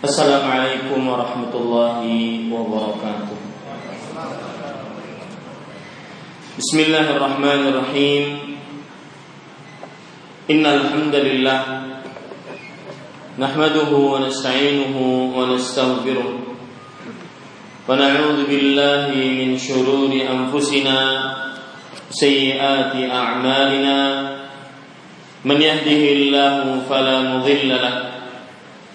Assalamualaikum warahmatullahi wabarakatuh. Bismillahirrahmanirrahim. Innalhamdulillah Nahmaduhu wa nasta'inuhu wa nasta'ufiruh Wa na'udhu billahi min syururi anfusina Sayyati a'malina. Man yahdihillahu falamudillalah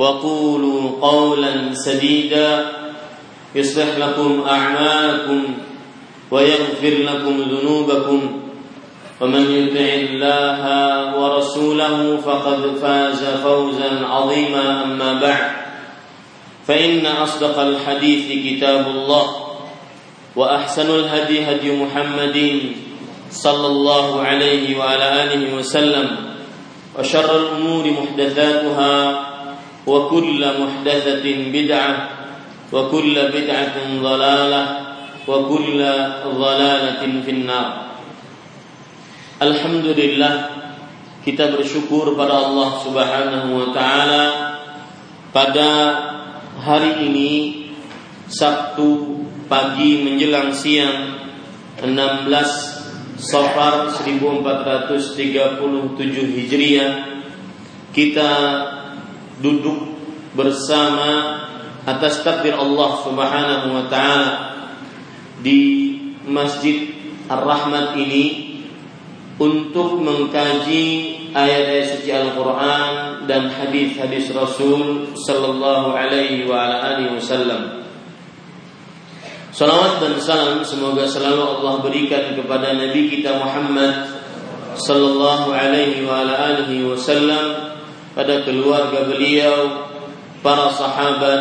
وقولوا قولا سديدا. يصلح لكم أعمالكم ويغفر لكم ذنوبكم. ومن يطع الله ورسوله فقد فاز فوزا عظيما. أما بعد فإن أصدق الحديث كتاب الله وأحسن الهدي هدي محمد صلى الله عليه وعلى آله وسلم وشر الأمور محدثاتها وكل محدثة بدعة وكل بدعة ضلالة وكل ضلالة في النار Alhamdulillah kita bersyukur pada Allah Subhanahu wa taala pada hari ini Sabtu pagi menjelang siang 16 Safar 1437 Hijriah kita duduk bersama atas takdir Allah Subhanahu wa taala di Masjid Ar-Rahmat ini untuk mengkaji ayat-ayat suci Al-Qur'an dan hadis-hadis Rasul sallallahu alaihi wa ala alihi wasallam. Salawat dan salam semoga selalu Allah berikan kepada Nabi kita Muhammad sallallahu alaihi wa ala alihi wasallam pada keluarga beliau, para sahabat,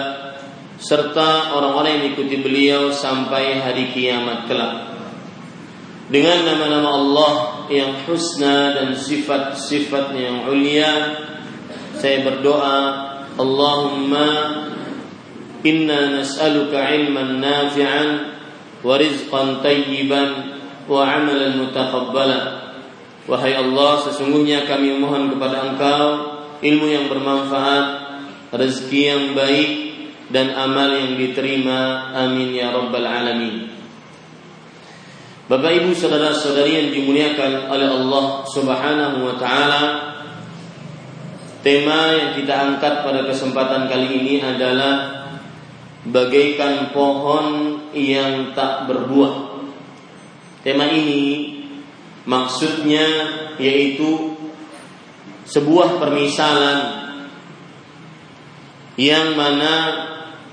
serta orang-orang yang mengikuti beliau sampai hari kiamat kelak. Dengan nama-nama Allah yang husna dan sifat-sifatnya yang ulia, saya berdoa, Allahumma inna nas'aluka ilman nafi'an wa rizqan tayyiban wa amalan mutaqabbala. Wahai Allah, sesungguhnya kami mohon kepada Engkau ilmu yang bermanfaat, rezeki yang baik, dan amal yang diterima. Amin ya rabbal alamin. Bapak Ibu saudara-saudari yang dimuliakan oleh Allah Subhanahu wa taala, tema yang kita angkat pada kesempatan kali ini adalah bagaikan pohon yang tak berbuah. Tema ini maksudnya yaitu sebuah permisalan yang mana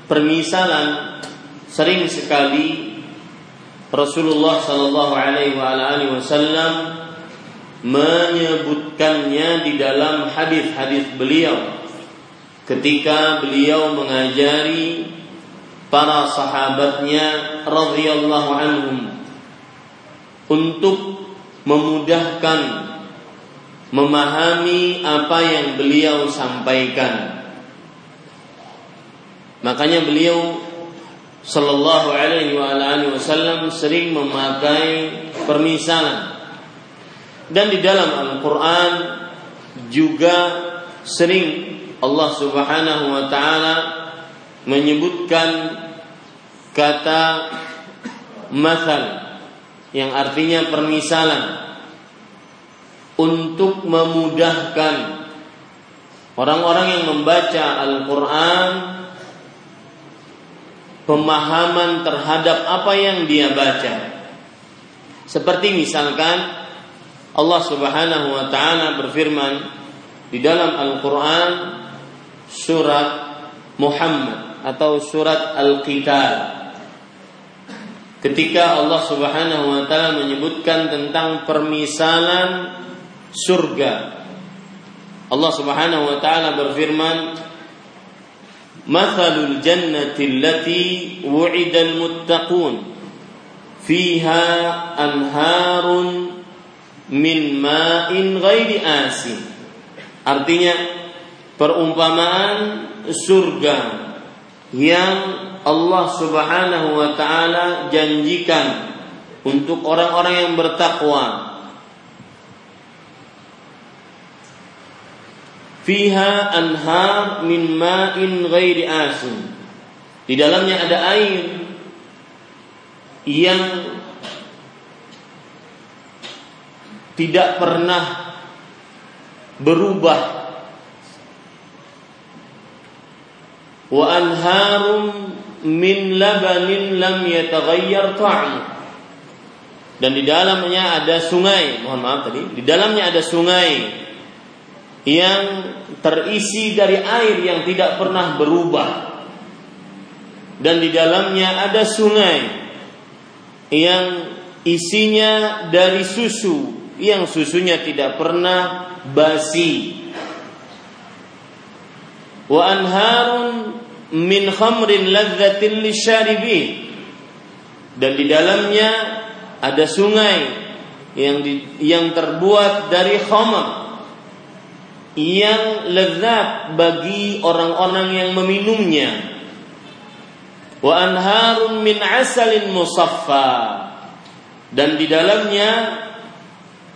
permisalan sering sekali Rasulullah Shallallahu Alaihi Wasallam menyebutkannya di dalam hadis-hadis beliau ketika beliau mengajari para sahabatnya radhiyallahu anhum untuk memudahkan memahami apa yang beliau sampaikan. Makanya beliau Sallallahu alaihi wa wasallam sering memakai permisalan. Dan di dalam Al-Qur'an juga sering Allah Subhanahu wa taala menyebutkan kata masal yang artinya permisalan untuk memudahkan orang-orang yang membaca Al-Quran pemahaman terhadap apa yang dia baca. Seperti misalkan Allah Subhanahu wa taala berfirman di dalam Al-Qur'an surat Muhammad atau surat Al-Qital. Ketika Allah Subhanahu wa taala menyebutkan tentang permisalan surga. Allah Subhanahu wa taala berfirman, "Mathalul jannati allati wu'ida al-muttaqun fiha anharun min ma'in ghairi asin." Artinya perumpamaan surga yang Allah Subhanahu wa taala janjikan untuk orang-orang yang bertakwa fiha anhar min ma'in ghairi asin. Di dalamnya ada air yang tidak pernah berubah. Wa anharum min labanin lam yataghayyar ta'mu dan di dalamnya ada sungai. Mohon maaf tadi. Di dalamnya ada sungai yang terisi dari air yang tidak pernah berubah. Dan di dalamnya ada sungai yang isinya dari susu yang susunya tidak pernah basi. Wa anharun min khamrin ladzatin lisyaribin dan di dalamnya ada sungai yang di, yang terbuat dari khamr yang lezat bagi orang-orang yang meminumnya. Wa anharun min asalin musaffa dan di dalamnya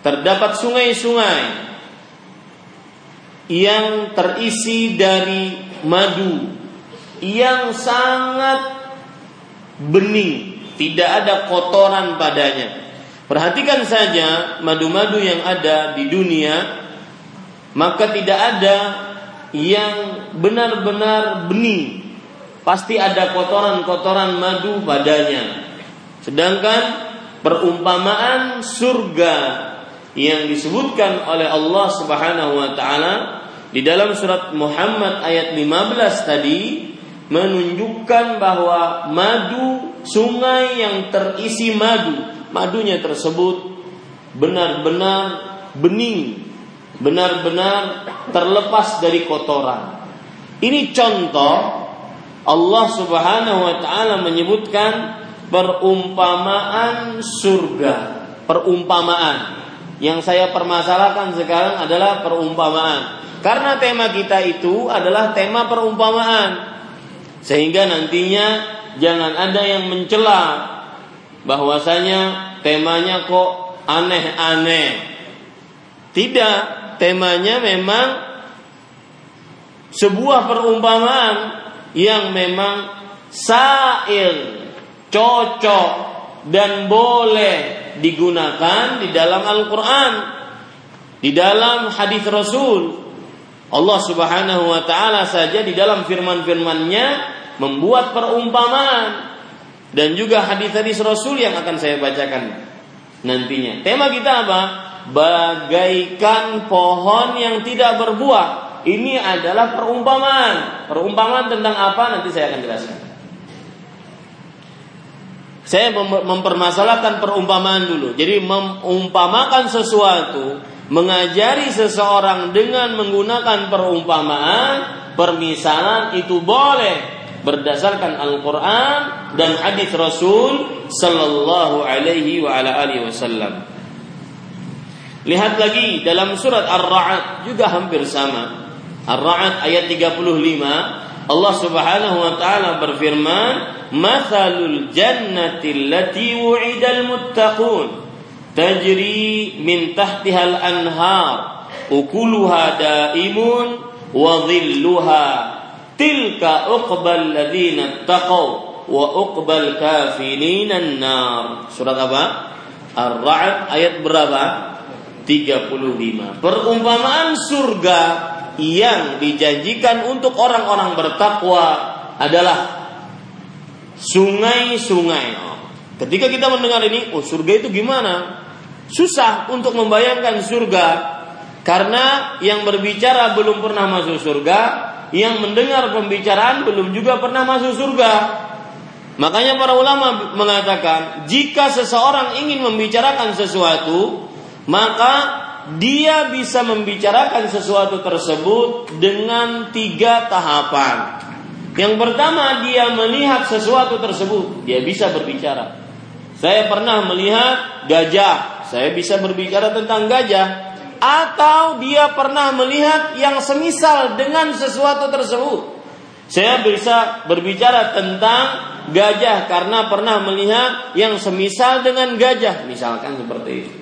terdapat sungai-sungai yang terisi dari madu yang sangat bening, tidak ada kotoran padanya. Perhatikan saja madu-madu yang ada di dunia maka tidak ada yang benar-benar bening. Pasti ada kotoran-kotoran madu padanya. Sedangkan perumpamaan surga yang disebutkan oleh Allah Subhanahu wa taala di dalam surat Muhammad ayat 15 tadi menunjukkan bahwa madu sungai yang terisi madu, madunya tersebut benar-benar bening benar-benar terlepas dari kotoran. Ini contoh Allah Subhanahu wa taala menyebutkan perumpamaan surga, perumpamaan. Yang saya permasalahkan sekarang adalah perumpamaan. Karena tema kita itu adalah tema perumpamaan. Sehingga nantinya jangan ada yang mencela bahwasanya temanya kok aneh-aneh. Tidak, temanya memang sebuah perumpamaan yang memang sair, cocok dan boleh digunakan di dalam Al-Qur'an, di dalam hadis Rasul. Allah Subhanahu wa taala saja di dalam firman-firmannya membuat perumpamaan dan juga hadis-hadis Rasul yang akan saya bacakan nantinya. Tema kita apa? Bagaikan pohon yang tidak berbuah. Ini adalah perumpamaan. Perumpamaan tentang apa nanti saya akan jelaskan. Saya mempermasalahkan perumpamaan dulu. Jadi mengumpamakan sesuatu, mengajari seseorang dengan menggunakan perumpamaan, permisalan itu boleh berdasarkan Al-Qur'an dan hadis Rasul sallallahu alaihi wa ala alihi wasallam. Lihat lagi dalam surat Ar-Ra'd juga hampir sama. Ar-Ra'd ayat 35 Allah Subhanahu wa taala berfirman, "Mathalul jannati allati wu'idal muttaqun tajri min tahtihal anhar ukuluha daimun wa dhilluha tilka uqbal ladzina taqaw wa uqbal kafirin nar." Surat apa? Ar-Ra'd ayat berapa? 35. Perumpamaan surga yang dijanjikan untuk orang-orang bertakwa adalah sungai-sungai. Ketika kita mendengar ini, oh surga itu gimana? Susah untuk membayangkan surga karena yang berbicara belum pernah masuk surga, yang mendengar pembicaraan belum juga pernah masuk surga. Makanya para ulama mengatakan, jika seseorang ingin membicarakan sesuatu, maka dia bisa membicarakan sesuatu tersebut dengan tiga tahapan. Yang pertama dia melihat sesuatu tersebut, dia bisa berbicara. Saya pernah melihat gajah, saya bisa berbicara tentang gajah. Atau dia pernah melihat yang semisal dengan sesuatu tersebut. Saya bisa berbicara tentang gajah karena pernah melihat yang semisal dengan gajah, misalkan seperti itu.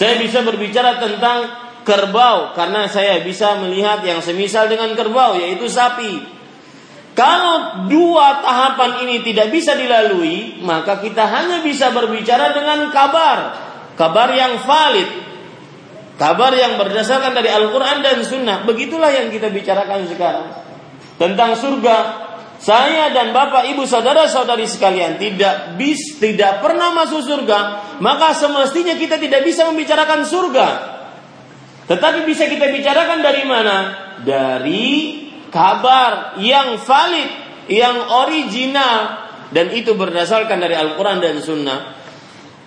Saya bisa berbicara tentang kerbau karena saya bisa melihat yang semisal dengan kerbau yaitu sapi. Kalau dua tahapan ini tidak bisa dilalui, maka kita hanya bisa berbicara dengan kabar, kabar yang valid, kabar yang berdasarkan dari Al-Quran dan Sunnah. Begitulah yang kita bicarakan sekarang tentang surga. Saya dan bapak, ibu, saudara, saudari sekalian tidak bis, tidak pernah masuk surga, maka semestinya kita tidak bisa membicarakan surga. Tetapi bisa kita bicarakan dari mana? Dari kabar yang valid, yang original dan itu berdasarkan dari Al-Quran dan Sunnah.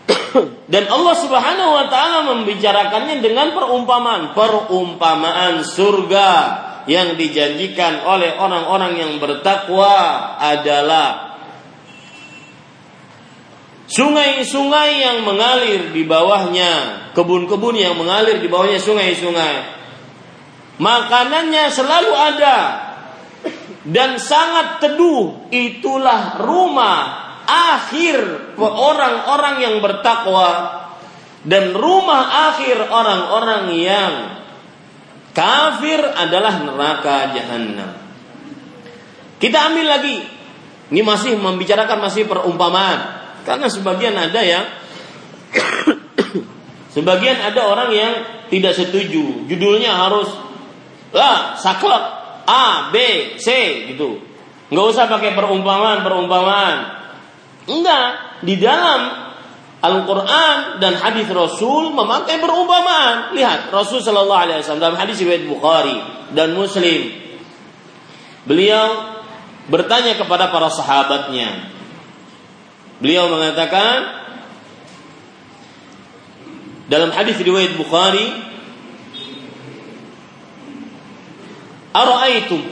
dan Allah Subhanahu wa taala membicarakannya dengan perumpamaan, perumpamaan surga yang dijanjikan oleh orang-orang yang bertakwa adalah sungai-sungai yang mengalir di bawahnya, kebun-kebun yang mengalir di bawahnya sungai-sungai. Makanannya selalu ada dan sangat teduh. Itulah rumah akhir orang-orang yang bertakwa dan rumah akhir orang-orang yang kafir adalah neraka jahanam. Kita ambil lagi. Ini masih membicarakan masih perumpamaan. Karena sebagian ada yang sebagian ada orang yang tidak setuju. Judulnya harus lah, saklek A, B, C gitu. Nggak usah pakai perumpamaan-perumpamaan. Enggak, di dalam Al-Quran dan hadis Rasul memakai perumpamaan. Lihat, Rasul Shallallahu Alaihi Wasallam dalam hadis riwayat Bukhari dan Muslim, beliau bertanya kepada para sahabatnya. Beliau mengatakan dalam hadis riwayat Bukhari, Ara'aitum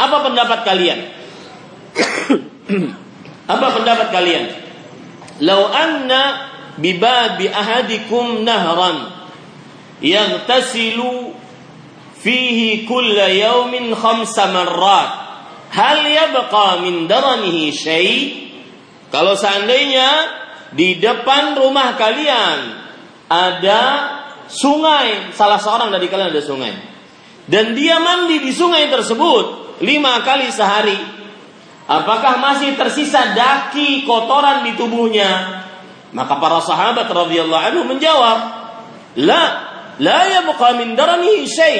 apa pendapat kalian? apa pendapat kalian? Lau anna bibabi ahadikum nahran yang tasilu fihi kulla yawmin khamsa marrat. Hal yabqa min daranihi syai? Kalau seandainya di depan rumah kalian ada sungai salah seorang dari kalian ada sungai dan dia mandi di sungai tersebut lima kali sehari, apakah masih tersisa daki kotoran di tubuhnya? Maka para sahabat radhiyallahu anhu menjawab, "La, la yabqa min daranihi syai."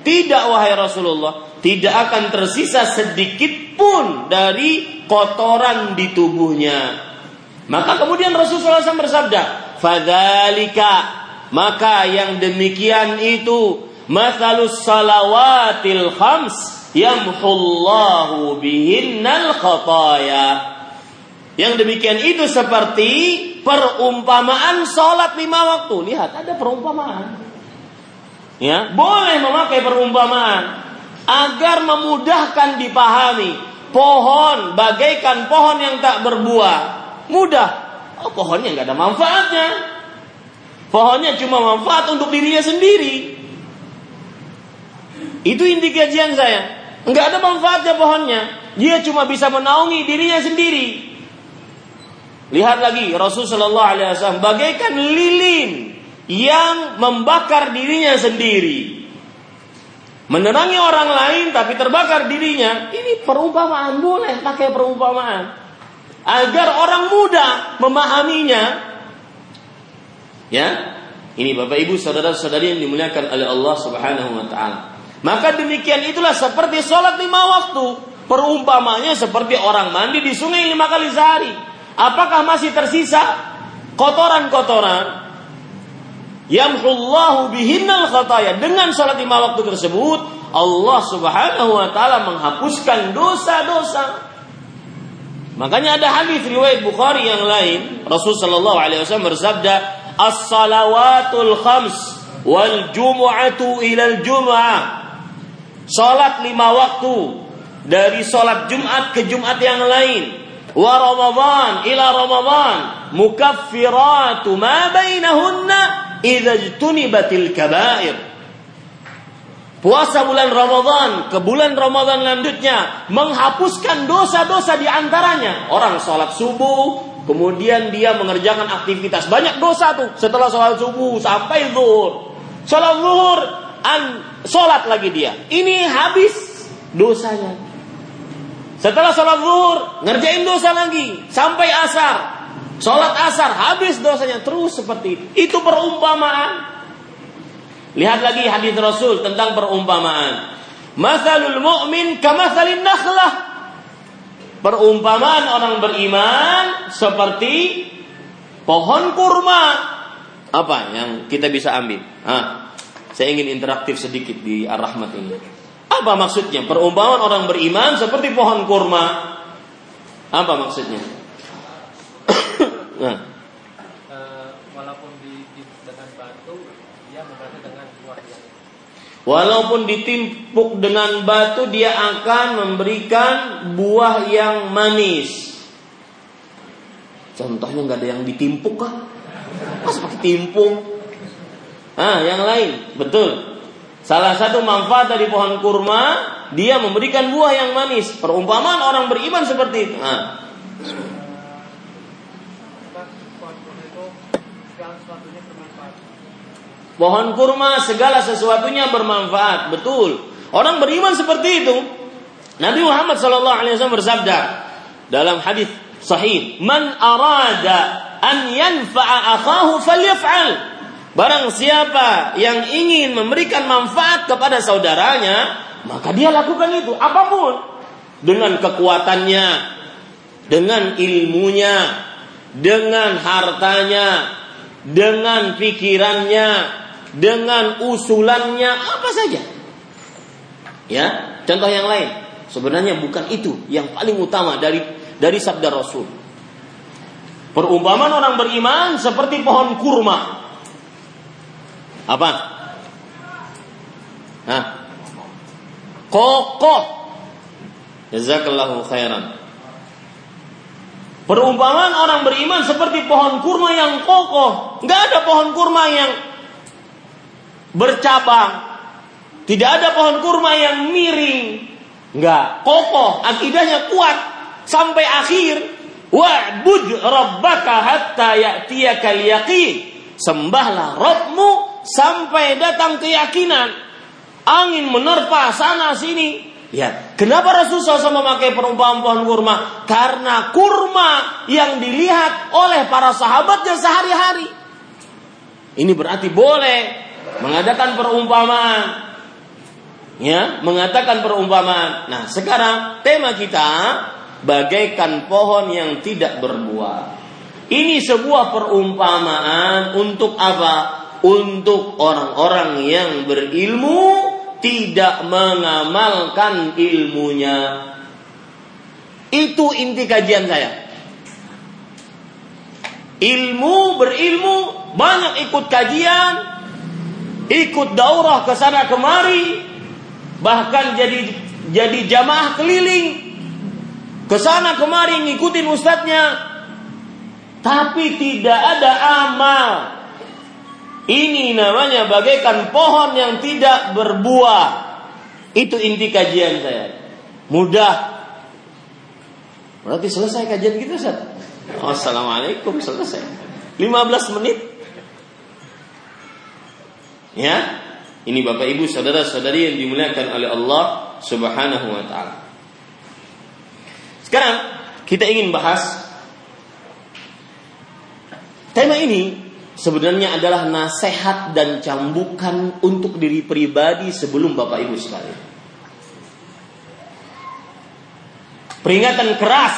Tidak wahai Rasulullah, tidak akan tersisa sedikit pun dari kotoran di tubuhnya. Maka kemudian Rasulullah SAW bersabda, "Fadzalika maka yang demikian itu mathalus salawatil khams yamhullahu bihinnal khataya. Yang demikian itu seperti perumpamaan sholat lima waktu. Lihat, ada perumpamaan. Ya, boleh memakai perumpamaan agar memudahkan dipahami. Pohon bagaikan pohon yang tak berbuah, mudah. Oh, pohonnya nggak ada manfaatnya. Pohonnya cuma manfaat untuk dirinya sendiri. Itu inti kajian saya. Enggak ada manfaatnya pohonnya. Dia cuma bisa menaungi dirinya sendiri. Lihat lagi Rasul Shallallahu Alaihi Wasallam bagaikan lilin yang membakar dirinya sendiri. Menerangi orang lain tapi terbakar dirinya. Ini perumpamaan boleh pakai perumpamaan agar orang mudah memahaminya. Ya, ini Bapak Ibu saudara-saudari yang dimuliakan oleh Allah Subhanahu wa taala. Maka demikian itulah seperti sholat lima waktu. Perumpamanya seperti orang mandi di sungai lima kali sehari. Apakah masih tersisa kotoran-kotoran? Yamhullahu bihinnal khataya. Dengan sholat lima waktu tersebut, Allah subhanahu wa ta'ala menghapuskan dosa-dosa. Makanya ada hadis riwayat Bukhari yang lain, Rasul sallallahu alaihi wasallam bersabda, "As-salawatul khams wal jumu'atu ilal jumu'ah." Salat lima waktu dari salat Jumat ke Jumat yang lain. Wa Ramadan ila Ramadan mukaffiratu ma bainahunna idza kaba'ir. Puasa bulan Ramadan ke bulan Ramadan lanjutnya menghapuskan dosa-dosa di antaranya. Orang sholat subuh, kemudian dia mengerjakan aktivitas banyak dosa tuh setelah sholat subuh sampai zuhur. Sholat zuhur, an sholat lagi dia. Ini habis dosanya. Setelah sholat zuhur, ngerjain dosa lagi sampai asar. Sholat asar, habis dosanya terus seperti itu. Itu perumpamaan. Lihat lagi hadis Rasul tentang perumpamaan. Masalul mu'min kamathalin nakhlah. Perumpamaan orang beriman seperti pohon kurma. Apa yang kita bisa ambil? Ah, saya ingin interaktif sedikit di Ar-Rahmat ini. Apa maksudnya? Perumpamaan orang beriman seperti pohon kurma. Apa maksudnya? nah. walaupun di, di dengan batu, dia dengan buah yang Walaupun ditimpuk dengan batu dia akan memberikan buah yang manis. Contohnya nggak ada yang ditimpuk kah? Masa pakai timpung? Ah, yang lain, betul. Salah satu manfaat dari pohon kurma, dia memberikan buah yang manis. Perumpamaan orang beriman seperti itu. Ah. Pohon kurma segala sesuatunya bermanfaat, betul. Orang beriman seperti itu. Nabi Muhammad sallallahu alaihi wasallam bersabda dalam hadis sahih, "Man arada an yanfa'a akhahu falyaf'al." Barang siapa yang ingin memberikan manfaat kepada saudaranya, maka dia lakukan itu apa pun dengan kekuatannya, dengan ilmunya, dengan hartanya, dengan pikirannya, dengan usulannya apa saja. Ya, contoh yang lain. Sebenarnya bukan itu yang paling utama dari dari sabda Rasul. Perumpamaan orang beriman seperti pohon kurma. Apa? Hah? Kokoh. Jazakallahu khairan. Perumpamaan orang beriman seperti pohon kurma yang kokoh. Nggak ada pohon kurma yang bercabang. Tidak ada pohon kurma yang miring. Enggak, kokoh, akidahnya kuat sampai akhir. Wa'bud rabbaka hatta ya'tiyakal yaqin. Sembahlah Rabbmu sampai datang keyakinan. Angin menerpa sana sini. Ya, kenapa Rasulullah SAW memakai perumpamaan pohon kurma? Karena kurma yang dilihat oleh para sahabatnya sehari-hari. Ini berarti boleh mengadakan perumpamaan ya mengatakan perumpamaan nah sekarang tema kita bagaikan pohon yang tidak berbuah ini sebuah perumpamaan untuk apa untuk orang-orang yang berilmu tidak mengamalkan ilmunya. Itu inti kajian saya. Ilmu berilmu banyak ikut kajian ikut daurah ke sana kemari, bahkan jadi jadi jamaah keliling ke sana kemari ngikutin ustadznya, tapi tidak ada amal. Ini namanya bagaikan pohon yang tidak berbuah. Itu inti kajian saya. Mudah. Berarti selesai kajian kita, Ustaz. Assalamualaikum, selesai. 15 menit Ya, ini Bapak Ibu saudara-saudari yang dimuliakan oleh Allah Subhanahu wa taala. Sekarang kita ingin bahas tema ini sebenarnya adalah nasihat dan cambukan untuk diri pribadi sebelum Bapak Ibu sekalian. Peringatan keras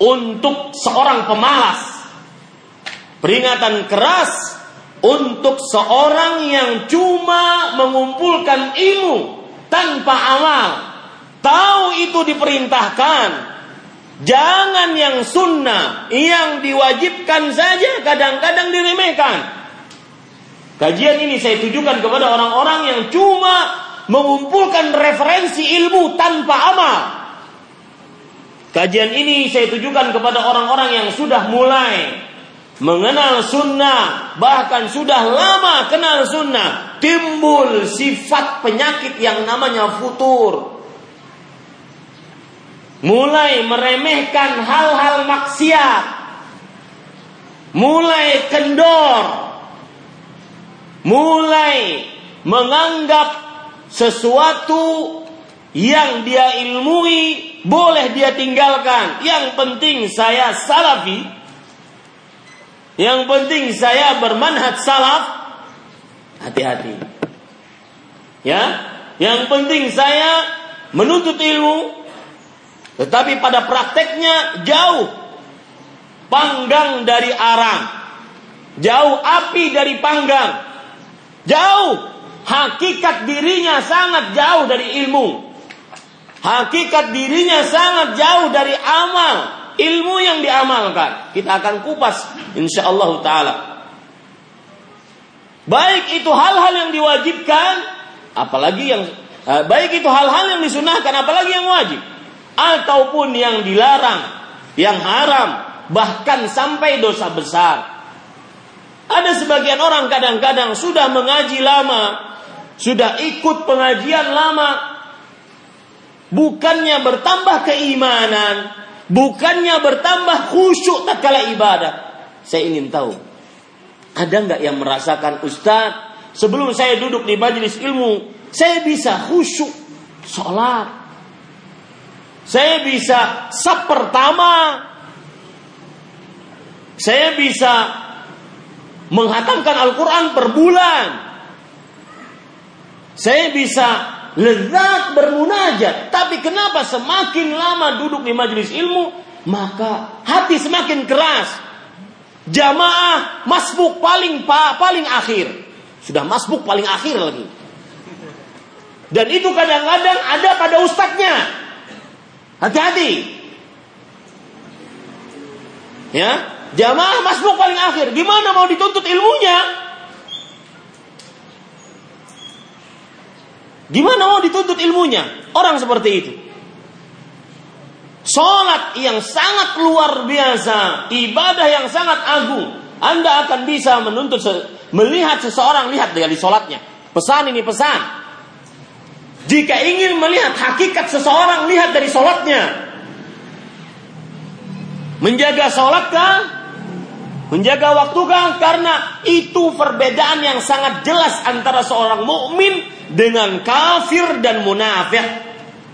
untuk seorang pemalas. Peringatan keras untuk seorang yang cuma mengumpulkan ilmu tanpa amal. Tahu itu diperintahkan. Jangan yang sunnah, yang diwajibkan saja kadang-kadang diremehkan. Kajian ini saya tujukan kepada orang-orang yang cuma mengumpulkan referensi ilmu tanpa amal. Kajian ini saya tujukan kepada orang-orang yang sudah mulai mengenal sunnah, bahkan sudah lama kenal sunnah, timbul sifat penyakit yang namanya futur. Mulai meremehkan hal-hal maksiat, mulai kendor, mulai menganggap sesuatu yang dia ilmui boleh dia tinggalkan. Yang penting saya salafi. Yang penting saya bermanhaj salaf. Hati-hati. Ya, yang penting saya menuntut ilmu tetapi pada prakteknya jauh panggang dari arang. Jauh api dari panggang. Jauh hakikat dirinya sangat jauh dari ilmu. Hakikat dirinya sangat jauh dari amal, ilmu yang diamalkan. Kita akan kupas insya Allah taala. Baik itu hal-hal yang diwajibkan, apalagi yang eh, baik itu hal-hal yang disunahkan, apalagi yang wajib, ataupun yang dilarang, yang haram, bahkan sampai dosa besar. Ada sebagian orang kadang-kadang sudah mengaji lama, sudah ikut pengajian lama, bukannya bertambah keimanan, bukannya bertambah khusyuk tatkala ibadah. Saya ingin tahu, ada nggak yang merasakan Ustadz sebelum saya duduk di majelis ilmu, saya bisa khusyuk sholat. Saya bisa sab pertama. Saya bisa menghatamkan Al-Quran per bulan. Saya bisa lezat bermunajat. Tapi kenapa semakin lama duduk di majelis ilmu, maka hati semakin keras. Jamaah masbuk paling paling akhir. Sudah masbuk paling akhir lagi. Dan itu kadang-kadang ada pada ustadznya. Hati-hati. Ya, jamaah masbuk paling akhir. Gimana mau dituntut ilmunya? Gimana mau dituntut ilmunya? Orang seperti itu. Sholat yang sangat luar biasa, ibadah yang sangat agung. Anda akan bisa menuntut, melihat seseorang lihat dari sholatnya. Pesan ini pesan. Jika ingin melihat hakikat seseorang, lihat dari sholatnya. Menjaga sholatkah? Menjaga waktukah? Karena itu perbedaan yang sangat jelas antara seorang mukmin dengan kafir dan munafik.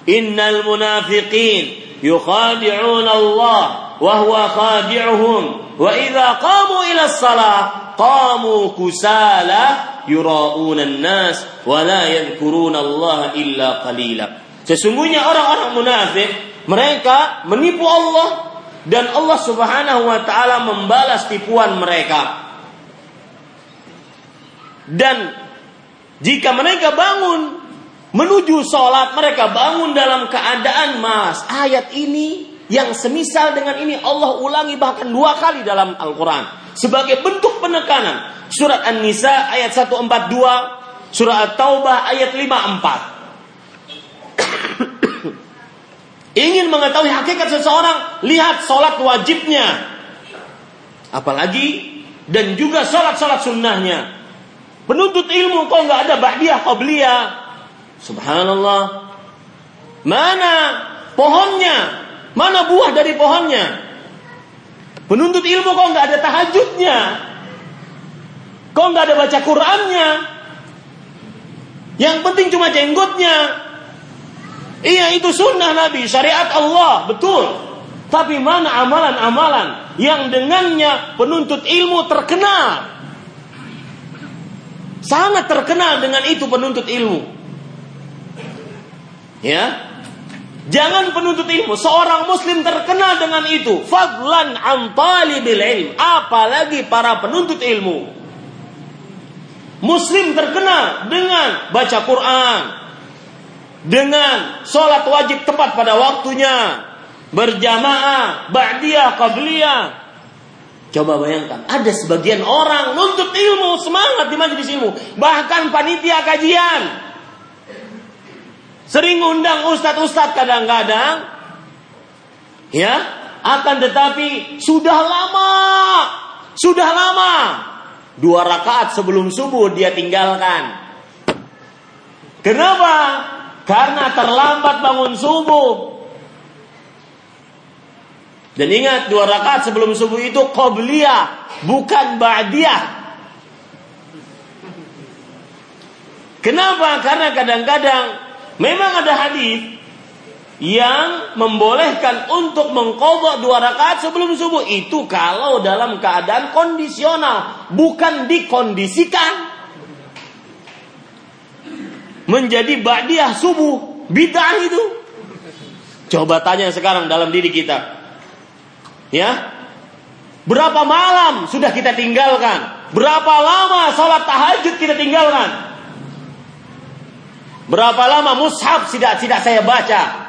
Innal munafiqin yukhadi'un Allah wa huwa khadi'uhum wa idza qamu ila shalah qamu kusala yura'una an-nas wa la yadhkuruna Allah illa qalila. Sesungguhnya orang-orang munafik mereka menipu Allah dan Allah Subhanahu wa taala membalas tipuan mereka. Dan jika mereka bangun menuju sholat, mereka bangun dalam keadaan mas. Ayat ini yang semisal dengan ini Allah ulangi bahkan dua kali dalam Al-Quran. Sebagai bentuk penekanan. Surat An-Nisa ayat 142, Surat At-Taubah ayat 54. Ingin mengetahui hakikat seseorang, lihat sholat wajibnya. Apalagi dan juga sholat-sholat sunnahnya. Penuntut ilmu kok nggak ada ba'diyah qabliyah. Subhanallah. Mana pohonnya? Mana buah dari pohonnya? Penuntut ilmu kok nggak ada tahajudnya? Kok nggak ada baca Qurannya? Yang penting cuma jenggotnya. Iya itu sunnah Nabi, syariat Allah, betul. Tapi mana amalan-amalan yang dengannya penuntut ilmu terkenal? Sangat terkenal dengan itu penuntut ilmu. Ya. Jangan penuntut ilmu. Seorang muslim terkenal dengan itu. Fadlan an talibil ilm. Apalagi para penuntut ilmu. Muslim terkenal dengan baca Quran. Dengan sholat wajib tepat pada waktunya. Berjamaah, ba'diyah, qabliyah. Coba bayangkan, ada sebagian orang nuntut ilmu, semangat di majelis ilmu. Bahkan panitia kajian. Sering undang ustadz-ustadz kadang-kadang. Ya, akan tetapi sudah lama, sudah lama. Dua rakaat sebelum subuh dia tinggalkan. Kenapa? Karena terlambat bangun subuh. Dan ingat dua rakaat sebelum subuh itu qobliyah, bukan ba'diyah. Kenapa? Karena kadang-kadang memang ada hadis yang membolehkan untuk mengkodok dua rakaat sebelum subuh itu kalau dalam keadaan kondisional, bukan dikondisikan menjadi ba'diyah subuh bid'ah itu. Coba tanya sekarang dalam diri kita. Ya. Berapa malam sudah kita tinggalkan? Berapa lama sholat tahajud kita tinggalkan? Berapa lama mushaf tidak tidak saya baca?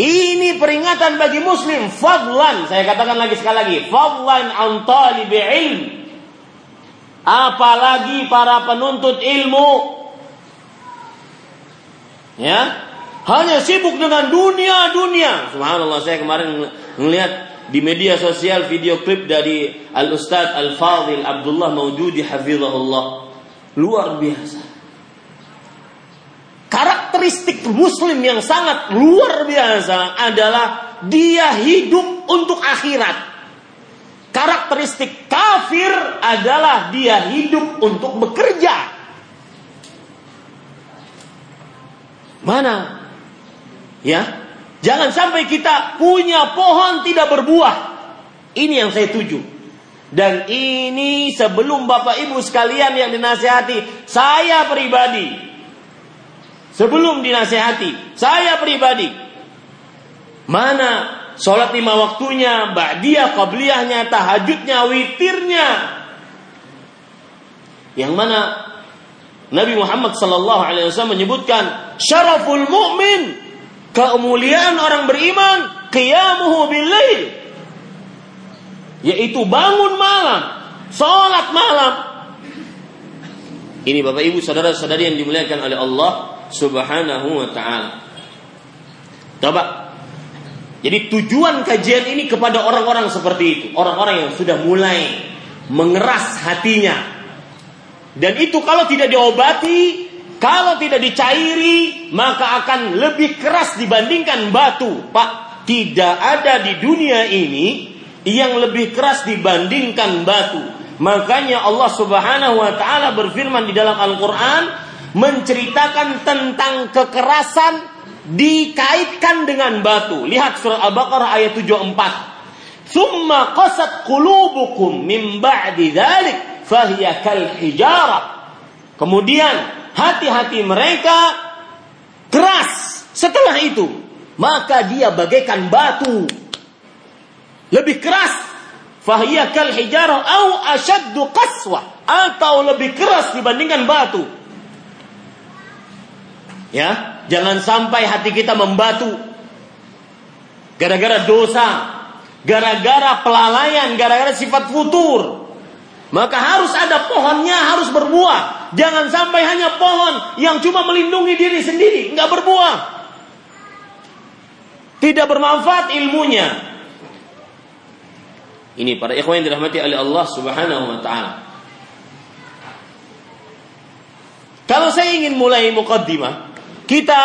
Ini peringatan bagi muslim fadlan, saya katakan lagi sekali lagi, fadlan an talibi ilm. Apalagi para penuntut ilmu. Ya, hanya sibuk dengan dunia-dunia. Subhanallah, saya kemarin melihat di media sosial video klip dari Al Ustadz Al Fadil Abdullah Maujudi Hafizahullah. Luar biasa. Karakteristik muslim yang sangat luar biasa adalah dia hidup untuk akhirat. Karakteristik kafir adalah dia hidup untuk bekerja. Mana Ya, jangan sampai kita punya pohon tidak berbuah. Ini yang saya tuju. Dan ini sebelum Bapak Ibu sekalian yang dinasehati, saya pribadi. Sebelum dinasehati, saya pribadi. Mana sholat lima waktunya, ba'diyah, qabliyahnya, tahajudnya, witirnya. Yang mana Nabi Muhammad sallallahu alaihi wasallam menyebutkan syaraful mu'min Kemuliaan orang beriman qiyamuhu billail yaitu bangun malam, salat malam. Ini Bapak Ibu saudara-saudari yang dimuliakan oleh Allah Subhanahu wa taala. Coba. Jadi tujuan kajian ini kepada orang-orang seperti itu, orang-orang yang sudah mulai mengeras hatinya. Dan itu kalau tidak diobati kalau tidak dicairi, maka akan lebih keras dibandingkan batu. Pak, tidak ada di dunia ini yang lebih keras dibandingkan batu. Makanya Allah Subhanahu wa taala berfirman di dalam Al-Qur'an menceritakan tentang kekerasan dikaitkan dengan batu. Lihat surah Al-Baqarah ayat 74. Summa qasat qulubukum min ba'di dzalik fahiya kal hijarah. Kemudian hati-hati mereka keras setelah itu maka dia bagaikan batu lebih keras fahiya kal hijarah au ashaddu qaswa atau lebih keras dibandingkan batu ya jangan sampai hati kita membatu gara-gara dosa gara-gara pelalaian gara-gara sifat futur maka harus ada pohonnya harus berbuah. Jangan sampai hanya pohon yang cuma melindungi diri sendiri, nggak berbuah. Tidak bermanfaat ilmunya. Ini para ikhwan yang dirahmati oleh Allah Subhanahu wa taala. Kalau saya ingin mulai mukaddimah, kita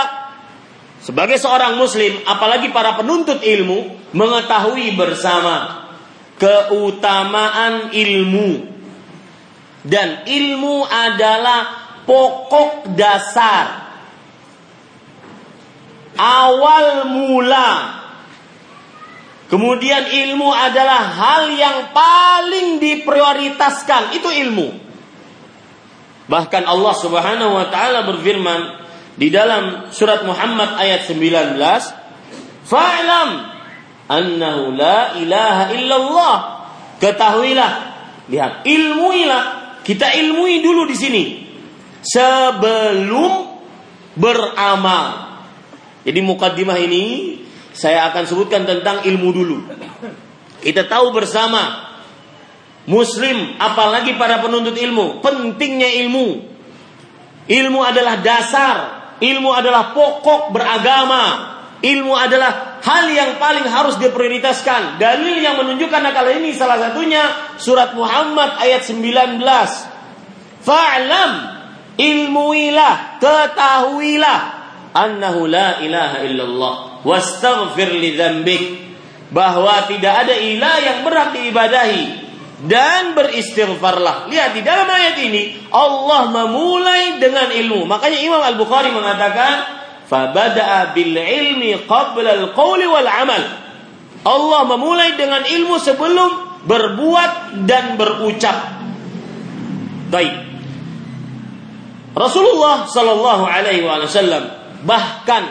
sebagai seorang muslim, apalagi para penuntut ilmu, mengetahui bersama keutamaan ilmu dan ilmu adalah pokok dasar. Awal mula. Kemudian ilmu adalah hal yang paling diprioritaskan. Itu ilmu. Bahkan Allah Subhanahu wa taala berfirman, di dalam surat Muhammad ayat 19, "Fa'lam annahu la ilaha illallah." Ketahuilah, lihat, ilmuilah. Kita ilmui dulu di sini sebelum beramal. Jadi mukaddimah ini saya akan sebutkan tentang ilmu dulu. Kita tahu bersama Muslim, apalagi para penuntut ilmu, pentingnya ilmu. Ilmu adalah dasar, ilmu adalah pokok beragama, ilmu adalah hal yang paling harus diprioritaskan. Dalil yang menunjukkan akal ini salah satunya surat Muhammad ayat 19. Fa'lam ilmuilah, ketahuilah annahu la ilaha illallah wastaghfir li bahwa tidak ada ilah yang berhak diibadahi dan beristighfarlah. Lihat di dalam ayat ini Allah memulai dengan ilmu. Makanya Imam Al-Bukhari mengatakan fabada'a bil ilmi qabla al-qawli wal amal. Allah memulai dengan ilmu sebelum berbuat dan berucap. Baik. Rasulullah Shallallahu Alaihi Wasallam bahkan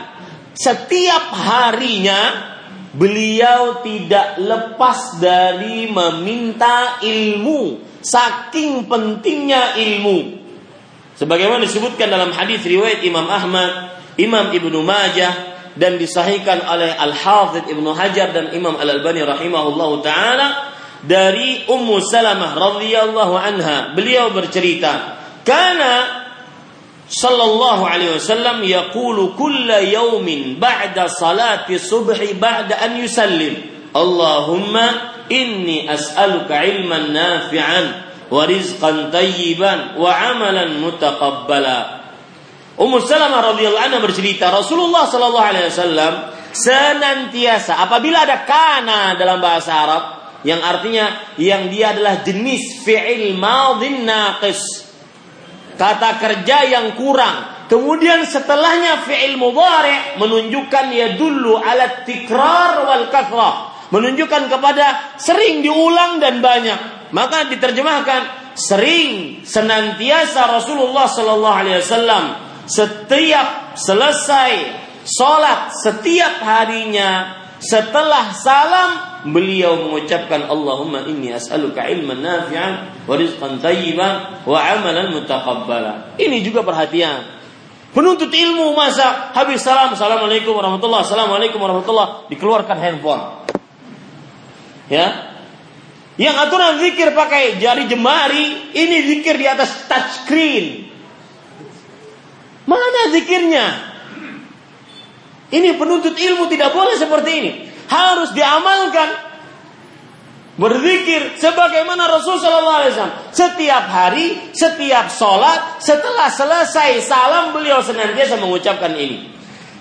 setiap harinya beliau tidak lepas dari meminta ilmu saking pentingnya ilmu. Sebagaimana disebutkan dalam hadis riwayat Imam Ahmad, Imam Ibnu Majah dan disahihkan oleh Al-Hafidh Ibnu Hajar dan Imam Al-Albani rahimahullahu taala dari Ummu Salamah radhiyallahu anha beliau bercerita karena sallallahu alaihi wasallam yaqulu kulla yawmin ba'da salati subhi ba'da an yusallim. Allahumma inni as'aluka ilman nafi'an wa rizqan tayyiban wa amalan mutaqabbala. Ummu Salamah radhiyallahu anha bercerita Rasulullah sallallahu alaihi wasallam senantiasa apabila ada kana dalam bahasa Arab yang artinya yang dia adalah jenis fi'il madhin naqis kata kerja yang kurang. Kemudian setelahnya fi'il mudhari menunjukkan ya dulu ala tikrar wal kathrah. Menunjukkan kepada sering diulang dan banyak. Maka diterjemahkan sering senantiasa Rasulullah sallallahu alaihi wasallam setiap selesai sholat setiap harinya setelah salam beliau mengucapkan Allahumma inni as'aluka ilman nafi'an wa rizqan tayyiban wa amalan mutaqabbala. Ini juga perhatian. Penuntut ilmu masa habis salam assalamualaikum warahmatullah assalamualaikum warahmatullah dikeluarkan handphone. Ya. Yang aturan zikir pakai jari jemari, ini zikir di atas touchscreen. Mana zikirnya? Ini penuntut ilmu tidak boleh seperti ini. Harus diamalkan. Berzikir sebagaimana Rasul Sallallahu Alaihi Wasallam setiap hari, setiap sholat, setelah selesai salam beliau senantiasa mengucapkan ini.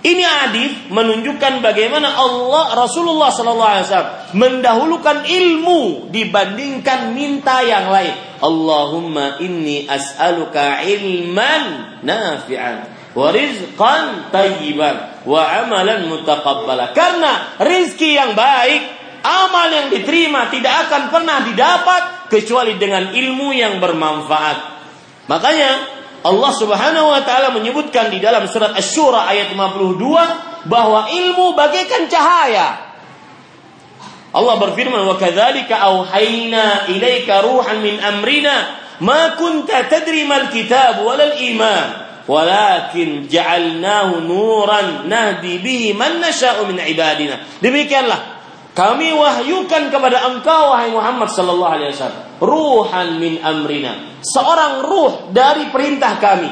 Ini adif menunjukkan bagaimana Allah Rasulullah Wasallam mendahulukan ilmu dibandingkan minta yang lain. Allahumma inni as'aluka ilman nafi'an wa rizqan tayyiban wa amalan mutaqabbala. Karena rizki yang baik, amal yang diterima tidak akan pernah didapat kecuali dengan ilmu yang bermanfaat. Makanya Allah Subhanahu wa taala menyebutkan di dalam surat Asy-Syura ayat 52 bahwa ilmu bagaikan cahaya. Allah berfirman wa kadzalika auhayna ilaika ruhan min amrina ma kunta tadri mal kitab wal iman walakin ja'alnahu nuran nahdi bihi man nasha'u min ibadina. Demikianlah kami wahyukan kepada engkau wahai Muhammad sallallahu alaihi wasallam ruhan min amrina, seorang ruh dari perintah kami.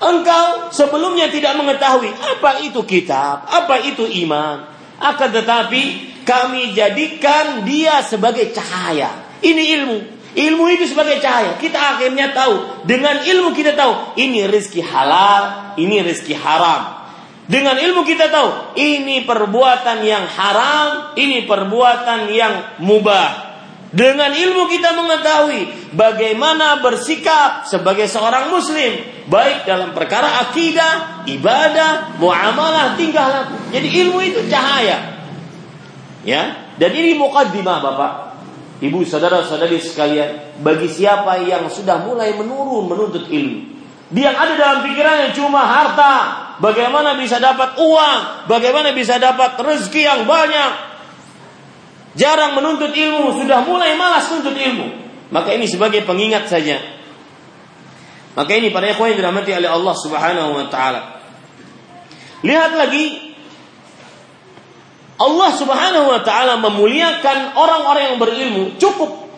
Engkau sebelumnya tidak mengetahui apa itu kitab, apa itu iman. Akan tetapi kami jadikan dia sebagai cahaya. Ini ilmu. Ilmu itu sebagai cahaya. Kita akhirnya tahu. Dengan ilmu kita tahu. Ini rezeki halal. Ini rezeki haram. Dengan ilmu kita tahu. Ini perbuatan yang haram. Ini perbuatan yang mubah. Dengan ilmu kita mengetahui bagaimana bersikap sebagai seorang muslim. Baik dalam perkara akidah, ibadah, muamalah, tingkah laku. Jadi ilmu itu cahaya. Ya, dan ini mukaddimah Bapak. Ibu saudara-saudari sekalian, bagi siapa yang sudah mulai menurun menuntut ilmu, Yang ada dalam pikirannya cuma harta. Bagaimana bisa dapat uang? Bagaimana bisa dapat rezeki yang banyak? Jarang menuntut ilmu, sudah mulai malas menuntut ilmu. Maka ini sebagai pengingat saja. Maka ini para ikhwan yang dirahmati oleh Allah Subhanahu wa taala. Lihat lagi Allah Subhanahu wa taala memuliakan orang-orang yang berilmu. Cukup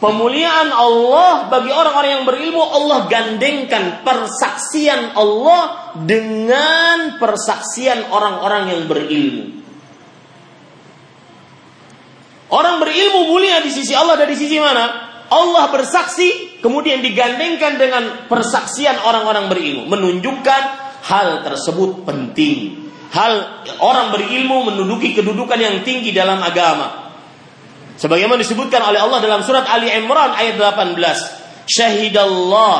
pemuliaan Allah bagi orang-orang yang berilmu Allah gandengkan persaksian Allah dengan persaksian orang-orang yang berilmu. Orang berilmu mulia di sisi Allah dan di sisi mana? Allah bersaksi kemudian digandengkan dengan persaksian orang-orang berilmu menunjukkan hal tersebut penting hal orang berilmu menduduki kedudukan yang tinggi dalam agama. Sebagaimana disebutkan oleh Allah dalam surat Ali Imran ayat 18. Syahidallah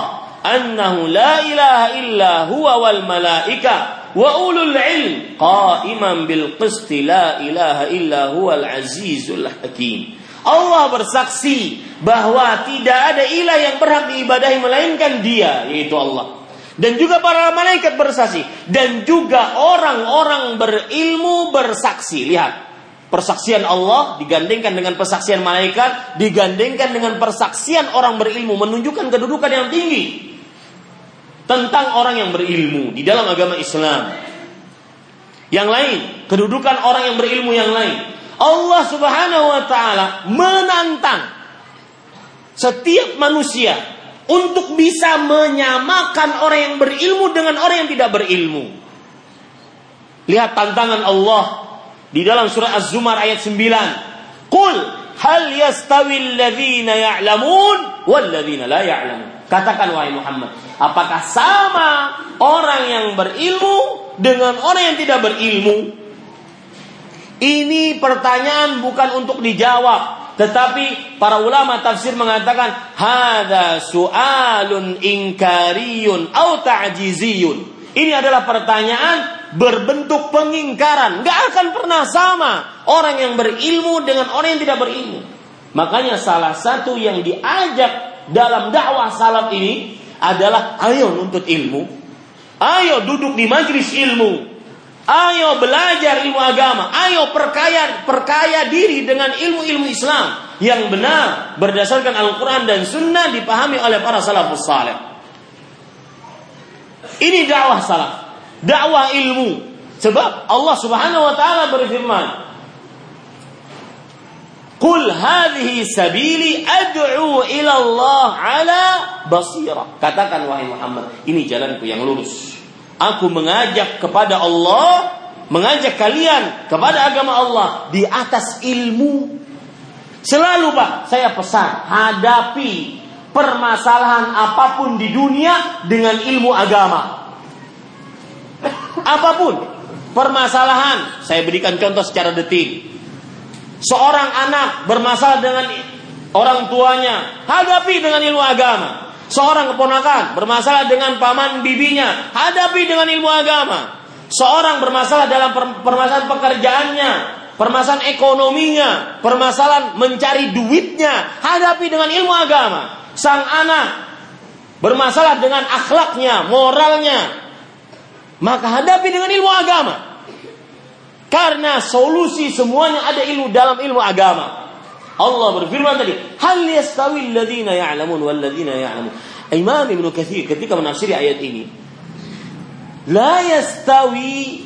annahu la ilaha illa huwa wal malaika wa ulul ilm qa'iman bil qisti la ilaha illa huwal azizul hakim. Allah bersaksi bahwa tidak ada ilah yang berhak diibadahi melainkan Dia yaitu Allah dan juga para malaikat bersaksi dan juga orang-orang berilmu bersaksi. Lihat, persaksian Allah digandengkan dengan persaksian malaikat, digandengkan dengan persaksian orang berilmu menunjukkan kedudukan yang tinggi tentang orang yang berilmu di dalam agama Islam. Yang lain, kedudukan orang yang berilmu yang lain. Allah Subhanahu wa taala menantang setiap manusia untuk bisa menyamakan orang yang berilmu dengan orang yang tidak berilmu. Lihat tantangan Allah di dalam surah Az-Zumar ayat 9. Qul hal yastawi alladhina ya'lamun wal la ya'lamun. Katakan wahai Muhammad, apakah sama orang yang berilmu dengan orang yang tidak berilmu? Ini pertanyaan bukan untuk dijawab, tetapi para ulama tafsir mengatakan hada su'alun ingkariyun au ta'jiziyun. Ini adalah pertanyaan berbentuk pengingkaran. Gak akan pernah sama orang yang berilmu dengan orang yang tidak berilmu. Makanya salah satu yang diajak dalam dakwah salaf ini adalah ayo nuntut ilmu. Ayo duduk di majlis ilmu. Ayo belajar ilmu agama. Ayo perkaya perkaya diri dengan ilmu-ilmu Islam yang benar berdasarkan Al-Quran dan Sunnah dipahami oleh para salafus saleh. Ini dakwah salaf, dakwah ilmu. Sebab Allah Subhanahu wa taala berfirman, "Qul hadhihi sabili ad'u ila Allah ala basira." Katakan wahai Muhammad, ini jalanku yang lurus. Aku mengajak kepada Allah, mengajak kalian kepada agama Allah di atas ilmu. Selalu Pak, saya pesan hadapi permasalahan apa pun di dunia dengan ilmu agama. Apa pun permasalahan, saya berikan contoh secara detil. Seorang anak bermasalah dengan orang tuanya, hadapi dengan ilmu agama. Seorang keponakan bermasalah dengan paman bibinya, hadapi dengan ilmu agama. Seorang bermasalah dalam permasalahan pekerjaannya, permasalahan ekonominya, permasalahan mencari duitnya, hadapi dengan ilmu agama. Sang anak bermasalah dengan akhlaknya, moralnya, maka hadapi dengan ilmu agama. Karena solusi semuanya ada ilmu dalam ilmu agama. Allah berfirman tadi, "Hal yastawi alladziina ya'lamun wal ladziina ya'lamun." Imam Ibnu Katsir ketika menafsiri ayat ini, la yastawi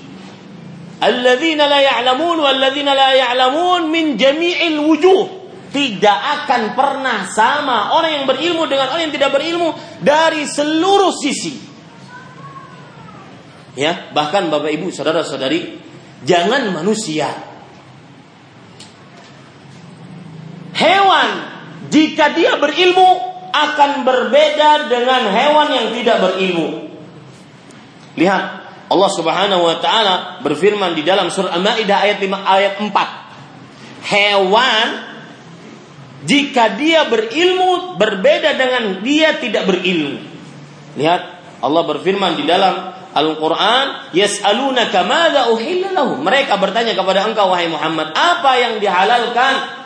alladziina la ya'lamun wal ladziina la ya'lamun min jami'il wujuh. Tidak akan pernah sama orang yang berilmu dengan orang yang tidak berilmu dari seluruh sisi. Ya, bahkan Bapak Ibu, saudara-saudari, jangan manusia Hewan jika dia berilmu akan berbeda dengan hewan yang tidak berilmu. Lihat, Allah Subhanahu wa taala berfirman di dalam surah Al-Maidah ayat 5 ayat 4. Hewan jika dia berilmu berbeda dengan dia tidak berilmu. Lihat, Allah berfirman di dalam Al-Quran, Yas'alunaka madza uhilla lahum. Mereka bertanya kepada engkau, wahai Muhammad, apa yang dihalalkan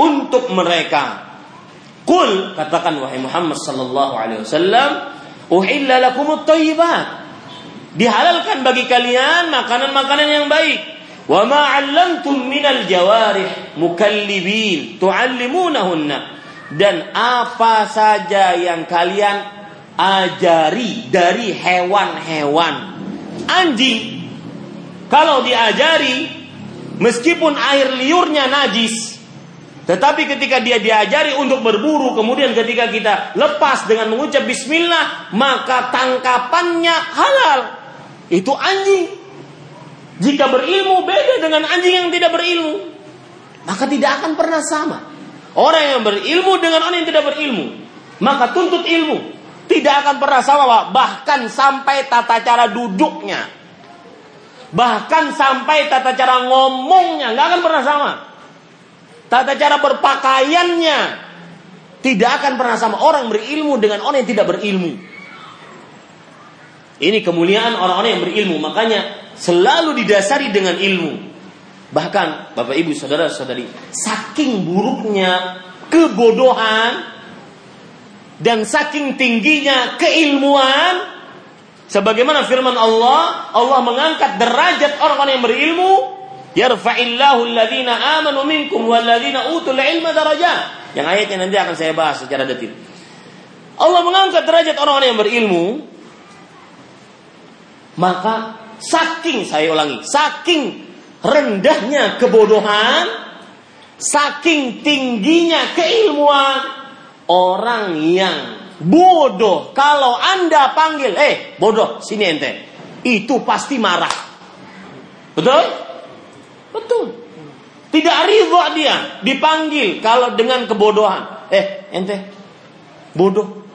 untuk mereka. Kul katakan wahai Muhammad sallallahu alaihi wasallam, Uhilla lakumut thayyibat. Dihalalkan bagi kalian makanan-makanan yang baik. Wa ma 'allamtum minal jawarih mukallibin tu'allimunahunna. Dan apa saja yang kalian ajari dari hewan-hewan. Anjing kalau diajari meskipun air liurnya najis, tetapi ketika dia diajari untuk berburu, kemudian ketika kita lepas dengan mengucap bismillah, maka tangkapannya halal. Itu anjing. Jika berilmu beda dengan anjing yang tidak berilmu. Maka tidak akan pernah sama. Orang yang berilmu dengan orang yang tidak berilmu. Maka tuntut ilmu. Tidak akan pernah sama, Bahkan sampai tata cara duduknya. Bahkan sampai tata cara ngomongnya. Nggak akan pernah sama. Tata cara berpakaiannya tidak akan pernah sama orang berilmu dengan orang yang tidak berilmu. Ini kemuliaan orang-orang yang berilmu, makanya selalu didasari dengan ilmu. Bahkan Bapak Ibu Saudara-saudari, saking buruknya kebodohan dan saking tingginya keilmuan sebagaimana firman Allah, Allah mengangkat derajat orang-orang yang berilmu Yarfa'illahu alladhina amanu minkum walladhina utul ilma darajat. Yang ayatnya nanti akan saya bahas secara detil. Allah mengangkat derajat orang-orang yang berilmu. Maka saking saya ulangi, saking rendahnya kebodohan, saking tingginya keilmuan orang yang bodoh kalau Anda panggil, "Eh, bodoh, sini ente." Itu pasti marah. Betul? Betul. Tidak ridho dia dipanggil kalau dengan kebodohan. Eh, ente bodoh.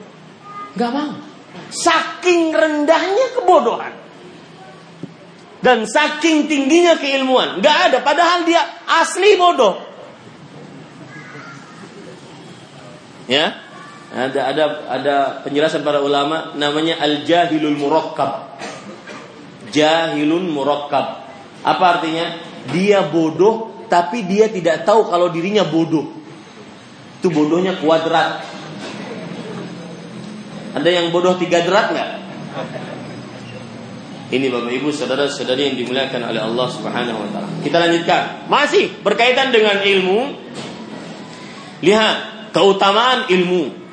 Gak mau. Saking rendahnya kebodohan. Dan saking tingginya keilmuan. Gak ada. Padahal dia asli bodoh. Ya. Ada ada ada penjelasan para ulama namanya al-jahilul murakkab. Jahilun murakkab. Apa artinya? Dia bodoh tapi dia tidak tahu kalau dirinya bodoh. Itu bodohnya kuadrat. Ada yang bodoh tiga derat nggak? Ini Bapak Ibu saudara-saudari yang dimuliakan oleh Allah Subhanahu wa taala. Kita lanjutkan. Masih berkaitan dengan ilmu. Lihat keutamaan ilmu.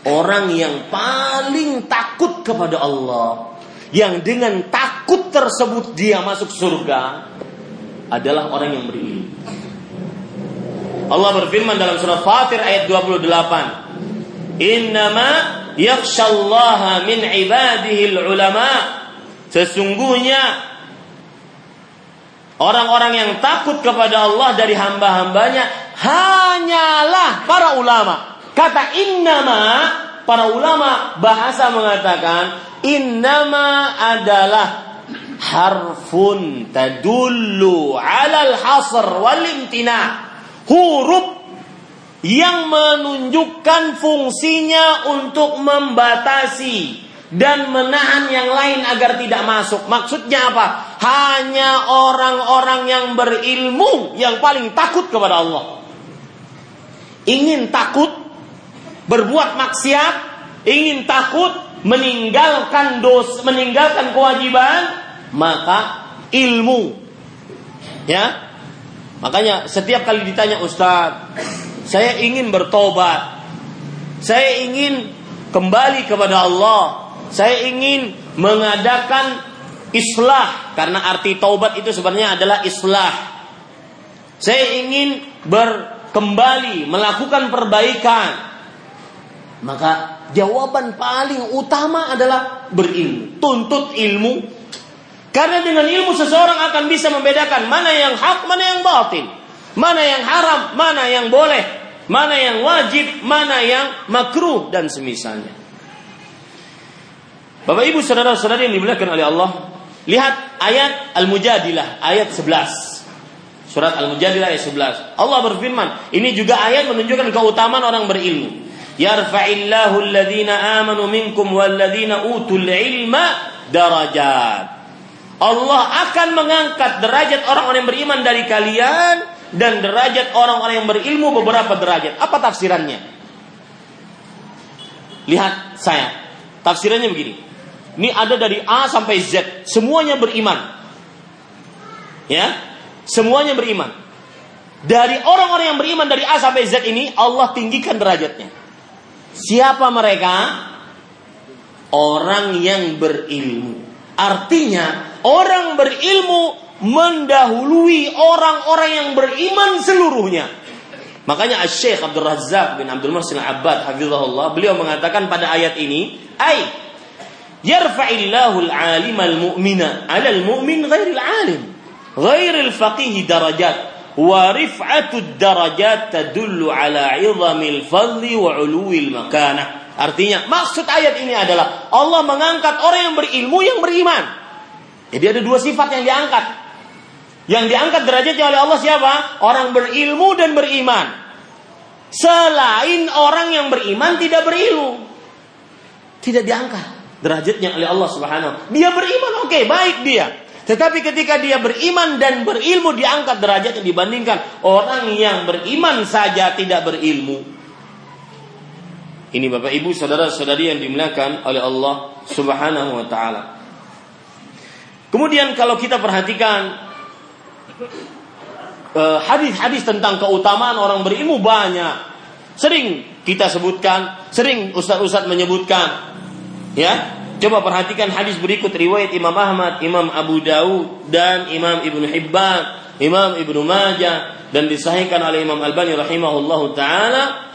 Orang yang paling takut kepada Allah, yang dengan takut tersebut dia masuk surga, adalah orang yang berilmu. Allah berfirman dalam surah Fatir ayat 28. Innama yakhshallaha min ibadihi ulama. Sesungguhnya orang-orang yang takut kepada Allah dari hamba-hambanya hanyalah para ulama. Kata innama para ulama bahasa mengatakan innama adalah harfun tadullu alal hasr wal imtina huruf yang menunjukkan fungsinya untuk membatasi dan menahan yang lain agar tidak masuk. Maksudnya apa? Hanya orang-orang yang berilmu yang paling takut kepada Allah. Ingin takut berbuat maksiat, ingin takut meninggalkan dos, meninggalkan kewajiban, maka ilmu. Ya. Makanya setiap kali ditanya Ustaz, saya ingin bertobat. Saya ingin kembali kepada Allah. Saya ingin mengadakan islah karena arti taubat itu sebenarnya adalah islah. Saya ingin berkembali melakukan perbaikan. Maka jawaban paling utama adalah berilmu. Tuntut ilmu karena dengan ilmu seseorang akan bisa membedakan mana yang hak, mana yang batil. Mana yang haram, mana yang boleh. Mana yang wajib, mana yang makruh dan semisalnya. Bapak Ibu saudara-saudari yang dimuliakan oleh Allah, lihat ayat Al-Mujadilah ayat 11. Surat Al-Mujadilah ayat 11. Allah berfirman, ini juga ayat menunjukkan keutamaan orang berilmu. Yarfa'illahu alladhina amanu minkum walladhina utul ilma darajat. Allah akan mengangkat derajat orang-orang yang beriman dari kalian dan derajat orang-orang yang berilmu beberapa derajat. Apa tafsirannya? Lihat saya. Tafsirannya begini. Ini ada dari A sampai Z, semuanya beriman. Ya, semuanya beriman. Dari orang-orang yang beriman dari A sampai Z ini Allah tinggikan derajatnya. Siapa mereka? Orang yang berilmu. Artinya orang berilmu mendahului orang-orang yang beriman seluruhnya. Makanya Syekh Abdul Razak bin Abdul Muhsin Al-Abbad hafizahullah beliau mengatakan pada ayat ini, "Ai yarfa'illahu al-'alim al-mu'mina 'ala al-mu'min ghairil 'alim, ghairil faqih darajat." Darajat tadullu ala 'idhamil fadli wa 'uluwil makanah. Artinya, maksud ayat ini adalah Allah mengangkat orang yang berilmu yang beriman. Jadi ada dua sifat yang diangkat. Yang diangkat derajatnya oleh Allah siapa? Orang berilmu dan beriman. Selain orang yang beriman tidak berilmu. Tidak diangkat derajatnya oleh Allah Subhanahu. Dia beriman, oke, okay, baik dia. Tetapi ketika dia beriman dan berilmu diangkat derajatnya dibandingkan orang yang beriman saja tidak berilmu. Ini Bapak Ibu saudara-saudari yang dimuliakan oleh Allah Subhanahu wa taala. Kemudian kalau kita perhatikan Eh, hadis-hadis tentang keutamaan orang berilmu banyak. Sering kita sebutkan, sering ustaz-ustaz menyebutkan. Ya, coba perhatikan hadis berikut riwayat Imam Ahmad, Imam Abu Dawud dan Imam Ibnu Hibban, Imam Ibnu Majah dan disahihkan oleh Imam Albani rahimahullahu taala.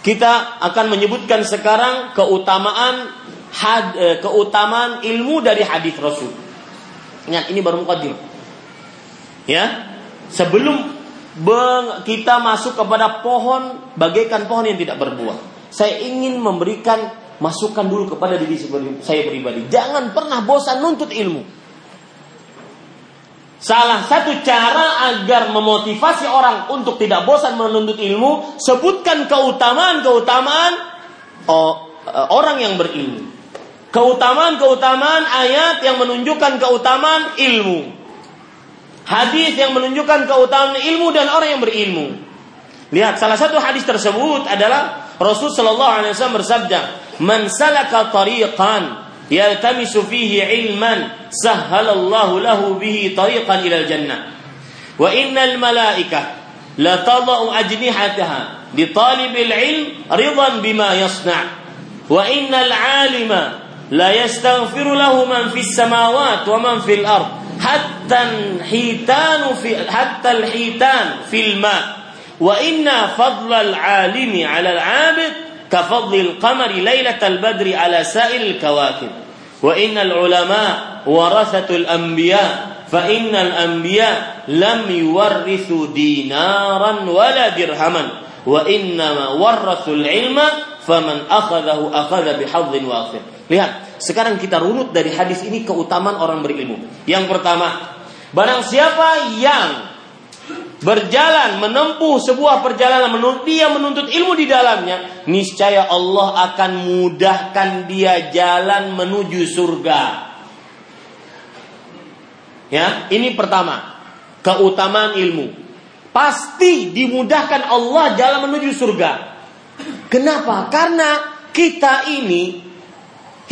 Kita akan menyebutkan sekarang keutamaan had, eh, keutamaan ilmu dari hadis Rasul. Ingat ini baru mukadimah. Ya, sebelum kita masuk kepada pohon bagaikan pohon yang tidak berbuah. Saya ingin memberikan masukan dulu kepada diri saya pribadi. Jangan pernah bosan nuntut ilmu. Salah satu cara agar memotivasi orang untuk tidak bosan menuntut ilmu, sebutkan keutamaan-keutamaan oh, eh, orang yang berilmu. Keutamaan-keutamaan ayat yang menunjukkan keutamaan ilmu hadis yang menunjukkan keutamaan ilmu dan orang yang berilmu. Lihat salah satu hadis tersebut adalah Rasul Shallallahu Alaihi Wasallam bersabda, "Man salaka tariqan yaltamisu fihi ilman, sahhalallahu lahu bihi tariqan ila jannah." Wa innal malaikah la tadau ajnihataha li talibil ilm ridan bima yasna' wa innal alima la yastaghfiru lahu man fis samawati wa man fil ard hatta hitanu fi hatta al-hitan fil ma wa inna fadla al-alimi 'ala al-'abid ka fadli al-qamari lailatal badri 'ala sa'il al-kawakib wa innal ulama warathatul anbiya fa innal anbiya lam yuwarrithu dinaran wala dirhaman wa innama warrathul lihat sekarang kita runut dari hadis ini keutamaan orang berilmu. Yang pertama, barang siapa yang berjalan menempuh sebuah perjalanan menurut dia menuntut ilmu di dalamnya, niscaya Allah akan mudahkan dia jalan menuju surga. Ya, ini pertama, keutamaan ilmu. Pasti dimudahkan Allah jalan menuju surga. Kenapa? Karena kita ini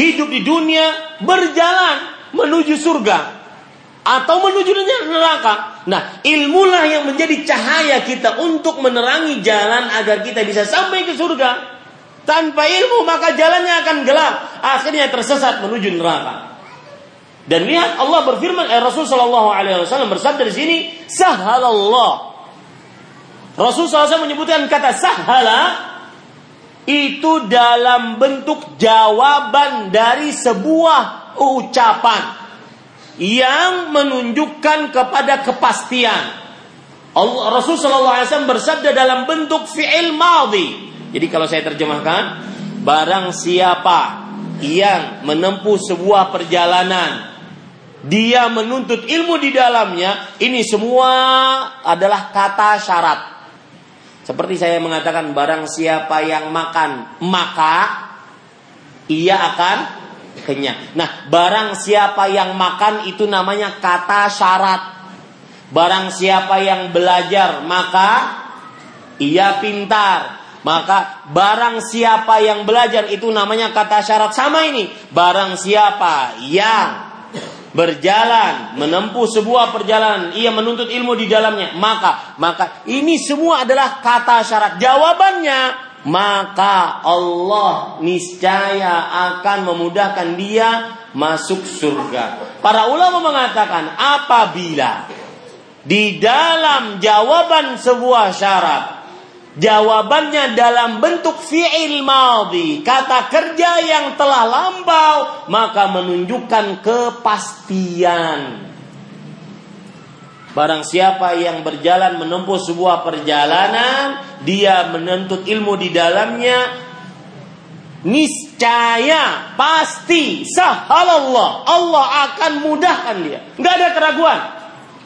hidup di dunia berjalan menuju surga atau menuju neraka. Nah, ilmulah yang menjadi cahaya kita untuk menerangi jalan agar kita bisa sampai ke surga. Tanpa ilmu maka jalannya akan gelap, akhirnya tersesat menuju neraka. Dan lihat Allah berfirman, eh, Rasul Shallallahu Alaihi Wasallam bersabda di sini, sahalallah. Rasul SAW menyebutkan kata sahala itu dalam bentuk jawaban dari sebuah ucapan yang menunjukkan kepada kepastian. Allah Rasul Shallallahu Alaihi Wasallam bersabda dalam bentuk fi'il madhi. Jadi kalau saya terjemahkan, barang siapa yang menempuh sebuah perjalanan, dia menuntut ilmu di dalamnya, ini semua adalah kata syarat. Seperti saya mengatakan barang siapa yang makan maka ia akan kenyang. Nah, barang siapa yang makan itu namanya kata syarat. Barang siapa yang belajar maka ia pintar. Maka barang siapa yang belajar itu namanya kata syarat sama ini. Barang siapa yang berjalan menempuh sebuah perjalanan ia menuntut ilmu di dalamnya maka maka ini semua adalah kata syarat. Jawabannya maka Allah niscaya akan memudahkan dia masuk surga. Para ulama mengatakan apabila di dalam jawaban sebuah syarat Jawabannya dalam bentuk fi'il madhi, kata kerja yang telah lampau, maka menunjukkan kepastian. Barang siapa yang berjalan menempuh sebuah perjalanan, dia menuntut ilmu di dalamnya, niscaya pasti sahalallah Allah akan mudahkan dia. Nggak ada keraguan.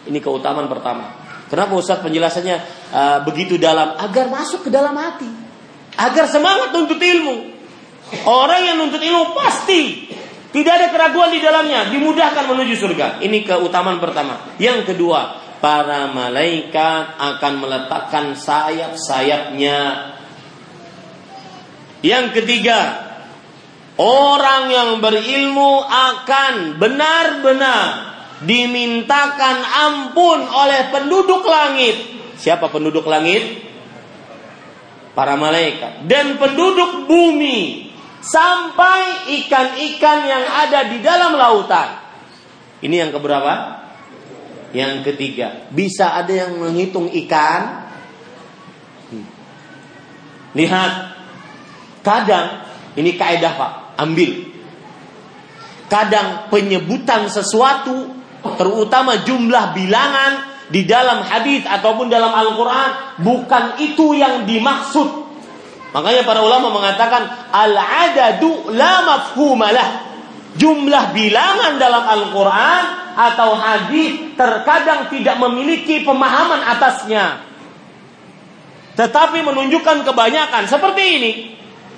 Ini keutamaan pertama. Kenapa Ustaz penjelasannya uh, begitu dalam? Agar masuk ke dalam hati. Agar semangat nuntut ilmu. Orang yang nuntut ilmu pasti tidak ada keraguan di dalamnya, dimudahkan menuju surga. Ini keutamaan pertama. Yang kedua, para malaikat akan meletakkan sayap-sayapnya. Yang ketiga, orang yang berilmu akan benar-benar dimintakan ampun oleh penduduk langit. Siapa penduduk langit? Para malaikat dan penduduk bumi sampai ikan-ikan yang ada di dalam lautan. Ini yang keberapa? Yang ketiga, bisa ada yang menghitung ikan. Hmm. Lihat, kadang ini kaedah Pak, ambil. Kadang penyebutan sesuatu terutama jumlah bilangan di dalam hadis ataupun dalam Al-Qur'an bukan itu yang dimaksud. Makanya para ulama mengatakan al-adadu la mafhumalah. Jumlah bilangan dalam Al-Qur'an atau hadis terkadang tidak memiliki pemahaman atasnya. Tetapi menunjukkan kebanyakan seperti ini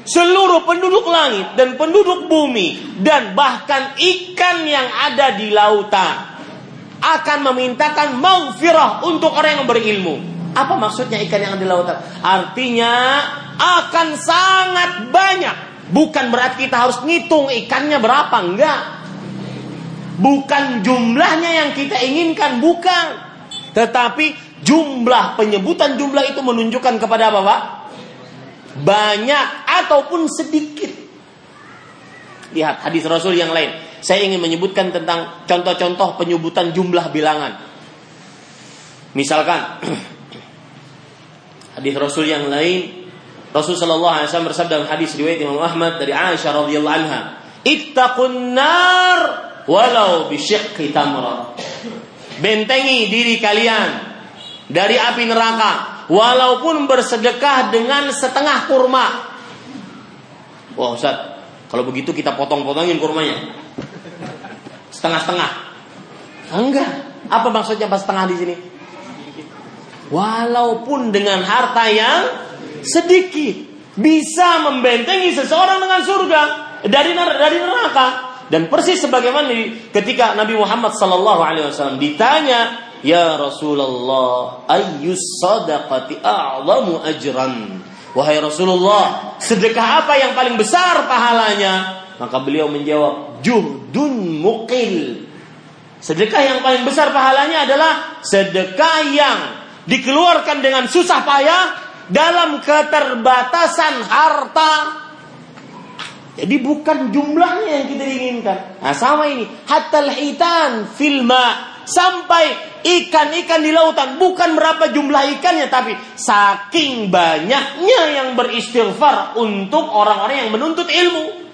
seluruh penduduk langit dan penduduk bumi dan bahkan ikan yang ada di lautan akan memintakan maghfirah untuk orang yang berilmu. Apa maksudnya ikan yang ada di lautan? Artinya akan sangat banyak. Bukan berarti kita harus ngitung ikannya berapa, enggak. Bukan jumlahnya yang kita inginkan, bukan. Tetapi jumlah penyebutan jumlah itu menunjukkan kepada apa, Pak? Banyak ataupun sedikit. Lihat hadis Rasul yang lain saya ingin menyebutkan tentang contoh-contoh penyebutan jumlah bilangan. Misalkan hadis Rasul yang lain, Rasul Shallallahu Alaihi Wasallam bersabda dalam hadis riwayat Imam Ahmad dari Aisyah radhiyallahu anha, "Ittaqun nar walau bisyiqqi tamra." Bentengi diri kalian dari api neraka walaupun bersedekah dengan setengah kurma. Wah Ustaz, kalau begitu kita potong-potongin kurmanya setengah-setengah. Enggak. Apa maksudnya pas setengah di sini? Walaupun dengan harta yang sedikit bisa membentengi seseorang dengan surga dari dari neraka dan persis sebagaimana ketika Nabi Muhammad sallallahu alaihi wasallam ditanya ya Rasulullah ayyus sadaqati a'lamu ajran wahai Rasulullah sedekah apa yang paling besar pahalanya maka beliau menjawab, juhdun mukil. Sedekah yang paling besar pahalanya adalah sedekah yang dikeluarkan dengan susah payah dalam keterbatasan harta. Jadi bukan jumlahnya yang kita inginkan. Nah sama ini. Hatta hitan filma. Sampai ikan-ikan di lautan. Bukan berapa jumlah ikannya. Tapi saking banyaknya yang beristighfar untuk orang-orang yang menuntut ilmu.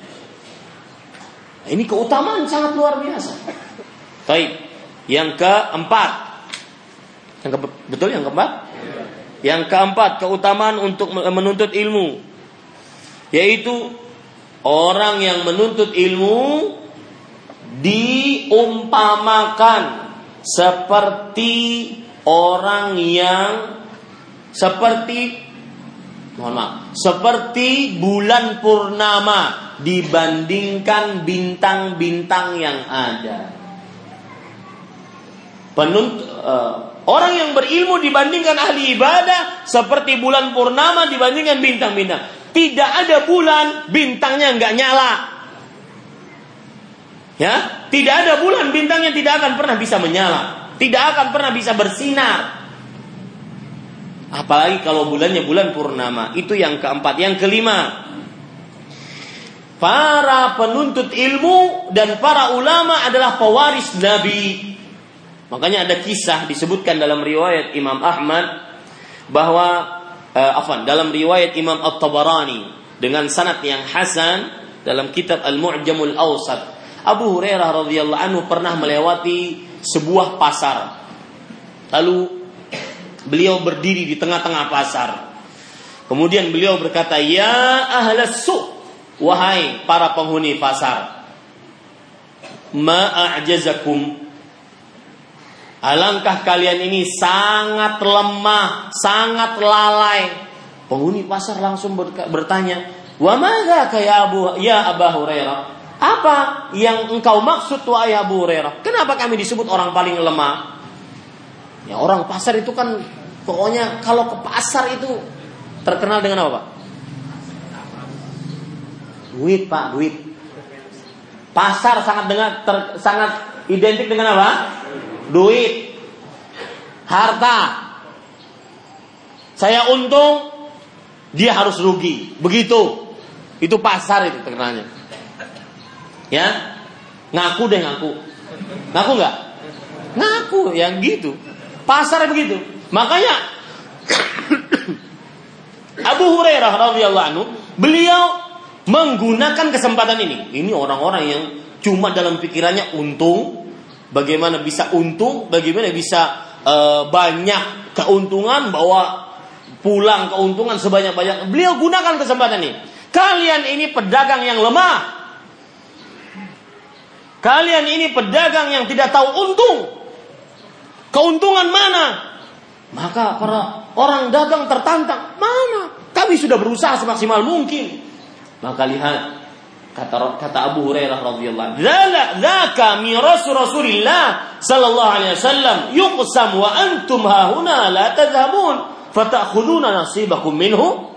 Nah, ini keutamaan sangat luar biasa. Baik. Yang keempat. Yang ke, betul yang keempat? Yang keempat, keutamaan untuk menuntut ilmu. Yaitu orang yang menuntut ilmu diumpamakan seperti orang yang seperti mohon maaf, seperti bulan purnama dibandingkan bintang-bintang yang ada. Penunt, uh, Orang yang berilmu dibandingkan ahli ibadah seperti bulan purnama dibandingkan bintang-bintang. Tidak ada bulan bintangnya nggak nyala. Ya, tidak ada bulan bintangnya tidak akan pernah bisa menyala, tidak akan pernah bisa bersinar. Apalagi kalau bulannya bulan purnama. Itu yang keempat. Yang kelima, para penuntut ilmu dan para ulama adalah pewaris Nabi. Makanya ada kisah disebutkan dalam riwayat Imam Ahmad bahwa uh, afan dalam riwayat Imam At-Tabarani dengan sanad yang hasan dalam kitab Al-Mu'jamul Awsat. Abu Hurairah radhiyallahu anhu pernah melewati sebuah pasar. Lalu Beliau berdiri di tengah-tengah pasar. Kemudian beliau berkata, "Ya ahlas su, wahai para penghuni pasar, ma'ajazakum Alangkah kalian ini sangat lemah, sangat lalai. Penghuni pasar langsung bertanya, "Wa madza ya Abu ya Abu Hurairah?" Apa yang engkau maksud wahai Abu Hurairah? Kenapa kami disebut orang paling lemah? Ya orang pasar itu kan pokoknya kalau ke pasar itu terkenal dengan apa Pak? Duit Pak, duit. Pasar sangat dengan ter, sangat identik dengan apa? Duit. Harta. Saya untung, dia harus rugi. Begitu. Itu pasar itu terkenalnya. Ya, ngaku deh ngaku. Ngaku nggak? Ngaku yang gitu. Pasar begitu. Makanya Abu Hurairah radhiyallahu anhu beliau menggunakan kesempatan ini. Ini orang-orang yang cuma dalam pikirannya untung, bagaimana bisa untung, bagaimana bisa uh, banyak keuntungan bawa pulang keuntungan sebanyak-banyak. Beliau gunakan kesempatan ini. Kalian ini pedagang yang lemah. Kalian ini pedagang yang tidak tahu untung. Keuntungan mana? Maka para orang dagang tertantang. Mana? Kami sudah berusaha semaksimal mungkin. Maka lihat kata kata Abu Hurairah radhiyallahu anhu, "Dzaka miras Rasulillah sallallahu alaihi wasallam yuqsam wa antum hahuna la tadhhabun fatakhuduna nasibakum minhu."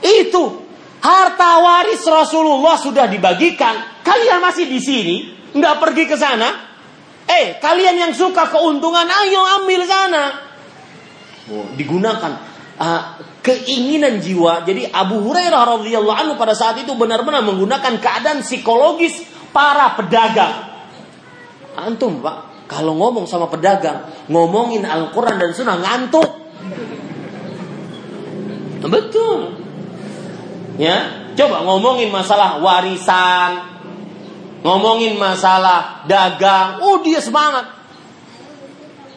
Itu harta waris Rasulullah sudah dibagikan. Kalian masih di sini, nggak pergi ke sana, Eh, kalian yang suka keuntungan, ayo ambil sana. Oh, digunakan uh, keinginan jiwa. Jadi Abu Hurairah radhiyallahu anhu pada saat itu benar-benar menggunakan keadaan psikologis para pedagang. Antum, Pak, kalau ngomong sama pedagang, ngomongin Al-Qur'an dan Sunnah ngantuk. Betul. Ya, coba ngomongin masalah warisan, ngomongin masalah dagang, oh dia semangat.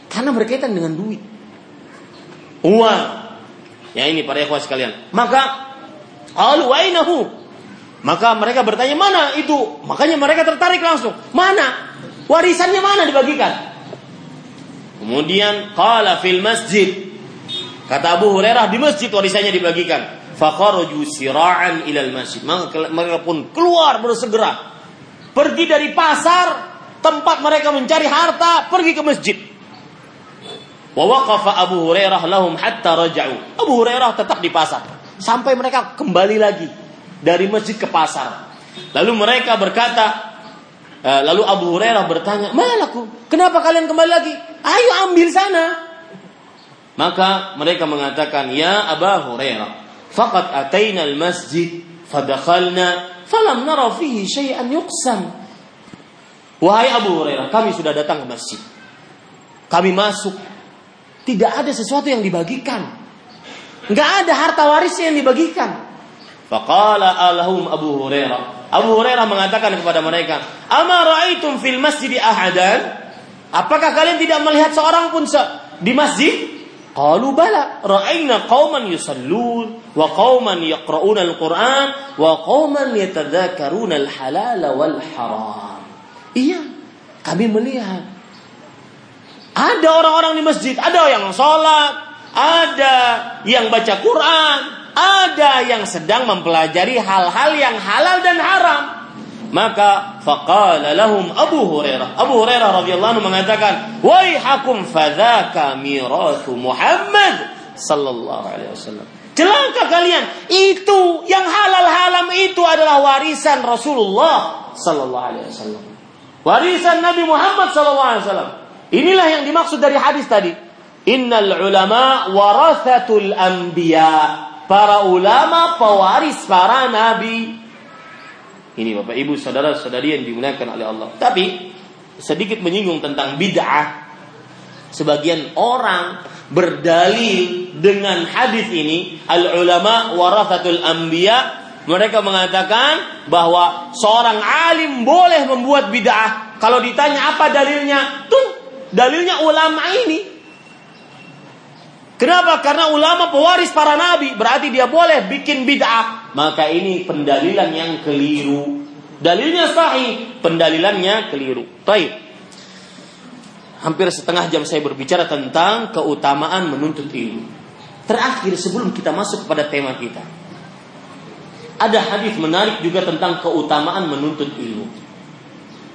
Karena berkaitan dengan duit. Uang. Ya ini para ikhwas sekalian. Maka qalu ainahu? Maka mereka bertanya, "Mana itu?" Makanya mereka tertarik langsung. "Mana? Warisannya mana dibagikan?" Kemudian qala fil masjid. Kata Abu Hurairah di masjid warisannya dibagikan. Fakharuju sira'an ilal masjid. Maka mereka pun keluar bersegera pergi dari pasar tempat mereka mencari harta pergi ke masjid wa waqafa Abu Hurairah lahum hatta raja'u Abu Hurairah tetap di pasar sampai mereka kembali lagi dari masjid ke pasar lalu mereka berkata eh, lalu Abu Hurairah bertanya malaku kenapa kalian kembali lagi ayo ambil sana maka mereka mengatakan ya Abu Hurairah faqad ataina al-masjid fadakhalna falam nara fihi syai'an yuqsam. Wahai Abu Hurairah, kami sudah datang ke masjid. Kami masuk. Tidak ada sesuatu yang dibagikan. Enggak ada harta warisnya yang dibagikan. Faqala alahum Abu Hurairah. Abu Hurairah mengatakan kepada mereka, "Ama ra'aitum fil masjid ahadan?" Apakah kalian tidak melihat seorang pun di masjid? Qalu bala ra'ayna qauman yusallun wa qauman yaqra'una al-Qur'an wa qauman yatadzakaruna al-halal wal haram. Iya, kami melihat ada orang-orang di masjid, ada yang sholat, ada yang baca Quran, ada yang sedang mempelajari hal-hal yang halal dan haram. Maka faqala lahum Abu Hurairah. Abu Hurairah radhiyallahu anhu mengatakan, "Waihakum fadzaka mirathu Muhammad sallallahu alaihi wasallam." Celaka kalian, itu yang halal-halam itu adalah warisan Rasulullah sallallahu alaihi wasallam. Warisan Nabi Muhammad sallallahu alaihi wasallam. Inilah yang dimaksud dari hadis tadi. Innal ulama warathatul anbiya. Para ulama pewaris para nabi. Ini Bapak Ibu saudara-saudari yang dimuliakan oleh Allah. Tapi sedikit menyinggung tentang bid'ah. Sebagian orang berdalil dengan hadis ini al ulama warathatul anbiya mereka mengatakan bahwa seorang alim boleh membuat bid'ah kalau ditanya apa dalilnya tuh dalilnya ulama ini Kenapa? Karena ulama pewaris para nabi, berarti dia boleh bikin bid'ah. Maka ini pendalilan yang keliru. Dalilnya sahih, pendalilannya keliru. Baik. Hampir setengah jam saya berbicara tentang keutamaan menuntut ilmu. Terakhir sebelum kita masuk kepada tema kita. Ada hadis menarik juga tentang keutamaan menuntut ilmu.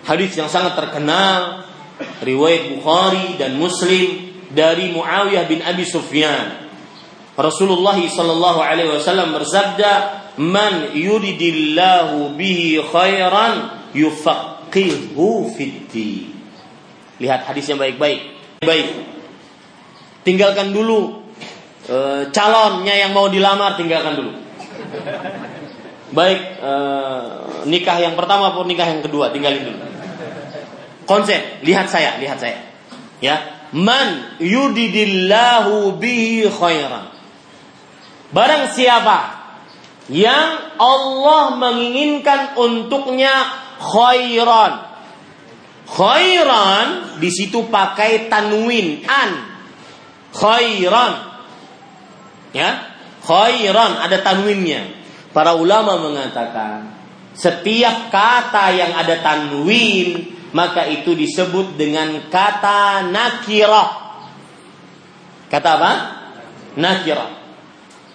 Hadis yang sangat terkenal riwayat Bukhari dan Muslim dari Muawiyah bin Abi Sufyan. Rasulullah sallallahu alaihi wasallam bersabda, "Man yuridillahu bihi khairan yufaqihu fid Lihat hadisnya baik-baik. Baik. Tinggalkan dulu e, calonnya yang mau dilamar tinggalkan dulu. Baik e, nikah yang pertama atau nikah yang kedua tinggalin dulu. Konsen, lihat saya, lihat saya. Ya, man yudidillahu bihi khairan. Barang siapa yang Allah menginginkan untuknya khairan. Khairan di situ pakai tanwin an. Khairan. Ya, khairan ada tanwinnya. Para ulama mengatakan setiap kata yang ada tanwin maka itu disebut dengan kata nakirah. Kata apa? Nakirah.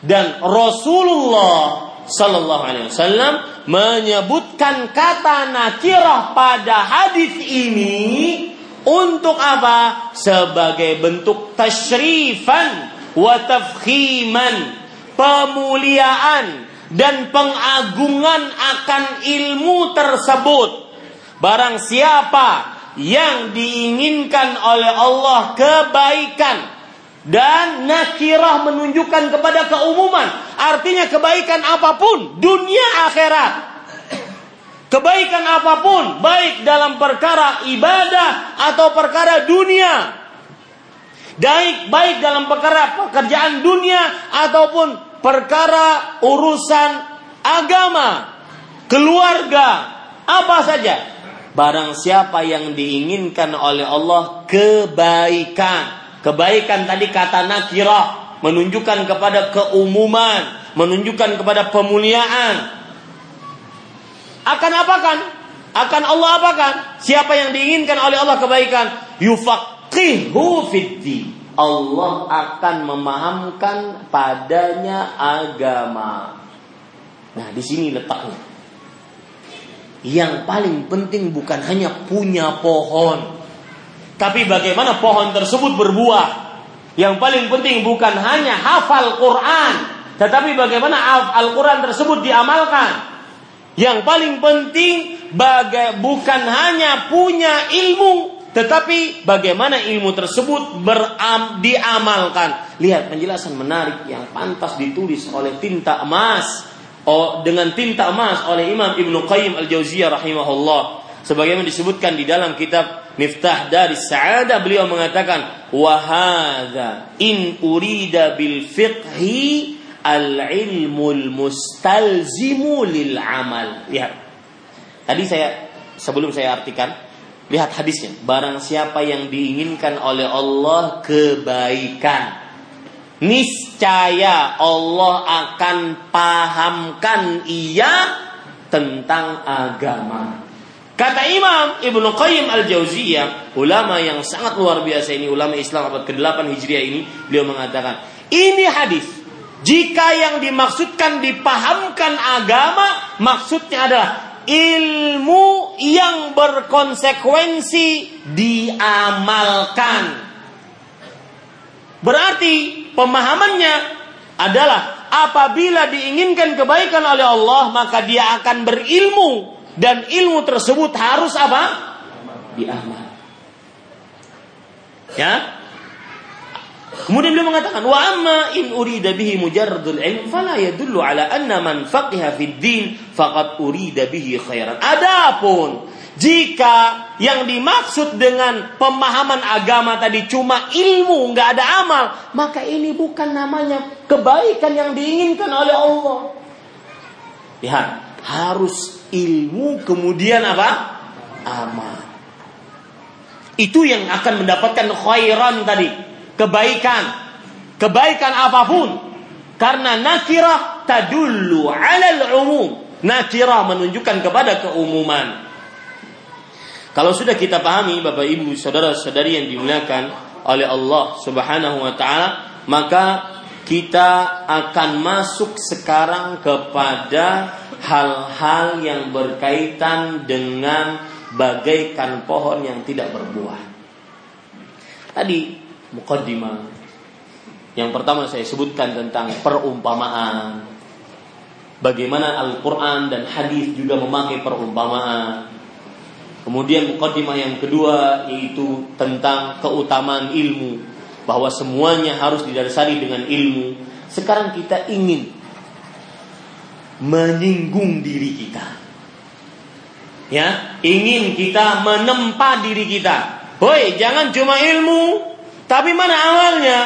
Dan Rasulullah Sallallahu Alaihi Wasallam menyebutkan kata nakirah pada hadis ini untuk apa? Sebagai bentuk tasyrifan wa tafkhiman, pemuliaan dan pengagungan akan ilmu tersebut Barang siapa yang diinginkan oleh Allah kebaikan dan nakirah menunjukkan kepada keumuman artinya kebaikan apa pun dunia akhirat. Kebaikan apa pun baik dalam perkara ibadah atau perkara dunia baik baik dalam perkara pekerjaan dunia ataupun perkara urusan agama keluarga apa saja Barang siapa yang diinginkan oleh Allah kebaikan. Kebaikan tadi kata nakirah. Menunjukkan kepada keumuman. Menunjukkan kepada pemuliaan. Akan apakan? Akan Allah apakan? Siapa yang diinginkan oleh Allah kebaikan? Yufaqihu fiddi. Allah akan memahamkan padanya agama. Nah, di sini letaknya. Yang paling penting bukan hanya punya pohon, tapi bagaimana pohon tersebut berbuah. Yang paling penting bukan hanya hafal Quran, tetapi bagaimana Al-Quran tersebut diamalkan. Yang paling penting baga bukan hanya punya ilmu, tetapi bagaimana ilmu tersebut beram, diamalkan. Lihat penjelasan menarik yang pantas ditulis oleh tinta emas oh, dengan tinta emas oleh Imam Ibnu Qayyim Al-Jauziyah rahimahullah. Sebagaimana disebutkan di dalam kitab Miftah dari Sa'adah beliau mengatakan wahada in urida bil fiqhi al ilmul mustalzimu lil amal. Lihat. Tadi saya sebelum saya artikan lihat hadisnya. Barang siapa yang diinginkan oleh Allah kebaikan niscaya Allah akan pahamkan ia tentang agama. Kata Imam Ibnu Qayyim Al-Jauziyah, ulama yang sangat luar biasa ini, ulama Islam abad ke-8 Hijriah ini, beliau mengatakan, ini hadis jika yang dimaksudkan dipahamkan agama, maksudnya adalah ilmu yang berkonsekuensi diamalkan. Berarti pemahamannya adalah apabila diinginkan kebaikan oleh Allah maka dia akan berilmu dan ilmu tersebut harus apa? Diamal. Ya, Kemudian beliau mengatakan, "Wa amma in urida bihi mujarradul ilm fala yadullu ala anna man faqiha fid din faqad urida bihi khairan." Adapun jika yang dimaksud dengan pemahaman agama tadi cuma ilmu, nggak ada amal, maka ini bukan namanya kebaikan yang diinginkan oleh Allah. Lihat, harus ilmu kemudian apa? Amal. Itu yang akan mendapatkan khairan tadi kebaikan, kebaikan apa pun. Karena nakirah tadullu alal umum. Nakirah menunjukkan kepada keumuman. Kalau sudah kita pahami Bapak Ibu saudara-saudari yang dimuliakan oleh Allah Subhanahu wa taala, maka kita akan masuk sekarang kepada hal-hal yang berkaitan dengan bagaikan pohon yang tidak berbuah. Tadi mukaddimah. Yang pertama saya sebutkan tentang perumpamaan. Bagaimana Al-Quran dan hadis juga memakai perumpamaan. Kemudian mukaddimah yang kedua yaitu tentang keutamaan ilmu. Bahwa semuanya harus didasari dengan ilmu. Sekarang kita ingin menyinggung diri kita. Ya, ingin kita menempa diri kita. Hoi, jangan cuma ilmu, tapi mana awalnya?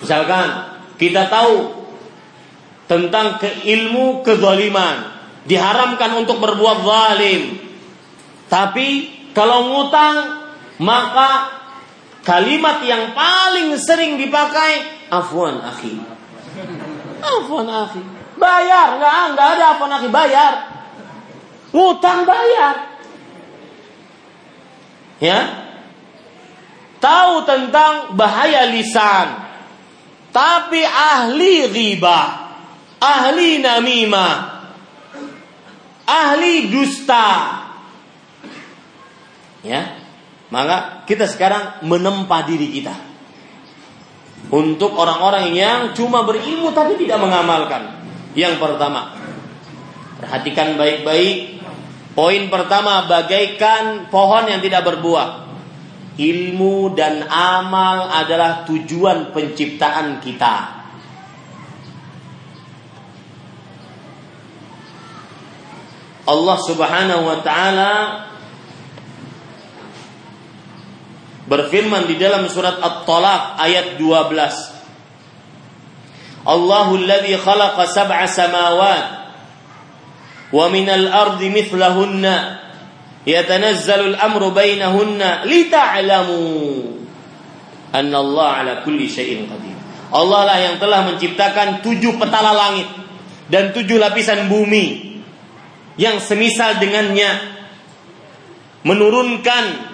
Misalkan kita tahu tentang keilmu kezaliman, diharamkan untuk berbuat zalim. Tapi kalau ngutang maka kalimat yang paling sering dipakai afwan akhi. Afwan akhi. Bayar, enggak, enggak ada afwan akhi, bayar. Ngutang bayar. Ya, tahu tentang bahaya lisan, tapi ahli riba, ahli namimah, ahli dusta. Ya, maka kita sekarang menempa diri kita untuk orang-orang yang cuma berilmu tapi tidak mengamalkan. Yang pertama, perhatikan baik-baik. Poin pertama, bagaikan pohon yang tidak berbuah ilmu dan amal adalah tujuan penciptaan kita. Allah Subhanahu wa taala berfirman di dalam surat At-Talaq ayat 12. Allahu alladhi khalaqa sab'a samawat wa minal ardi mithlahunna yatanazzalu al-amru bainahunna lita'lamu anna Allah ala kulli syai'in qadir. Allah lah yang telah menciptakan tujuh petala langit dan tujuh lapisan bumi yang semisal dengannya menurunkan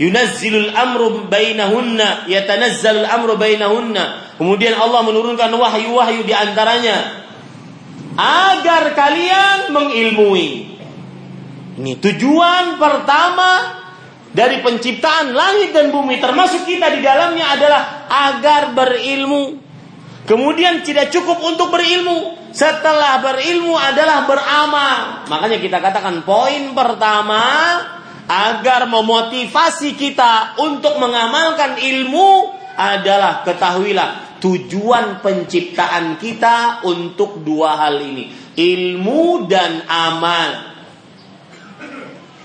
yunazzilul amru bainahunna yatanazzalul amru bainahunna kemudian Allah menurunkan wahyu-wahyu di antaranya agar kalian mengilmui ini tujuan pertama dari penciptaan langit dan bumi termasuk kita di dalamnya adalah agar berilmu. Kemudian tidak cukup untuk berilmu. Setelah berilmu adalah beramal. Makanya kita katakan poin pertama agar memotivasi kita untuk mengamalkan ilmu adalah ketahuilah tujuan penciptaan kita untuk dua hal ini, ilmu dan amal.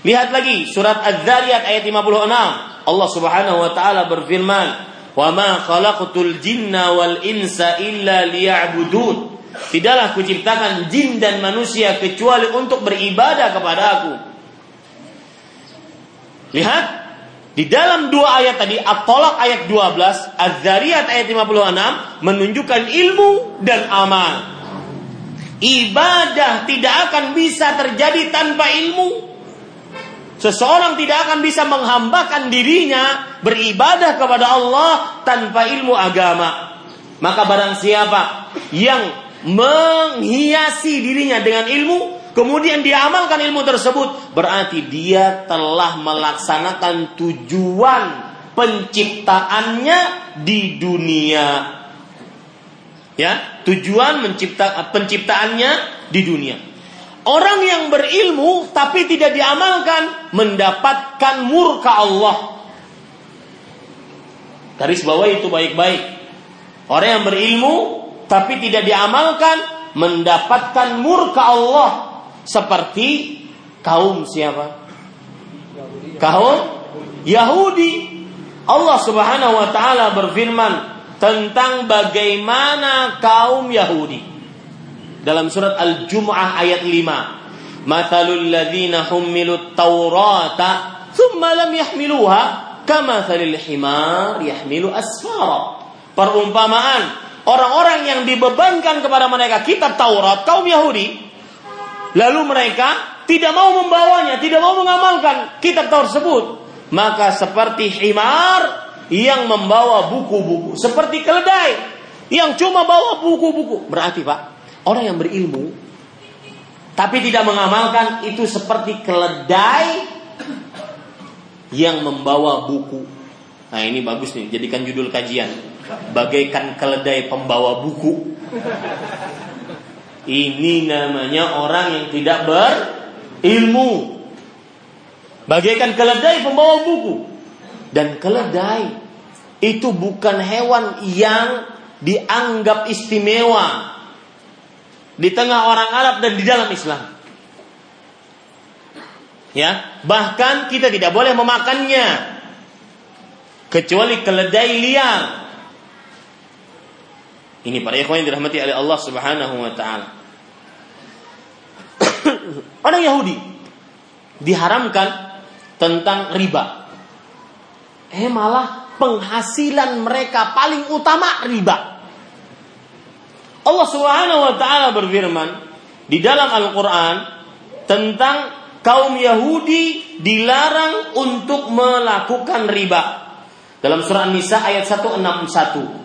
Lihat lagi surat Az-Zariyat ayat 56. Allah Subhanahu wa taala berfirman, "Wa ma khalaqtul jinna wal insa illa liya'budun." Tidaklah kuciptakan jin dan manusia kecuali untuk beribadah kepada aku. Lihat di dalam dua ayat tadi, At-Talaq ayat 12, Az-Zariyat ayat 56 menunjukkan ilmu dan amal. Ibadah tidak akan bisa terjadi tanpa ilmu. Seseorang tidak akan bisa menghambakan dirinya beribadah kepada Allah tanpa ilmu agama. Maka barang siapa yang menghiasi dirinya dengan ilmu, kemudian dia amalkan ilmu tersebut, berarti dia telah melaksanakan tujuan penciptaannya di dunia. Ya, tujuan mencipta penciptaannya di dunia. Orang yang berilmu tapi tidak diamalkan mendapatkan murka Allah. Garis bawah itu baik-baik. Orang yang berilmu tapi tidak diamalkan mendapatkan murka Allah seperti kaum siapa? Kaum Yahudi. Allah Subhanahu wa taala berfirman tentang bagaimana kaum Yahudi dalam surat Al-Jumu'ah ayat 5. Mathalul ladzina hummilut Taurata thumma lam yahmiluha kama thalil himar yahmilu asfara. Perumpamaan orang-orang yang dibebankan kepada mereka kitab Taurat kaum Yahudi lalu mereka tidak mau membawanya, tidak mau mengamalkan kitab tersebut, maka seperti himar yang membawa buku-buku, seperti keledai yang cuma bawa buku-buku. Berarti, Pak, Orang yang berilmu tapi tidak mengamalkan itu seperti keledai yang membawa buku. Nah ini bagus nih, jadikan judul kajian. Bagaikan keledai pembawa buku. Ini namanya orang yang tidak berilmu. Bagaikan keledai pembawa buku. Dan keledai itu bukan hewan yang dianggap istimewa di tengah orang Arab dan di dalam Islam. Ya, bahkan kita tidak boleh memakannya kecuali keledai liar. Ini para ikhwan yang dirahmati oleh Allah Subhanahu wa taala. Orang Yahudi diharamkan tentang riba. Eh malah penghasilan mereka paling utama riba. Allah Subhanahu wa taala berfirman di dalam Al-Qur'an tentang kaum Yahudi dilarang untuk melakukan riba. Dalam surah An-Nisa ayat 161.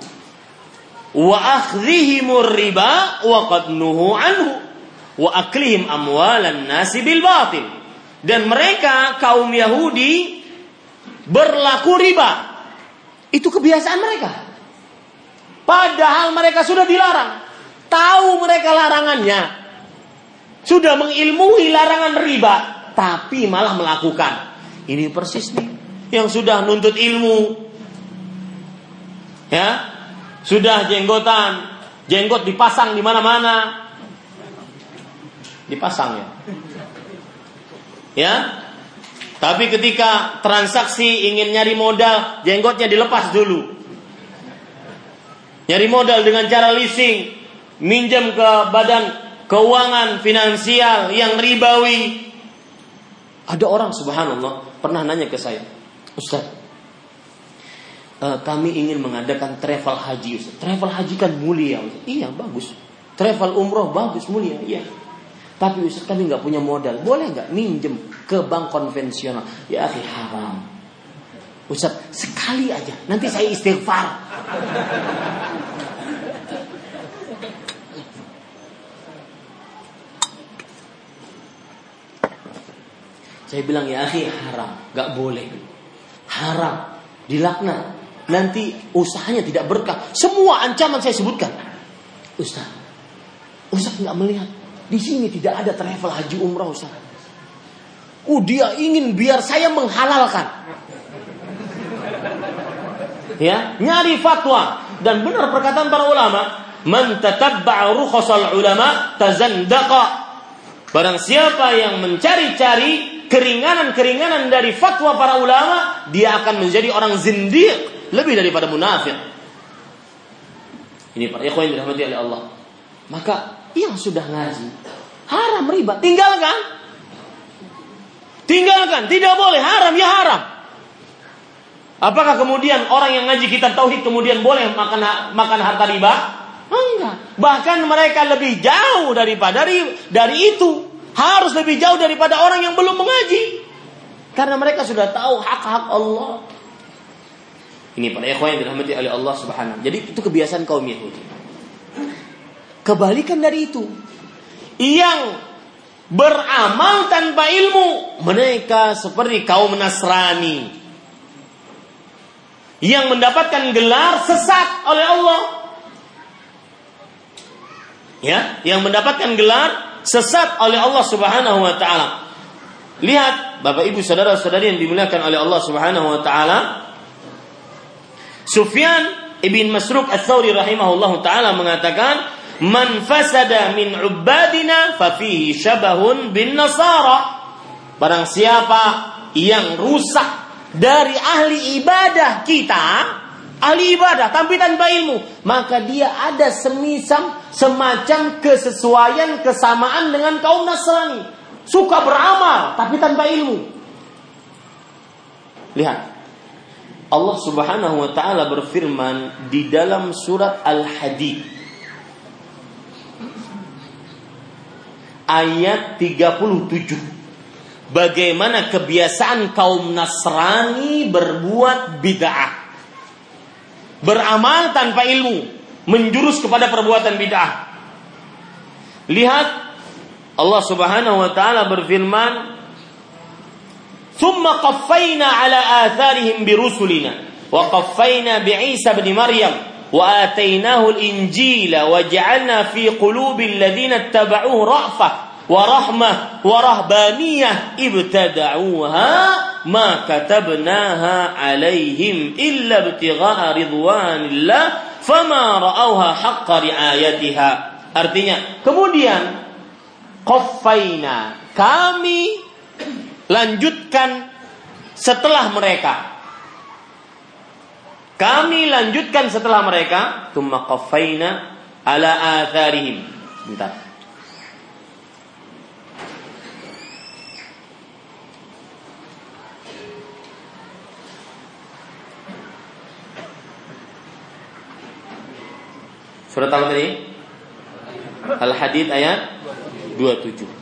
Wa akhdhihimur riba wa qad nuhu anhu wa aklihim amwalan nasi bil batil. Dan mereka kaum Yahudi berlaku riba. Itu kebiasaan mereka. Padahal mereka sudah dilarang. Tahu mereka larangannya. Sudah mengilmui larangan riba. Tapi malah melakukan. Ini persis nih. Yang sudah nuntut ilmu. Ya. Sudah jenggotan. Jenggot dipasang di mana-mana. Dipasang ya. Ya. Tapi ketika transaksi ingin nyari modal, jenggotnya dilepas dulu. Nyari modal dengan cara leasing, minjam ke badan keuangan finansial yang ribawi. Ada orang subhanallah pernah nanya ke saya, Ustaz, uh, kami ingin mengadakan travel haji. Ustaz. Travel haji kan mulia. Ustaz. Iya bagus. Travel umroh bagus mulia. Iya. Tapi Ustaz kami nggak punya modal. Boleh nggak minjem ke bank konvensional? Ya akhi haram. Ustaz sekali aja. Nanti saya istighfar. Saya bilang ya akhi haram, nggak boleh. Haram, dilaknat. Nanti usahanya tidak berkah. Semua ancaman saya sebutkan. Ustaz, Ustaz nggak melihat. Di sini tidak ada travel haji umrah Ustaz. Oh dia ingin biar saya menghalalkan. Ya, nyari fatwa dan benar perkataan para ulama, man tatabba'a rukhsal ulama tazandaqa. Barang siapa yang mencari-cari keringanan-keringanan dari fatwa para ulama, dia akan menjadi orang zindiq lebih daripada munafik. Ini para ikhwan yang dirahmati oleh Allah. Maka yang sudah ngaji haram riba, tinggalkan. Tinggalkan, tidak boleh haram ya haram. Apakah kemudian orang yang ngaji kitab tauhid kemudian boleh makan makan harta riba? Enggak. Bahkan mereka lebih jauh daripada dari, dari itu harus lebih jauh daripada orang yang belum mengaji. Karena mereka sudah tahu hak-hak Allah. Ini para ikhwan yang dirahmati oleh Allah Subhanahu. Jadi itu kebiasaan kaum Yahudi. Kebalikan dari itu, yang beramal tanpa ilmu. Mereka seperti kaum Nasrani yang mendapatkan gelar sesat oleh Allah. Ya, yang mendapatkan gelar sesat oleh Allah Subhanahu wa taala. Lihat Bapak Ibu saudara-saudari yang dimuliakan oleh Allah Subhanahu wa taala. Sufyan Ibn Masruq Ats-Tsauri rahimahullah taala mengatakan, "Man fasada min ubadina fa fihi syabahun bin nasara." Barang siapa yang rusak dari ahli ibadah kita, ahli ibadah tapi tanpa ilmu, maka dia ada semisam semacam kesesuaian kesamaan dengan kaum Nasrani. Suka beramal tapi tanpa ilmu. Lihat, Allah Subhanahu wa taala berfirman di dalam surat Al-Hadid. Ayat 37 bagaimana kebiasaan kaum Nasrani berbuat bid'ah? Beramal tanpa ilmu menjurus kepada perbuatan bid'ah. Lihat Allah Subhanahu wa taala berfirman ثم قفينا على آثارهم برسلنا وقفينا بعيسى بن مريم وآتيناه الإنجيل وجعلنا في قلوب الذين اتبعوه رأفة ورحمة ورهبانية ابتدعوها ما كتبناها عليهم إلا ابتغاء رضوان الله فما رأوها حق رعايتها. artinya kemudian qaffayna kami lanjutkan setelah mereka. Kami lanjutkan setelah mereka, tsumma qaffayna ala atharihim. Bentar. Surat apa tadi? Al-Hadid ayat 27.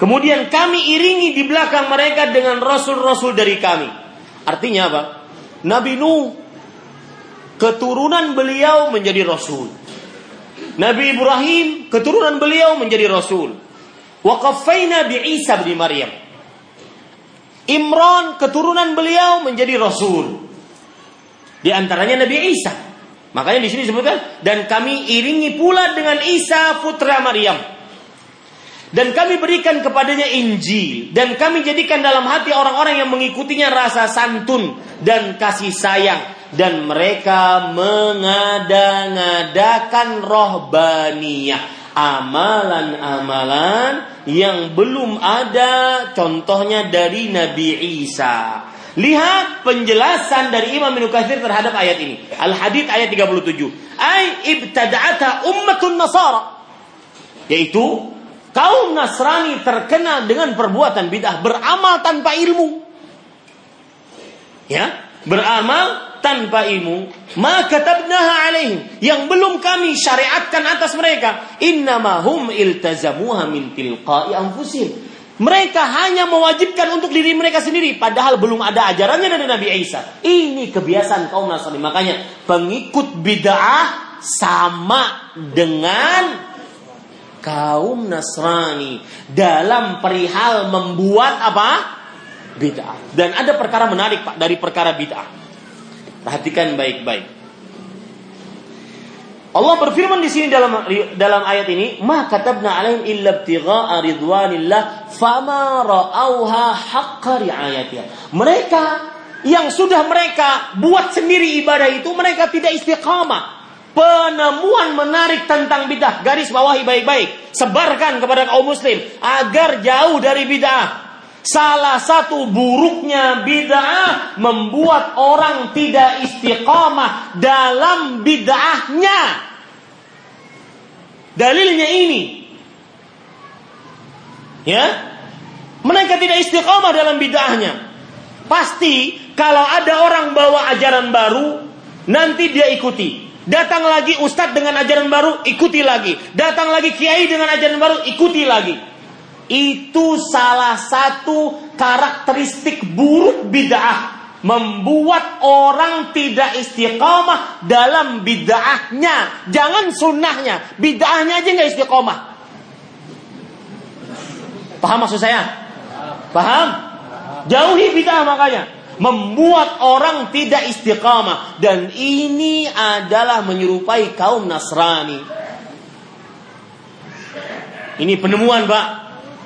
Kemudian kami iringi di belakang mereka dengan rasul-rasul dari kami. Artinya apa? Nabi Nuh keturunan beliau menjadi rasul. Nabi Ibrahim keturunan beliau menjadi rasul. Wa qaffayna bi Isa bin Maryam. Imran keturunan beliau menjadi rasul. Di antaranya Nabi Isa. Makanya di sini disebutkan dan kami iringi pula dengan Isa putra Maryam dan kami berikan kepadanya Injil dan kami jadikan dalam hati orang-orang yang mengikutinya rasa santun dan kasih sayang dan mereka mengada-ngadakan rohbaniyah amalan-amalan yang belum ada contohnya dari Nabi Isa. Lihat penjelasan dari Imam Ibnu Katsir terhadap ayat ini. Al-Hadid ayat 37. Ai ibtada'ata ummatun nasara. Yaitu Kaum Nasrani terkenal dengan perbuatan bid'ah, beramal tanpa ilmu. Ya, beramal tanpa ilmu, maka tabnaha alaihim yang belum kami syariatkan atas mereka. Innamahum iltazamuha min tilqa'i anfusihim. Mereka hanya mewajibkan untuk diri mereka sendiri padahal belum ada ajarannya dari Nabi Isa. Ini kebiasaan kaum Nasrani. Makanya pengikut bid'ah sama dengan kaum Nasrani dalam perihal membuat apa? bid'ah. Dan ada perkara menarik Pak dari perkara bid'ah. Perhatikan baik-baik. Allah berfirman di sini dalam dalam ayat ini, "Ma katabna alaihim illa ibtigha'a ridwanillah fama ra'auha haqqa ri'ayatiha." Mereka yang sudah mereka buat sendiri ibadah itu mereka tidak istiqamah penemuan menarik tentang bidah. Garis bawahi baik-baik. Sebarkan kepada kaum muslim agar jauh dari bidah. Salah satu buruknya bid'ah membuat orang tidak istiqamah dalam bid'ahnya. Dalilnya ini. Ya. Mereka tidak istiqamah dalam bid'ahnya. Pasti kalau ada orang bawa ajaran baru, nanti dia ikuti. Datang lagi ustadz dengan ajaran baru, ikuti lagi. Datang lagi kiai dengan ajaran baru, ikuti lagi. Itu salah satu karakteristik buruk bid'ah. Membuat orang tidak istiqomah dalam bid'ahnya. Jangan sunnahnya, bid'ahnya aja nggak istiqomah. Paham maksud saya? Paham? Jauhi bid'ah makanya. Membuat orang tidak istiqamah. Dan ini adalah menyerupai kaum Nasrani. Ini penemuan Pak.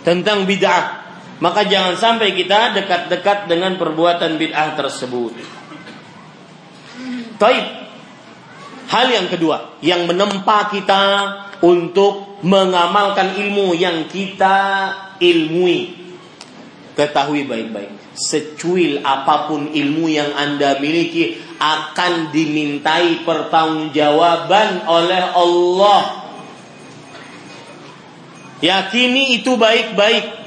Tentang bid'ah. Maka jangan sampai kita dekat-dekat dengan perbuatan bid'ah tersebut. Taib. Hal yang kedua, yang menempa kita untuk mengamalkan ilmu yang kita ilmui. Ketahui baik-baik, secuil apa pun ilmu yang Anda miliki akan dimintai pertanggungjawaban oleh Allah. Yakini itu baik-baik.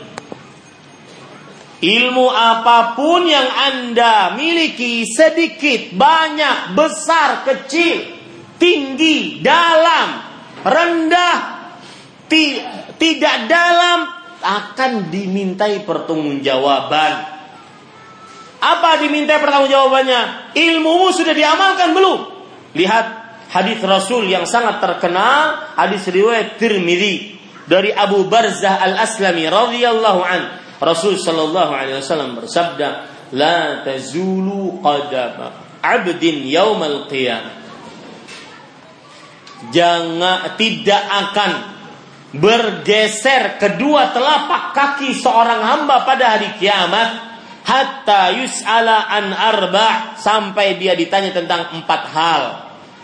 Ilmu apa pun yang Anda miliki, sedikit, banyak, besar, kecil, tinggi, dalam, rendah, ti, tidak dalam, akan dimintai pertanggungjawaban. Apa dimintai pertanggungjawabannya? Ilmumu sudah diamalkan belum? Lihat hadis Rasul yang sangat terkenal, hadis riwayat Tirmidzi dari Abu Barzah Al-Aslami radhiyallahu an. Rasul sallallahu alaihi wasallam bersabda, "La tazulu qadama 'abdin yaumal qiyamah." Jangan tidak akan bergeser kedua telapak kaki seorang hamba pada hari kiamat hatta yus'ala an arba sampai dia ditanya tentang empat hal.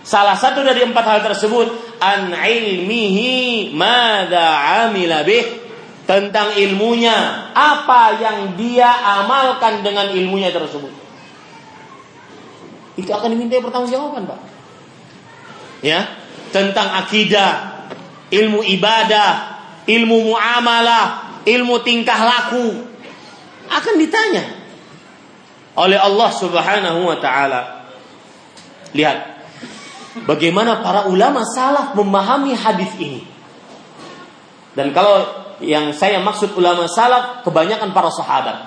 Salah satu dari empat hal tersebut an ilmihi madza amila tentang ilmunya apa yang dia amalkan dengan ilmunya tersebut. Itu akan diminta pertanggungjawaban, Pak. Ya, tentang akidah, ilmu ibadah, ilmu muamalah, ilmu tingkah laku akan ditanya oleh Allah Subhanahu wa taala. Lihat bagaimana para ulama salaf memahami hadis ini. Dan kalau yang saya maksud ulama salaf kebanyakan para sahabat.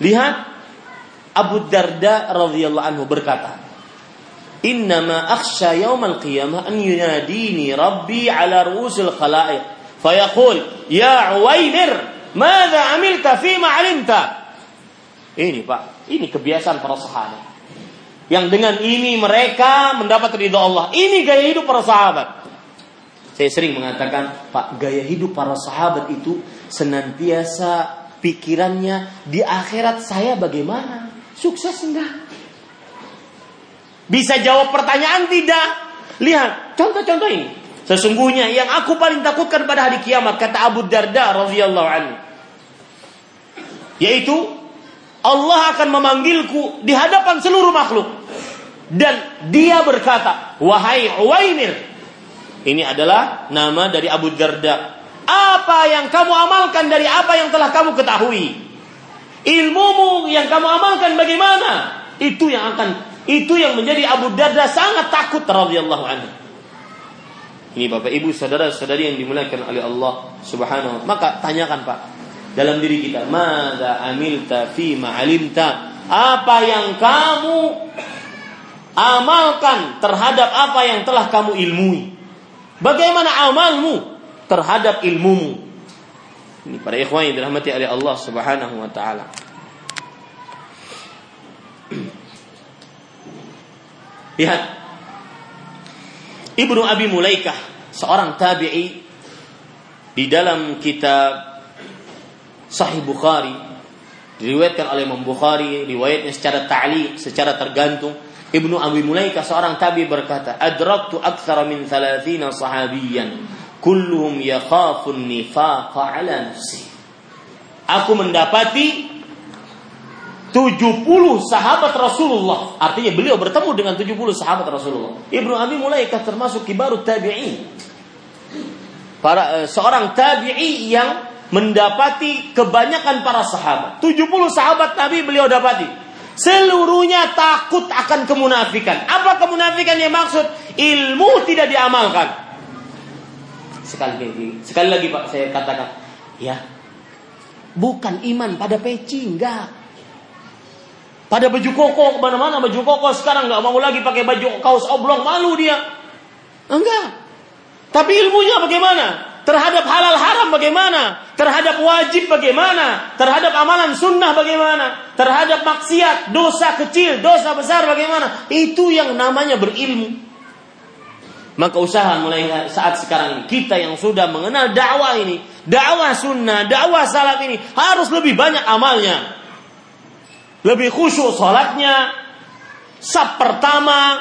Lihat Abu Darda radhiyallahu anhu berkata, Innama akhsha yawmal qiyamah an yunadini rabbi ala ru'usil khalaiq. Fayaqul, Ya Uwainir, Mada amilta fima alimta? Ini Pak, ini kebiasaan para sahabat. Yang dengan ini mereka mendapat ridho Allah. Ini gaya hidup para sahabat. Saya sering mengatakan, Pak, gaya hidup para sahabat itu senantiasa pikirannya di akhirat saya bagaimana? Sukses enggak? Bisa jawab pertanyaan tidak? Lihat contoh-contoh ini. Sesungguhnya yang aku paling takutkan pada hari kiamat kata Abu Darda radhiyallahu anhu. Yaitu Allah akan memanggilku di hadapan seluruh makhluk. Dan dia berkata, "Wahai Uwainir." Ini adalah nama dari Abu Darda. Apa yang kamu amalkan dari apa yang telah kamu ketahui? Ilmumu yang kamu amalkan bagaimana? Itu yang akan itu yang menjadi Abu Darda sangat takut radhiyallahu anhu. Ini Bapak Ibu saudara-saudari yang dimuliakan oleh Allah Subhanahu Maka tanyakan Pak dalam diri kita, "Mada amilta fi ma'alimta?" Apa yang kamu amalkan terhadap apa yang telah kamu ilmui? Bagaimana amalmu terhadap ilmumu? Ini para ikhwan yang dirahmati oleh Allah Subhanahu wa taala. Lihat. Ibnu Abi Mulaikah, seorang tabi'i di dalam kitab Sahih Bukhari diriwayatkan oleh Imam Bukhari, riwayatnya secara ta'liq, secara tergantung. Ibnu Abi Mulaikah seorang tabi berkata, "Adraktu aktsara min 30 sahabiyan, kulluhum yakhafun nifaqa ala nafsi." Aku mendapati 70 sahabat Rasulullah. Artinya beliau bertemu dengan 70 sahabat Rasulullah. Ibnu Abi Mulaikah termasuk kibarut tabi'in. Para uh, seorang tabi'i yang mendapati kebanyakan para sahabat. 70 sahabat Nabi beliau dapati. Seluruhnya takut akan kemunafikan. Apa kemunafikan yang maksud? Ilmu tidak diamalkan. Sekali lagi, sekali lagi Pak saya katakan, ya. Bukan iman pada peci, enggak pada baju koko ke mana-mana baju koko sekarang nggak mau lagi pakai baju kaos oblong malu dia. Enggak. Tapi ilmunya bagaimana? Terhadap halal haram bagaimana? Terhadap wajib bagaimana? Terhadap amalan sunnah bagaimana? Terhadap maksiat, dosa kecil, dosa besar bagaimana? Itu yang namanya berilmu. Maka usaha mulai saat sekarang ini kita yang sudah mengenal dakwah ini, dakwah sunnah, dakwah salaf ini harus lebih banyak amalnya. Lebih khusyuk salatnya. Sab pertama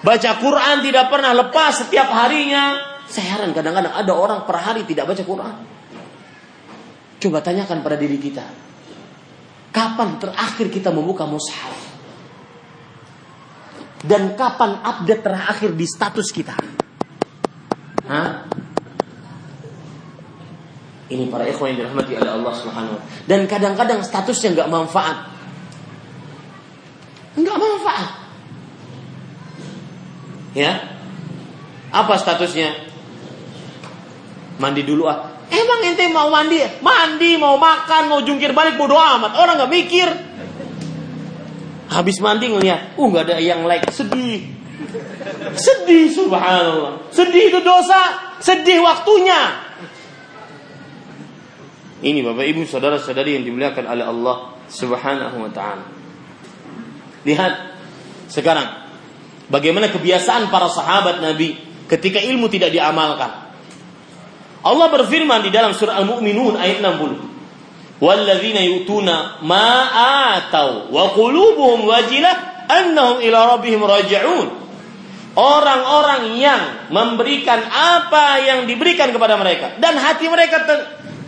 baca Quran tidak pernah lepas setiap harinya. Saya heran kadang-kadang ada orang per hari tidak baca Quran. Coba tanyakan pada diri kita. Kapan terakhir kita membuka mushaf? dan kapan update terakhir di status kita? Hah? Ini para ikhwan yang dirahmati oleh Allah Subhanahu wa Dan kadang-kadang statusnya nggak manfaat. Nggak manfaat. Ya. Apa statusnya? Mandi dulu ah. Emang ente mau mandi? Mandi, mau makan, mau jungkir balik bodo amat. Orang nggak mikir. Habis mandi ngeliat, uh nggak ada yang like, sedih. Sedih subhanallah. Sedih itu dosa, sedih waktunya. Ini Bapak Ibu saudara-saudari yang dimuliakan oleh Allah Subhanahu wa taala. Lihat sekarang bagaimana kebiasaan para sahabat Nabi ketika ilmu tidak diamalkan. Allah berfirman di dalam surah Al-Mu'minun ayat 60. walladzina yutuna ma atau wa qulubuhum wajilah annahum ila rabbihim raji'un orang-orang yang memberikan apa yang diberikan kepada mereka dan hati mereka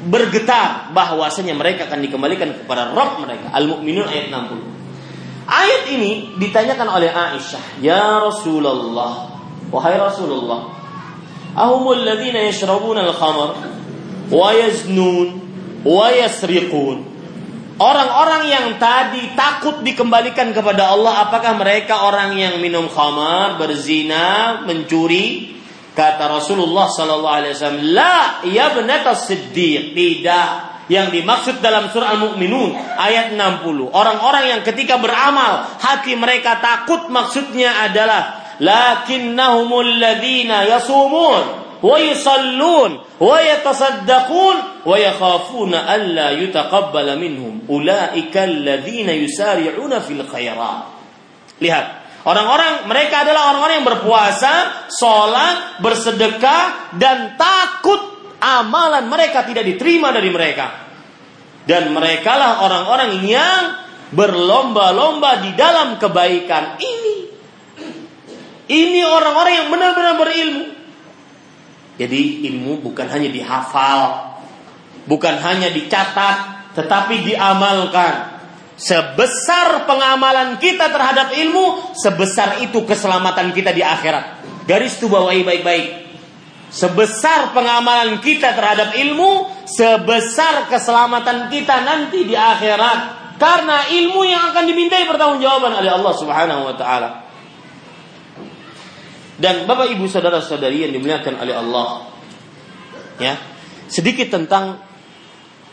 bergetar bahwasanya mereka akan dikembalikan kepada Rabb mereka Al-Mu'minun ayat 60 Ayat ini ditanyakan oleh Aisyah, "Ya Rasulullah, wahai Rasulullah, ahumul ladzina yashrabuna al-khamr wa yaznun wayasriqun. Orang-orang yang tadi takut dikembalikan kepada Allah, apakah mereka orang yang minum khamar, berzina, mencuri? Kata Rasulullah sallallahu alaihi wasallam, "La yabnata siddiq." Tidak. Yang dimaksud dalam surah Al-Mu'minun ayat 60. Orang-orang yang ketika beramal hati mereka takut maksudnya adalah lakinnahumul ladzina yasumun wa yusallun wa yatasaddaqun wa yakhafuna alla yutaqabbala minhum ulaika alladzina yusari'una fil khairat. Lihat, Orang-orang mereka adalah orang-orang yang berpuasa, sholat, bersedekah, dan takut amalan mereka tidak diterima dari mereka. Dan merekalah orang-orang yang berlomba-lomba di dalam kebaikan ini. Ini orang-orang yang benar-benar berilmu. Jadi ilmu bukan hanya dihafal, bukan hanya dicatat, tetapi diamalkan. Sebesar pengamalan kita terhadap ilmu, sebesar itu keselamatan kita di akhirat. Garis itu bawahi baik-baik. Sebesar pengamalan kita terhadap ilmu, sebesar keselamatan kita nanti di akhirat. Karena ilmu yang akan dimintai pertanggungjawaban oleh Allah Subhanahu wa taala. Dan Bapak Ibu saudara-saudari yang dimuliakan oleh Allah. Ya. Sedikit tentang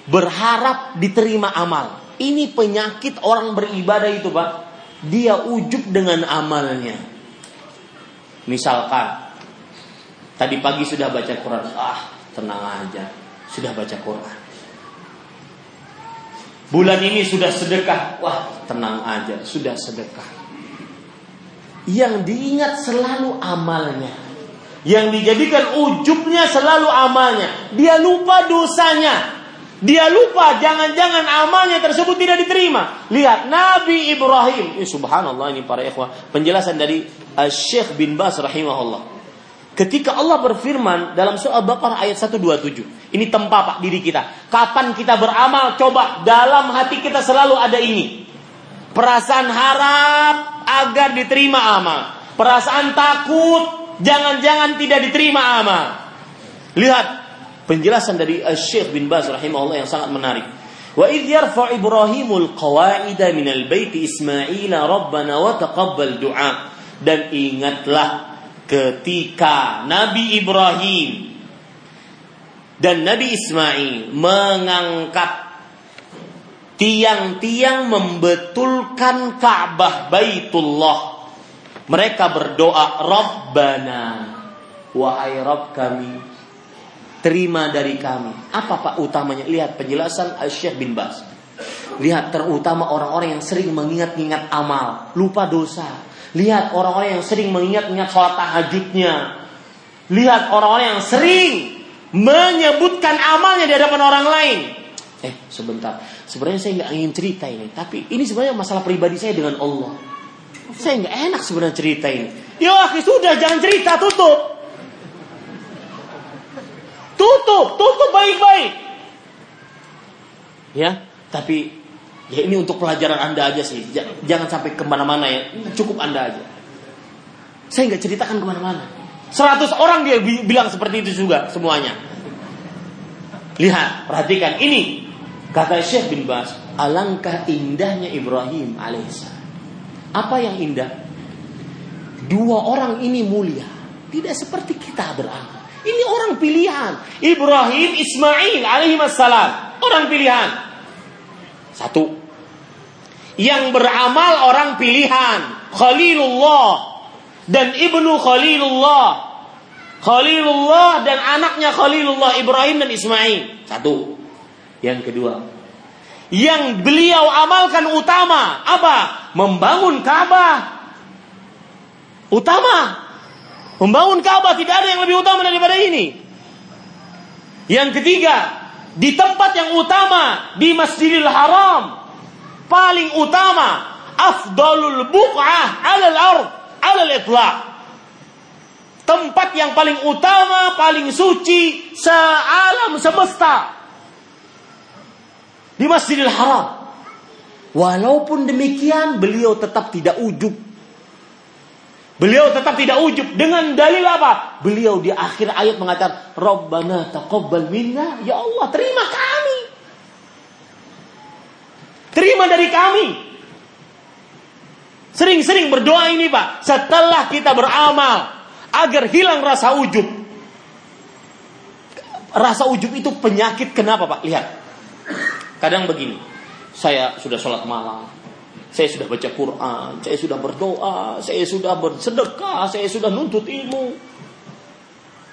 berharap diterima amal. Ini penyakit orang beribadah itu, Pak. Dia ujub dengan amalnya. Misalkan tadi pagi sudah baca Quran, ah, tenang aja, sudah baca Quran. Bulan ini sudah sedekah, wah, tenang aja, sudah sedekah yang diingat selalu amalnya. Yang dijadikan ujubnya selalu amalnya. Dia lupa dosanya. Dia lupa jangan-jangan amalnya tersebut tidak diterima. Lihat Nabi Ibrahim. Ini subhanallah ini para ikhwah. Penjelasan dari uh, Syekh bin Bas rahimahullah. Ketika Allah berfirman dalam surah Baqarah ayat 127. Ini tempat diri kita. Kapan kita beramal? Coba dalam hati kita selalu ada ini. Perasaan harap agar diterima amal. Perasaan takut jangan-jangan tidak diterima amal. Lihat penjelasan dari Syekh bin Baz rahimahullah yang sangat menarik. Wa idh yarfa Ibrahimul qawaida minal baiti Ismail Rabbana wa taqabbal du'a. Dan ingatlah ketika Nabi Ibrahim dan Nabi Ismail mengangkat tiang-tiang membetulkan Ka'bah Baitullah. Mereka berdoa, Rabbana, wahai Rabb kami, terima dari kami. Apa Pak utamanya? Lihat penjelasan Syekh bin Bas. Lihat terutama orang-orang yang sering mengingat-ingat amal, lupa dosa. Lihat orang-orang yang sering mengingat-ingat sholat tahajudnya. Lihat orang-orang yang sering menyebutkan amalnya di hadapan orang lain. Eh, sebentar. Sebenarnya saya nggak ingin cerita ini, tapi ini sebenarnya masalah pribadi saya dengan Allah. Saya nggak enak sebenarnya cerita ini. Ya, sudah jangan cerita, tutup. Tutup, tutup baik-baik. Ya, tapi Ya ini untuk pelajaran Anda aja sih. Jangan sampai ke mana-mana ya. Cukup Anda aja. Saya nggak ceritakan ke mana-mana. Seratus orang dia bilang seperti itu juga semuanya. Lihat, perhatikan ini. Kata Syekh bin Bas, alangkah indahnya Ibrahim alaihissalam. Apa yang indah? Dua orang ini mulia. Tidak seperti kita beramal. Ini orang pilihan. Ibrahim Ismail alaihissalam. Orang pilihan. Satu. Yang beramal orang pilihan. Khalilullah. Dan ibnu Khalilullah. Khalilullah dan anaknya Khalilullah Ibrahim dan Ismail. Satu. Yang kedua. Yang beliau amalkan utama. Apa? Membangun Ka'bah. Utama. Membangun Ka'bah tidak ada yang lebih utama daripada ini. Yang ketiga, di tempat yang utama di Masjidil Haram paling utama afdalul buq'ah 'alal ard 'alal itlaq. Tempat yang paling utama paling suci sealam semesta di Masjidil Haram. Walaupun demikian beliau tetap tidak ujub Beliau tetap tidak ujub dengan dalil apa? Beliau di akhir ayat mengatakan, "Rabbana taqabbal minna." Ya Allah, terima kami. Terima dari kami. Sering-sering berdoa ini, Pak. Setelah kita beramal agar hilang rasa ujub. Rasa ujub itu penyakit kenapa, Pak? Lihat. Kadang begini. Saya sudah sholat malam, saya sudah baca Quran, saya sudah berdoa, saya sudah bersedekah, saya sudah nuntut ilmu.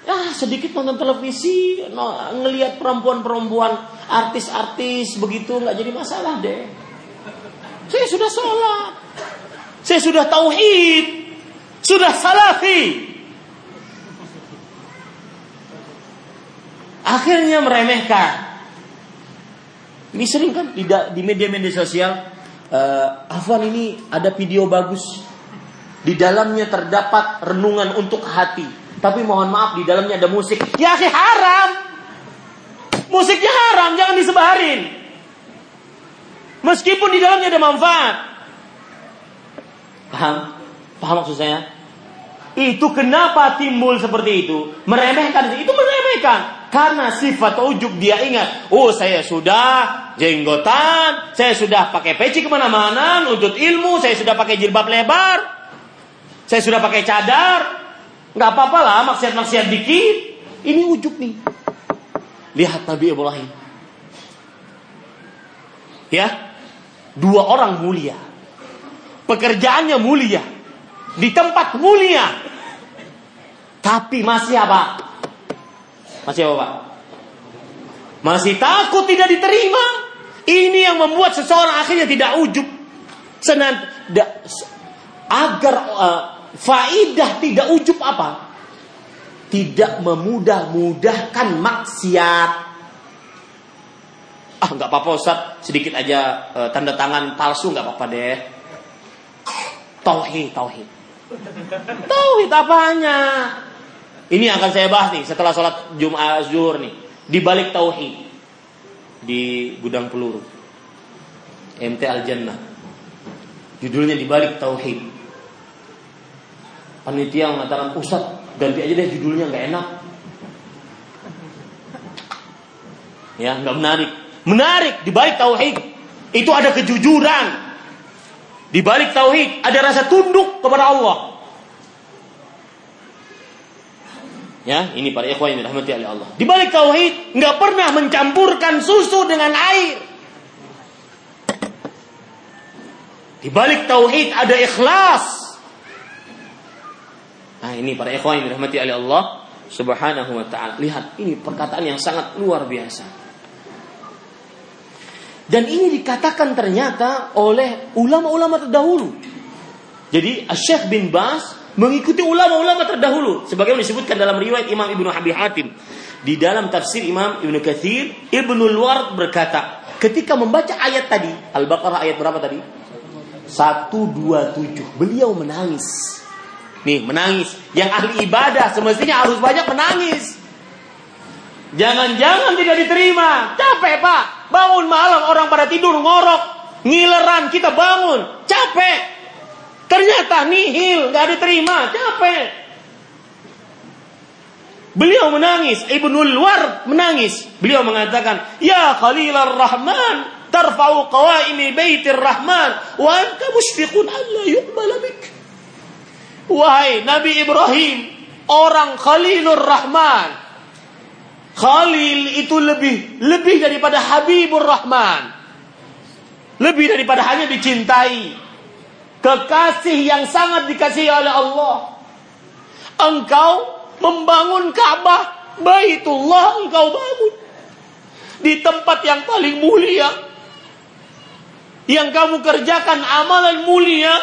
Ya sedikit nonton televisi, no, ngelihat perempuan-perempuan, artis-artis begitu nggak jadi masalah deh. Saya sudah sholat, saya sudah tauhid, sudah salafi. Akhirnya meremehkan. Ini sering kan di media-media sosial uh, Afwan ini ada video bagus. Di dalamnya terdapat renungan untuk hati. Tapi mohon maaf di dalamnya ada musik. Ya sih haram. Musiknya haram, jangan disebarin. Meskipun di dalamnya ada manfaat. Paham? Paham maksud saya? Itu kenapa timbul seperti itu? Meremehkan, itu meremehkan. Karena sifat ujub dia ingat, oh saya sudah jenggotan, saya sudah pakai peci ke mana-mana, nuntut ilmu, saya sudah pakai jilbab lebar, saya sudah pakai cadar, nggak apa-apa lah maksiat-maksiat dikit. Ini ujub nih. Lihat Nabi Ibrahim. Ya, dua orang mulia, pekerjaannya mulia, di tempat mulia, tapi masih apa? Masih apa Pak? Masih takut tidak diterima. Ini yang membuat seseorang akhirnya tidak ujub. Senan, agar uh, faidah tidak ujub apa? Tidak memudah-mudahkan maksiat. Ah nggak apa-apa Ustaz, sedikit aja uh, tanda tangan palsu nggak apa-apa deh. Tauhid, tauhid. Tauhid apanya? Ini akan saya bahas nih setelah sholat Jumat Zuhur nih. Di balik tauhid di gudang peluru. MT Al Jannah. Judulnya di balik tauhid. Panitia mengatakan Ustaz ganti aja deh judulnya nggak enak. Ya nggak menarik. Menarik di balik tauhid itu ada kejujuran. Di balik tauhid ada rasa tunduk kepada Allah. Ya, ini para ikhwan yang dirahmati oleh Allah. Di balik tauhid nggak pernah mencampurkan susu dengan air. Di balik tauhid ada ikhlas. Nah, ini para ikhwan yang dirahmati oleh Allah. Subhanahu wa taala. Lihat, ini perkataan yang sangat luar biasa. Dan ini dikatakan ternyata oleh ulama-ulama terdahulu. Jadi Syekh bin Bas mengikuti ulama-ulama terdahulu sebagaimana disebutkan dalam riwayat Imam Ibnu Abi Hatim. Di dalam tafsir Imam Ibnu Katsir, Ibnu Luar berkata, ketika membaca ayat tadi, Al-Baqarah ayat berapa tadi? 127. Beliau menangis. Nih, menangis. Yang ahli ibadah semestinya harus banyak menangis. Jangan-jangan tidak diterima. Capek, Pak. Bangun malam orang pada tidur ngorok. Ngileran kita bangun. Capek. Ternyata nihil, nggak diterima. Capek. Beliau menangis, Ibnul War menangis. Beliau mengatakan, "Ya Khalilar Rahman, tarfa'u qawaimi baitir rahman wa anta mushfiqun alla yuqbala bik wahai nabi ibrahim orang khalilur rahman Khalil itu lebih lebih daripada Habibur Rahman. Lebih daripada hanya dicintai. Kekasih yang sangat dikasihi oleh Allah. Engkau membangun Ka'bah, Baitullah engkau bangun di tempat yang paling mulia yang kamu kerjakan amalan mulia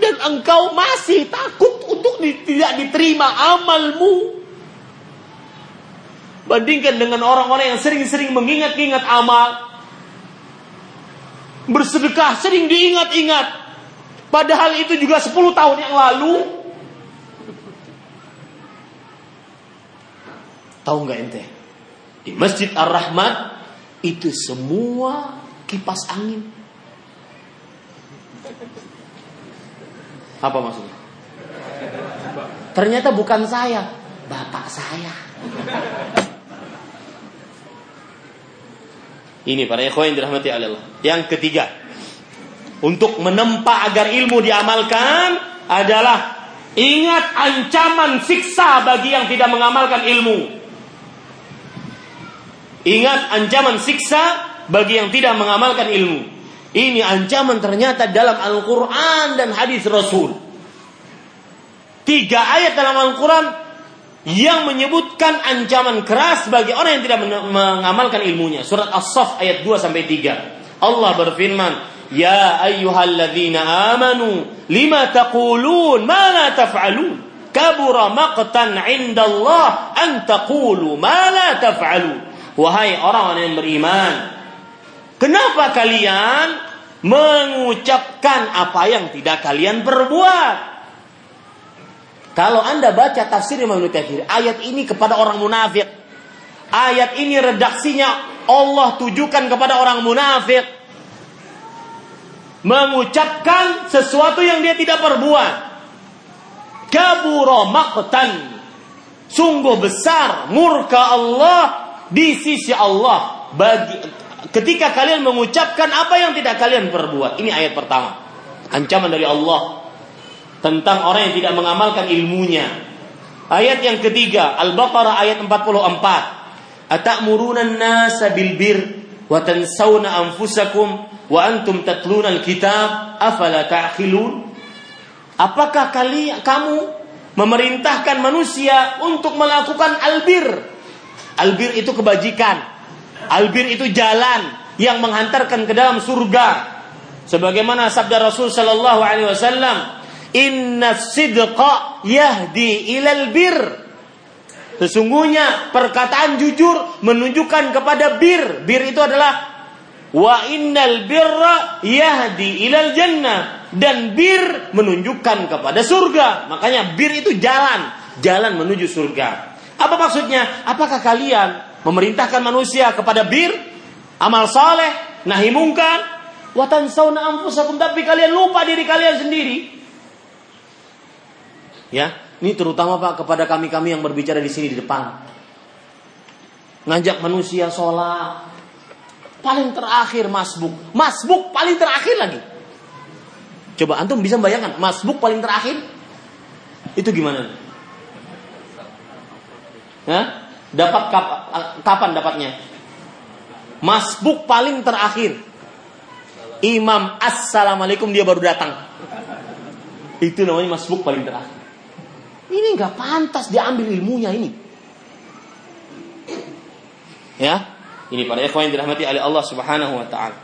dan engkau masih takut untuk tidak diterima amalmu. Bandingkan dengan orang-orang yang sering-sering mengingat-ingat amal. Bersedekah sering diingat-ingat. Padahal itu juga 10 tahun yang lalu. Tahu nggak ente? Di Masjid Ar-Rahmat itu semua kipas angin Apa maksudnya? Ternyata bukan saya, bapak saya. Ini para ikhwan yang dirahmati Allah. Yang ketiga, untuk menempa agar ilmu diamalkan adalah ingat ancaman siksa bagi yang tidak mengamalkan ilmu. Ingat ancaman siksa bagi yang tidak mengamalkan ilmu. Ini ancaman ternyata dalam Al-Quran dan hadis Rasul. Tiga ayat dalam Al-Quran yang menyebutkan ancaman keras bagi orang yang tidak mengamalkan ilmunya. Surat As-Saff ayat 2 sampai 3. Allah berfirman, "Ya ayyuhalladzina amanu, lima taqulun ma la taf'alun? Kabura maqtan 'inda Allah an taqulu ma la taf'alun." Wahai orang-orang yang beriman, Kenapa kalian mengucapkan apa yang tidak kalian perbuat? Kalau Anda baca tafsir Imam Nukathir, ayat ini kepada orang munafik. Ayat ini redaksinya Allah tujukan kepada orang munafik. Mengucapkan sesuatu yang dia tidak perbuat. Kaburo maqtan. Sungguh besar murka Allah di sisi Allah bagi ketika kalian mengucapkan apa yang tidak kalian perbuat. Ini ayat pertama. Ancaman dari Allah tentang orang yang tidak mengamalkan ilmunya. Ayat yang ketiga, Al-Baqarah ayat 44. Atamuruna an-nasa bil bir wa tansawna anfusakum wa antum tatluna al-kitab afala ta'qilun? Apakah kalian kamu memerintahkan manusia untuk melakukan albir? Albir itu kebajikan. Albir itu jalan yang menghantarkan ke dalam surga. Sebagaimana sabda Rasul sallallahu alaihi wasallam, "Inna sidqa yahdi ilal bir." Sesungguhnya perkataan jujur menunjukkan kepada bir. Bir itu adalah wa innal birra yahdi ilal jannah dan bir menunjukkan kepada surga. Makanya bir itu jalan, jalan menuju surga. Apa maksudnya? Apakah kalian memerintahkan manusia kepada bir, amal saleh, nahi mungkar, watan sauna amfusakum tapi kalian lupa diri kalian sendiri. Ya, ini terutama Pak kepada kami-kami yang berbicara di sini di depan. Ngajak manusia sholat. Paling terakhir masbuk. Masbuk paling terakhir lagi. Coba antum bisa bayangkan masbuk paling terakhir? Itu gimana? Hah? Dapat kap, kapan dapatnya? Masbuk paling terakhir. Imam Assalamualaikum dia baru datang. Itu namanya masbuk paling terakhir. Ini nggak pantas diambil ilmunya ini. Ya, ini para ikhwan yang dirahmati oleh Allah Subhanahu wa taala.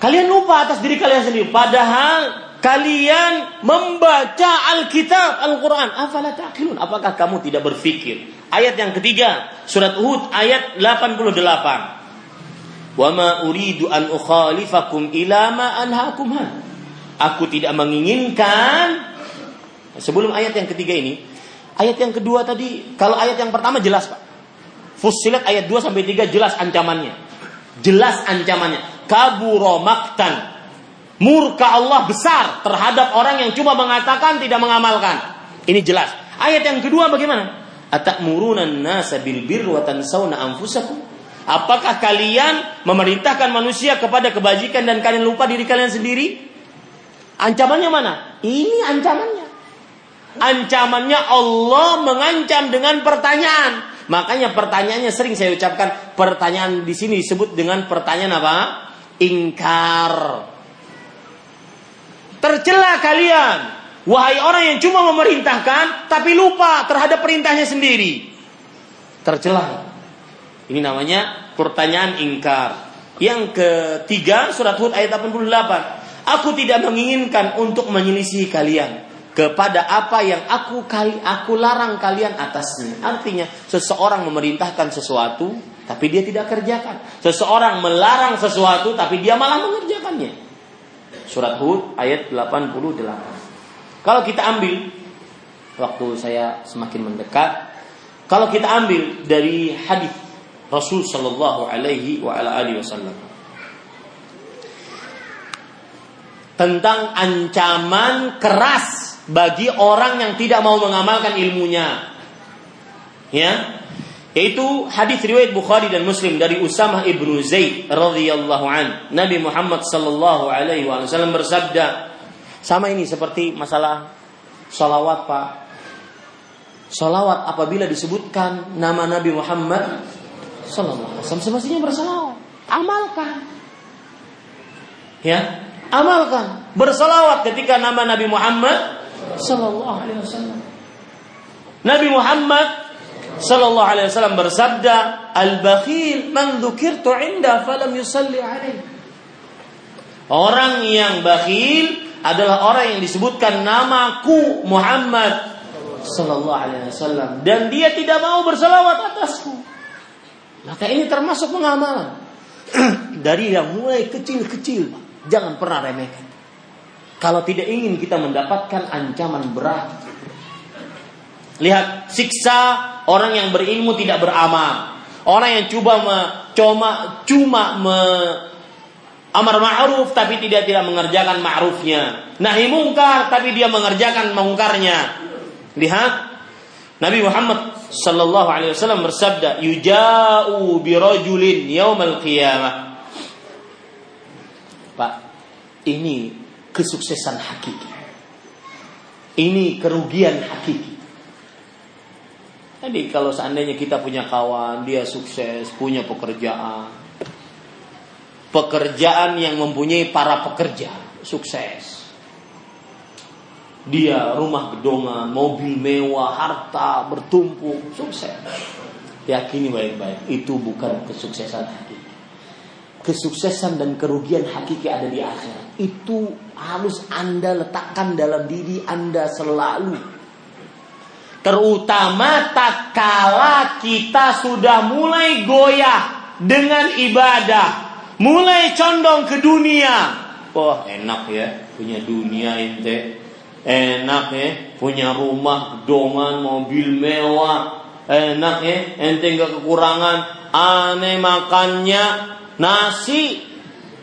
Kalian lupa atas diri kalian sendiri padahal kalian membaca Alkitab Al-Quran. Afala ta'qilun? Apakah kamu tidak berpikir? Ayat yang ketiga, surat Hud ayat 88. Wa ma uridu an ukhalifakum ila ma anhaakum Aku tidak menginginkan sebelum ayat yang ketiga ini, ayat yang kedua tadi, kalau ayat yang pertama jelas, Pak. Fussilat ayat 2 sampai 3 jelas ancamannya. Jelas ancamannya. Kaburo maktan Murka Allah besar terhadap orang yang cuma mengatakan tidak mengamalkan. Ini jelas. Ayat yang kedua bagaimana? Atakmurunan nasa bil birri wa anfusakum? Apakah kalian memerintahkan manusia kepada kebajikan dan kalian lupa diri kalian sendiri? Ancamannya mana? Ini ancamannya. Ancamannya Allah mengancam dengan pertanyaan. Makanya pertanyaannya sering saya ucapkan pertanyaan di sini disebut dengan pertanyaan apa? Ingkar. Tercela kalian. Wahai orang yang cuma memerintahkan tapi lupa terhadap perintahnya sendiri. Tercela. Ini namanya pertanyaan ingkar. Yang ketiga surat Hud ayat 88. Aku tidak menginginkan untuk menyelisihi kalian kepada apa yang aku kali aku larang kalian atasnya. Artinya seseorang memerintahkan sesuatu tapi dia tidak kerjakan. Seseorang melarang sesuatu tapi dia malah mengerjakannya. Surat Hud ayat 88. Kalau kita ambil waktu saya semakin mendekat, kalau kita ambil dari hadis Rasul Shallallahu Alaihi Wasallam tentang ancaman keras bagi orang yang tidak mau mengamalkan ilmunya, ya yaitu hadis riwayat Bukhari dan Muslim dari Usamah ibnu Zaid radhiyallahu an. Nabi Muhammad sallallahu alaihi wasallam bersabda, sama ini seperti masalah salawat Pak. Salawat apabila disebutkan nama Nabi Muhammad sallallahu alaihi wasallam semestinya bersalawat. Amalkan. Ya, amalkan. Bersalawat ketika nama Nabi Muhammad sallallahu alaihi wasallam. Nabi Muhammad sallallahu alaihi wasallam bersabda, "Al-bakhil man dzukirtu 'inda falam yusalli alaihi." Orang yang bakhil adalah orang yang disebutkan namaku Muhammad sallallahu alaihi wasallam dan dia tidak mau berselawat atasku. Maka ini termasuk pengamalan. Dari yang mulai kecil-kecil, jangan pernah remehkan. Kalau tidak ingin kita mendapatkan ancaman berat. Lihat siksa orang yang berilmu tidak beramal. Orang yang coba me, cuma cuma me, amar ma'ruf tapi tidak tidak mengerjakan ma'rufnya. Nahi mungkar tapi dia mengerjakan mungkarnya. Lihat Nabi Muhammad sallallahu alaihi wasallam bersabda, "Yuja'u birajulin yaumal qiyamah." Ini kesuksesan hakiki. Ini kerugian hakiki. Jadi kalau seandainya kita punya kawan, dia sukses, punya pekerjaan. Pekerjaan yang mempunyai para pekerja, sukses. Dia rumah gedongan, mobil mewah, harta bertumpuk, sukses. Yakini baik-baik, itu bukan kesuksesan hakiki. Kesuksesan dan kerugian hakiki ada di akhirat. Itu harus Anda letakkan dalam diri Anda selalu Terutama tak kala kita sudah mulai goyah dengan ibadah. Mulai condong ke dunia. Wah enak ya punya dunia ente. Enak ya punya rumah, gedongan, mobil mewah. Enak ya ente nggak kekurangan. Aneh makannya nasi.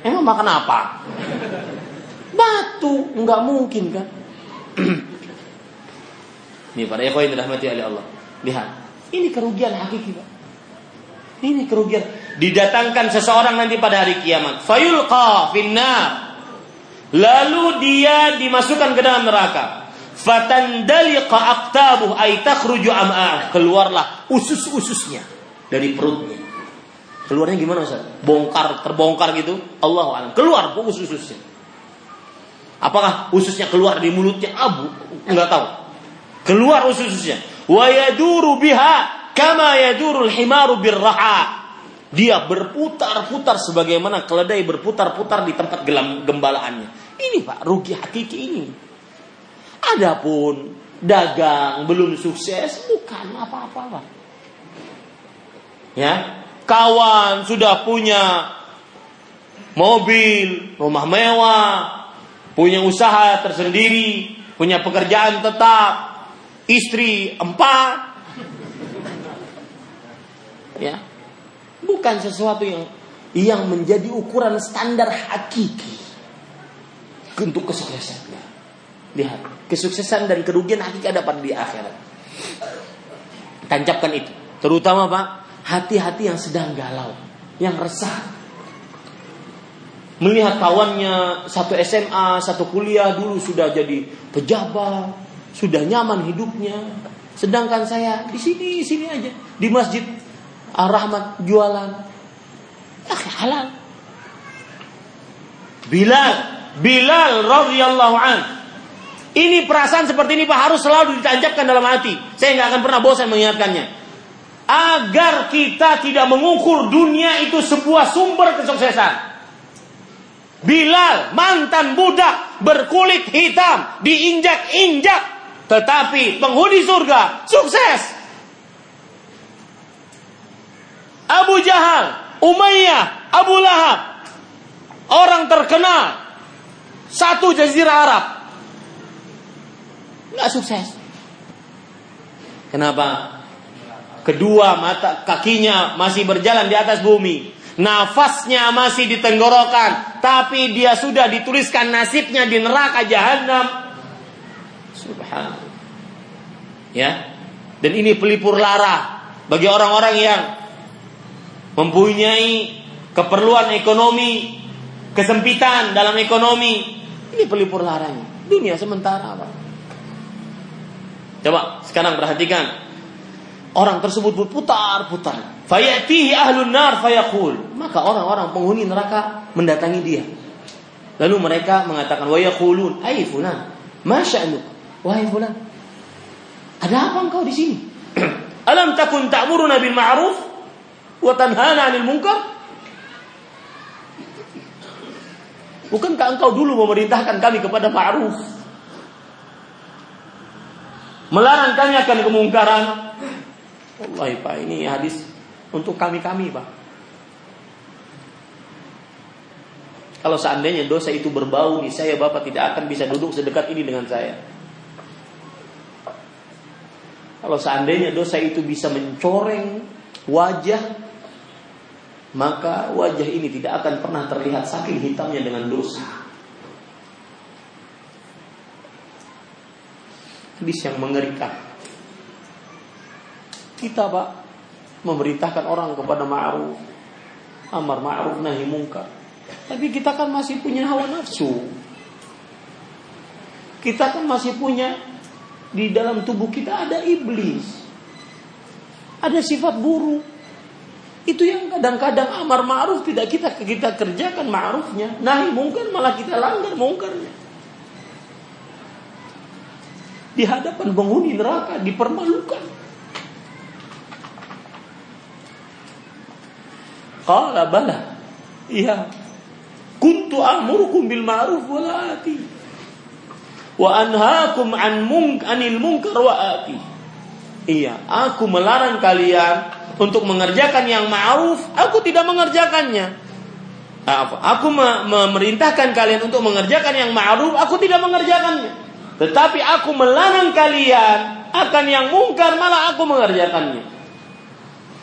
Emang makan apa? Batu, nggak mungkin kan? Ini para ikhwan yang dirahmati oleh Allah. Lihat, ini kerugian hakiki, Pak. Ini kerugian. Didatangkan seseorang nanti pada hari kiamat. Fayulqa finnar. Lalu dia dimasukkan ke dalam neraka. Fatandaliqa aqtabuh ay takhruju am'ah. Keluarlah usus-ususnya dari perutnya. Keluarnya gimana Ustaz? Bongkar, terbongkar gitu. Allah alam. Keluar usus-ususnya. Apakah ususnya keluar di mulutnya? Abu, enggak tahu. Keluar usus-ususnya. Wa yaduru biha kama yadurul himaru birraha. Dia berputar-putar sebagaimana keledai berputar-putar di tempat gelam gembalaannya. Ini Pak, rugi hakiki ini. Adapun dagang belum sukses bukan apa-apa Pak. Ya, kawan sudah punya mobil, rumah mewah, punya usaha tersendiri, punya pekerjaan tetap, istri empat, ya, bukan sesuatu yang yang menjadi ukuran standar hakiki untuk kesuksesannya. Lihat, kesuksesan dan kerugian hakiki dapat di akhirat. Tancapkan itu. Terutama Pak, hati-hati yang sedang galau, yang resah, melihat kawannya satu SMA, satu kuliah dulu sudah jadi pejabat, sudah nyaman hidupnya. Sedangkan saya di sini, sini aja di masjid Ar-Rahmat jualan. Ya, halal. Bilal, Bilal radhiyallahu an. Ini perasaan seperti ini Pak harus selalu ditancapkan dalam hati. Saya nggak akan pernah bosan mengingatkannya. Agar kita tidak mengukur dunia itu sebuah sumber kesuksesan. Bilal mantan budak berkulit hitam diinjak-injak tetapi penghuni surga sukses. Abu Jahal, Umayyah, Abu Lahab orang terkenal satu jazirah Arab nggak sukses. Kenapa? Kedua mata kakinya masih berjalan di atas bumi nafasnya masih di tenggorokan, tapi dia sudah dituliskan nasibnya di neraka jahanam. Subhanallah. Ya. Dan ini pelipur lara bagi orang-orang yang mempunyai keperluan ekonomi, kesempitan dalam ekonomi. Ini pelipur laranya. Dunia sementara, Pak. Coba sekarang perhatikan Orang tersebut berputar-putar. Fayatihi ahlun nar. Maka orang-orang penghuni neraka mendatangi dia. Lalu mereka mengatakan wa yaqulun, "Ai fulan, ma sya'nuk?" Wahai fulan, ada apa engkau di sini? Alam takun ta'muruna bil ma'ruf wa tanhana 'anil munkar? Bukankah engkau dulu memerintahkan kami kepada ma'ruf? Melarang kami akan kemungkaran Wallahi Pak, ini hadis untuk kami-kami Pak. Kalau seandainya dosa itu berbau nih, saya Bapak tidak akan bisa duduk sedekat ini dengan saya. Kalau seandainya dosa itu bisa mencoreng wajah, maka wajah ini tidak akan pernah terlihat saking hitamnya dengan dosa. Hadis yang mengerikan. Kita Pak memerintahkan orang kepada ma'ruf, amar ma'ruf nahi mungkar. Tapi kita kan masih punya hawa nafsu. Kita kan masih punya di dalam tubuh kita ada iblis. Ada sifat buruk. Itu yang kadang-kadang amar ma'ruf tidak kita kita kerjakan ma'rufnya. Nahi mungkar malah kita langgar mungkarnya. Di hadapan penghuni neraka dipermalukan. Qala bala. Iya. Kuntu amurukum bil ma'ruf wa la ati. Wa anhaakum an munk anil munkar wa ati. Iya, aku melarang kalian untuk mengerjakan yang ma'ruf, aku tidak mengerjakannya. Aku memerintahkan kalian untuk mengerjakan yang ma'ruf, aku tidak mengerjakannya. Tetapi aku melarang kalian akan yang mungkar, malah aku mengerjakannya.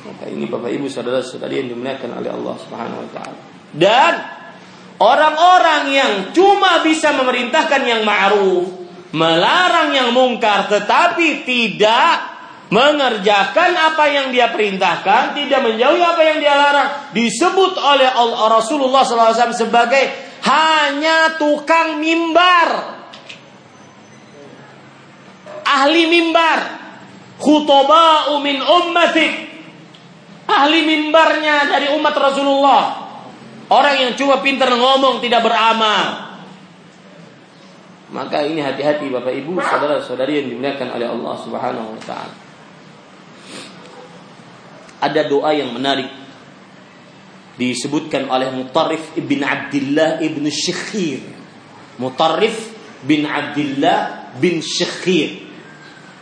Maka ini Bapak Ibu saudara-saudari yang dimuliakan oleh Allah Subhanahu wa taala. Dan orang-orang yang cuma bisa memerintahkan yang ma'ruf, melarang yang mungkar tetapi tidak mengerjakan apa yang dia perintahkan, tidak menjauhi apa yang dia larang, disebut oleh Rasulullah SAW sebagai hanya tukang mimbar. Ahli mimbar. Khutoba'u min ummatik ahli mimbarnya dari umat Rasulullah. Orang yang cuma pintar ngomong tidak beramal. Maka ini hati-hati Bapak Ibu, saudara-saudari yang dimuliakan oleh Allah Subhanahu wa taala. Ada doa yang menarik disebutkan oleh Mutarrif ibn Abdullah ibn Syekhir. Mutarrif bin Abdullah bin Syekhir.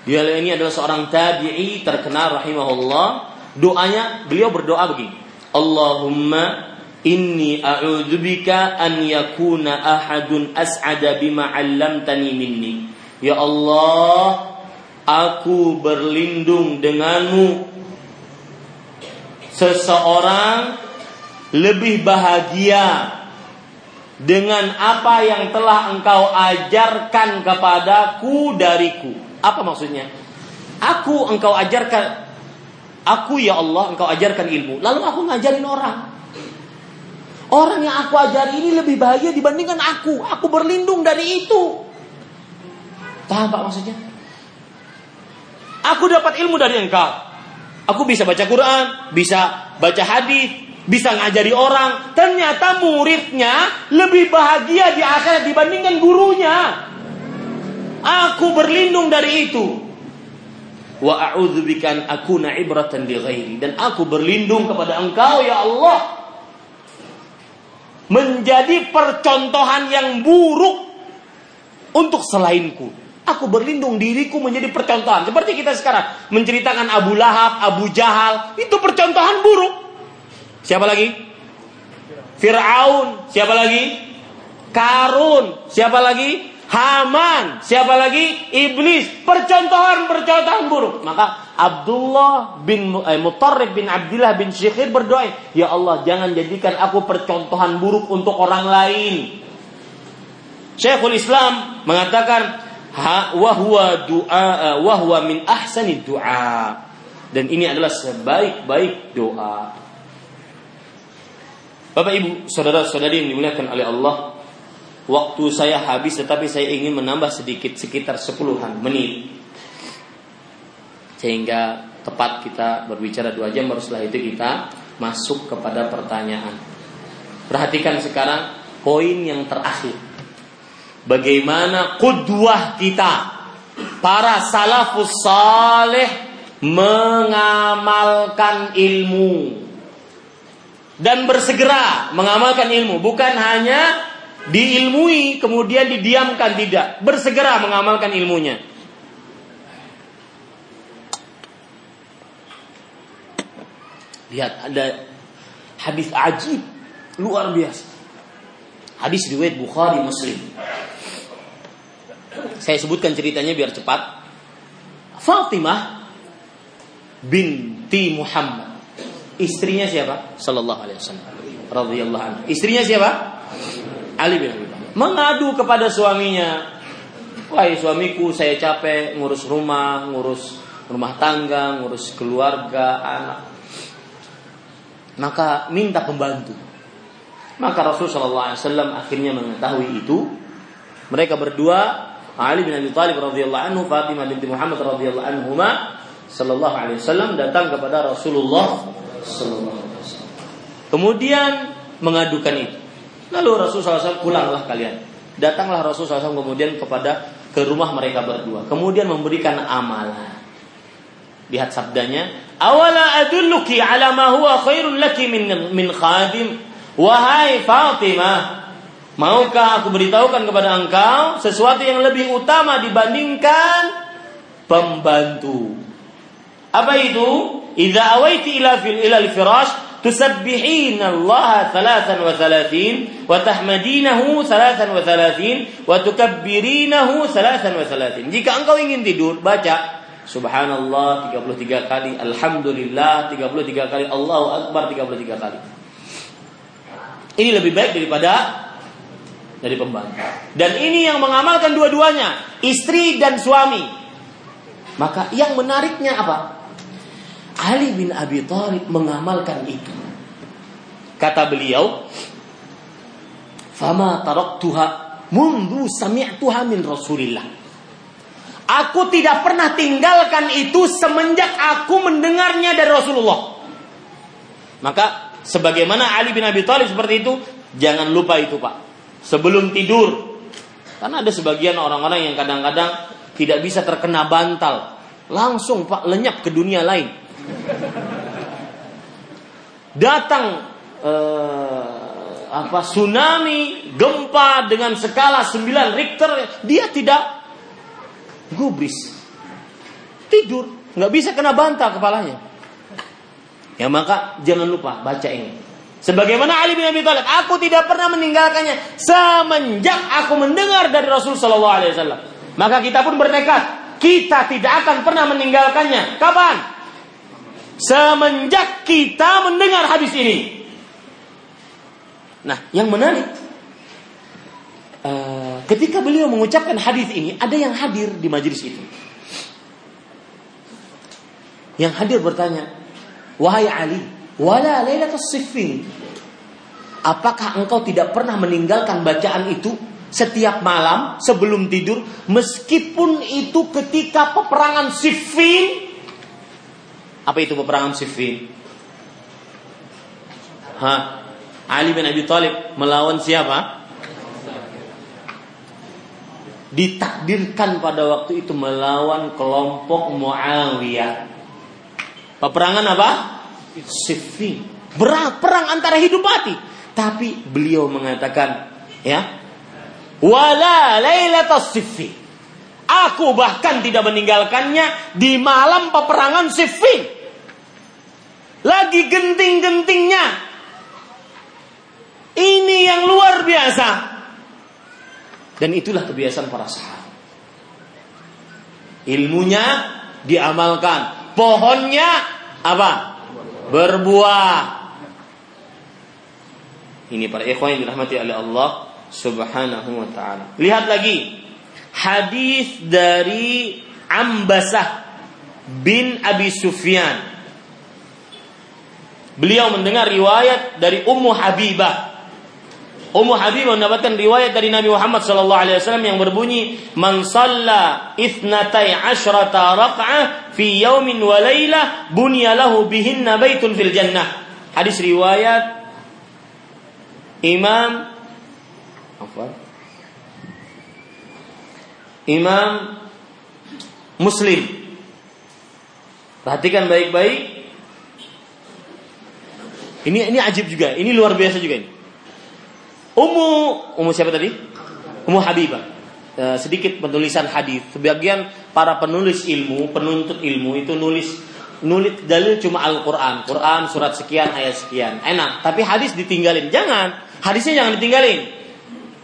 Dia ini adalah seorang tabi'i terkenal rahimahullah. Doanya beliau berdoa begini. Allahumma Inni a'udzubika an yakuna ahadun as'ada bima 'allamtani minni. Ya Allah, aku berlindung denganmu. Seseorang lebih bahagia dengan apa yang telah engkau ajarkan kepadaku dariku. Apa maksudnya? Aku engkau ajarkan Aku ya Allah engkau ajarkan ilmu Lalu aku ngajarin orang Orang yang aku ajari ini lebih bahagia dibandingkan aku. Aku berlindung dari itu. Paham Pak maksudnya? Aku dapat ilmu dari engkau. Aku bisa baca Quran, bisa baca hadis, bisa ngajari orang. Ternyata muridnya lebih bahagia di akhirat dibandingkan gurunya. Aku berlindung dari itu. Wa a'udzubika an akuna ibratan li ghairi dan aku berlindung kepada engkau ya Allah menjadi percontohan yang buruk untuk selainku. Aku berlindung diriku menjadi percontohan. Seperti kita sekarang menceritakan Abu Lahab, Abu Jahal, itu percontohan buruk. Siapa lagi? Fir'aun, siapa lagi? Karun, siapa lagi? Haman, siapa lagi? Iblis, percontohan-percontohan buruk. Maka Abdullah bin eh, Mutarrib bin Abdullah bin Syekhir berdoa, "Ya Allah, jangan jadikan aku percontohan buruk untuk orang lain." Syekhul Islam mengatakan, "Ha wa huwa du'a wa huwa min ahsani du'a." Dan ini adalah sebaik-baik doa. Bapak Ibu, saudara-saudari yang dimuliakan oleh Allah, Waktu saya habis tetapi saya ingin menambah sedikit sekitar sepuluhan menit. Sehingga tepat kita berbicara dua jam baru setelah itu kita masuk kepada pertanyaan. Perhatikan sekarang poin yang terakhir. Bagaimana kudwah kita para salafus saleh mengamalkan ilmu dan bersegera mengamalkan ilmu bukan hanya diilmui kemudian didiamkan tidak. Bersegera mengamalkan ilmunya. Lihat ada hadis ajib. Luar biasa. Hadis riwayat Bukhari Muslim. Saya sebutkan ceritanya biar cepat. Fatimah binti Muhammad. Istrinya siapa? Sallallahu alaihi wasallam. Radhiyallahu istrinya siapa Ali bin Abi Thalib mengadu kepada suaminya, "Wahai suamiku, saya capek ngurus rumah, ngurus rumah tangga, ngurus keluarga, anak. Maka minta pembantu." Maka Rasulullah SAW akhirnya mengetahui itu. Mereka berdua, Ali bin Abi Thalib radhiyallahu anhu, Fatimah binti Muhammad radhiyallahu anhu, sallallahu alaihi wasallam datang kepada Rasulullah sallallahu alaihi wasallam. Kemudian mengadukan itu. Lalu Rasulullah SAW pulanglah kalian. Datanglah Rasulullah SAW kemudian kepada ke rumah mereka berdua. Kemudian memberikan amalan. Lihat sabdanya. Awala adulluki ala ma huwa khairun laki min, min khadim. Wahai Fatimah. Maukah aku beritahukan kepada engkau sesuatu yang lebih utama dibandingkan pembantu? Apa itu? Idza awaiti ila fil ila al-firash تسبحين الله ثلاثا وثلاثين وتحمدينه ثلاثا وثلاثين وتكبرينه ثلاثا وثلاثين jika engkau ingin tidur baca Subhanallah 33 kali Alhamdulillah 33 kali Allahu Akbar 33 kali ini lebih baik daripada dari pembantu dan ini yang mengamalkan dua-duanya istri dan suami maka yang menariknya apa Ali bin Abi Thalib mengamalkan itu. Kata beliau, "Fama taraktuha mundu sami'tuha min Rasulillah." Aku tidak pernah tinggalkan itu semenjak aku mendengarnya dari Rasulullah. Maka sebagaimana Ali bin Abi Thalib seperti itu, jangan lupa itu, Pak. Sebelum tidur, Karena ada sebagian orang-orang yang kadang-kadang tidak bisa terkena bantal, langsung Pak lenyap ke dunia lain. Datang eh, apa tsunami, gempa dengan skala 9 Richter, dia tidak gubris. Tidur, nggak bisa kena bantal kepalanya. Ya maka jangan lupa baca ini. Sebagaimana Ali bin Abi Thalib, aku tidak pernah meninggalkannya semenjak aku mendengar dari Rasul Shallallahu Alaihi Wasallam. Maka kita pun bertekad, kita tidak akan pernah meninggalkannya. Kapan? Semenjak kita mendengar hadis ini. Nah, yang menarik, uh, ketika beliau mengucapkan hadis ini, ada yang hadir di majelis itu. Yang hadir bertanya, wahai Ali, wala lailatul siffin. Apakah engkau tidak pernah meninggalkan bacaan itu setiap malam sebelum tidur meskipun itu ketika peperangan Siffin? Apa itu peperangan Siffin? Hah? Ali bin Abi Thalib melawan siapa? Ditakdirkan pada waktu itu melawan kelompok Muawiyah. Peperangan apa? Siffin. Berat perang antara hidup mati. Tapi beliau mengatakan, ya, wala lailatas siffin. Aku bahkan tidak meninggalkannya di malam peperangan Siffin. Lagi genting-gentingnya. Ini yang luar biasa. Dan itulah kebiasaan para sahabat. Ilmunya diamalkan. Pohonnya apa? Berbuah. Ini para ikhwan yang dirahmati oleh Allah Subhanahu wa taala. Lihat lagi hadis dari Ambasah bin Abi Sufyan. Beliau mendengar riwayat dari Ummu Habibah. Ummu Habibah mendapatkan riwayat dari Nabi Muhammad sallallahu alaihi wasallam yang berbunyi, "Man shalla ithnatai asyrata raq'ah fi yaumin wa lailah bunya lahu bihinna baitun fil jannah." Hadis riwayat Imam apa? Imam Muslim. Perhatikan baik-baik. Ini ini ajib juga, ini luar biasa juga ini. Ummu Ummu siapa tadi? Ummu Habibah. E, sedikit penulisan hadis. Sebagian para penulis ilmu, penuntut ilmu itu nulis nulis dalil cuma Al-Qur'an. Quran surat sekian ayat sekian. Enak, tapi hadis ditinggalin. Jangan. Hadisnya jangan ditinggalin.